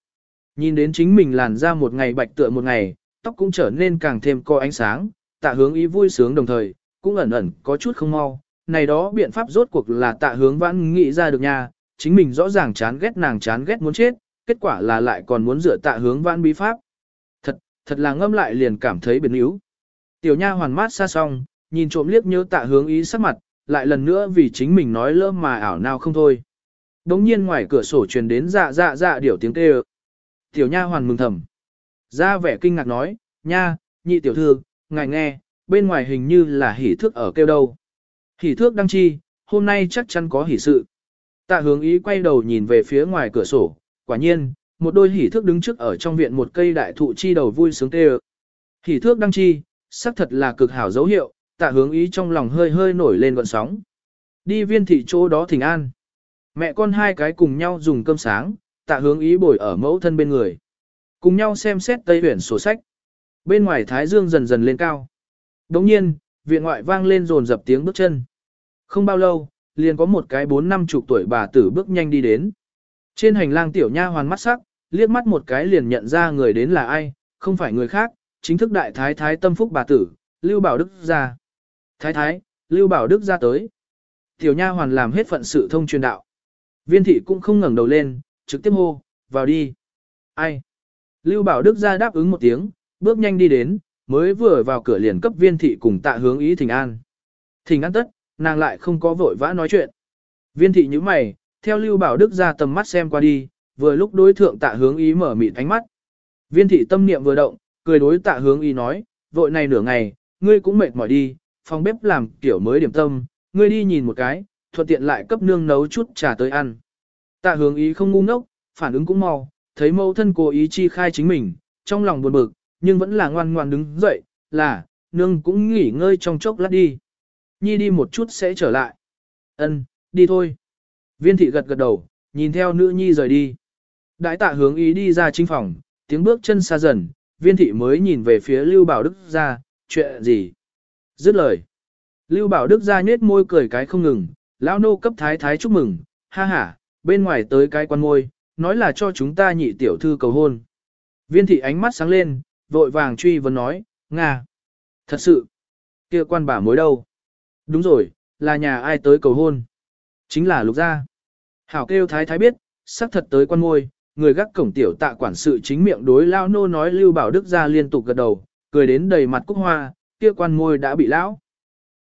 Nhìn đến chính mình làn ra một ngày bạch tựa một ngày, tóc cũng trở nên càng thêm co ánh sáng, tạ hướng ý vui sướng đồng thời, cũng ẩn ẩn có chút không mau. Này đó biện pháp rốt cuộc là tạ hướng vãn nghĩ ra được nha, chính mình rõ ràng chán ghét nàng chán ghét muốn chết, kết quả là lại còn muốn dựa tạ hướng vãn bí pháp. Thật, thật là ngâm lại liền cảm thấy biến yếu. Tiểu nha hoàn mát xa xong, nhìn trộm liếc nhớ tạ hướng ý sắc mặt, lại lần nữa vì chính mình nói lỡ mà ảo nào không thôi. Đống nhiên ngoài cửa sổ truyền đến dạ dạ dạ điểu tiếng kêu. Tiểu nha hoàn mừng thầm. Ra vẻ kinh ngạc nói, nha, nhị tiểu thư, ngài nghe, bên ngoài hình như là hỉ thước ở kêu đâu. Hỉ thước đăng chi, hôm nay chắc chắn có hỉ sự. Tạ hướng ý quay đầu nhìn về phía ngoài cửa sổ, quả nhiên, một đôi hỉ thước đứng trước ở trong viện một cây đại thụ chi đầu vui sướng tê Hỉ thước đăng chi, xác thật là cực hảo dấu hiệu, tạ hướng ý trong lòng hơi hơi nổi lên gọn sóng. Đi viên thị chỗ đó thỉnh an. Mẹ con hai cái cùng nhau dùng cơm sáng, tạ hướng ý bồi ở mẫu thân bên người. Cùng nhau xem xét tây huyển sổ sách. Bên ngoài thái dương dần dần lên cao. Đồng nhiên, viện ngoại vang lên rồn dập tiếng bước chân. Không bao lâu, liền có một cái bốn năm chục tuổi bà tử bước nhanh đi đến. Trên hành lang tiểu nha hoàn mắt sắc, liếc mắt một cái liền nhận ra người đến là ai, không phải người khác, chính thức đại thái thái tâm phúc bà tử, Lưu Bảo Đức ra. Thái thái, Lưu Bảo Đức ra tới. Tiểu nha hoàn làm hết phận sự thông truyền đạo. Viên thị cũng không ngẩng đầu lên, trực tiếp hô, vào đi. Ai? Lưu Bảo Đức ra đáp ứng một tiếng, bước nhanh đi đến, mới vừa vào cửa liền cấp viên thị cùng tạ hướng ý thỉnh an. Thỉnh an tất, nàng lại không có vội vã nói chuyện. Viên thị như mày, theo Lưu Bảo Đức ra tầm mắt xem qua đi, vừa lúc đối thượng tạ hướng ý mở mịt ánh mắt. Viên thị tâm niệm vừa động, cười đối tạ hướng ý nói, vội này nửa ngày, ngươi cũng mệt mỏi đi, phòng bếp làm kiểu mới điểm tâm, ngươi đi nhìn một cái, thuận tiện lại cấp nương nấu chút trà tới ăn. Tạ hướng ý không ngu ngốc, phản ứng cũng mau, thấy mẫu thân cố ý chi khai chính mình, trong lòng buồn bực, nhưng vẫn là ngoan ngoan đứng dậy, là, nương cũng nghỉ ngơi trong chốc lát đi. Nhi đi một chút sẽ trở lại. Ân, đi thôi. Viên thị gật gật đầu, nhìn theo nữ nhi rời đi. Đại tạ hướng ý đi ra chính phòng, tiếng bước chân xa dần, viên thị mới nhìn về phía Lưu Bảo Đức ra, chuyện gì? Dứt lời. Lưu Bảo Đức ra nhết môi cười cái không ngừng, lão nô cấp thái thái chúc mừng, ha ha, bên ngoài tới cái quan môi, nói là cho chúng ta nhị tiểu thư cầu hôn. Viên thị ánh mắt sáng lên, vội vàng truy vấn nói, Nga. Thật sự, kia quan bà mối đâu? Đúng rồi, là nhà ai tới cầu hôn? Chính là lục gia. Hảo kêu thái thái biết, xác thật tới quan môi, người gác cổng tiểu tạ quản sự chính miệng đối lao nô nói Lưu Bảo Đức gia liên tục gật đầu, cười đến đầy mặt cúc hoa, kia quan môi đã bị lão.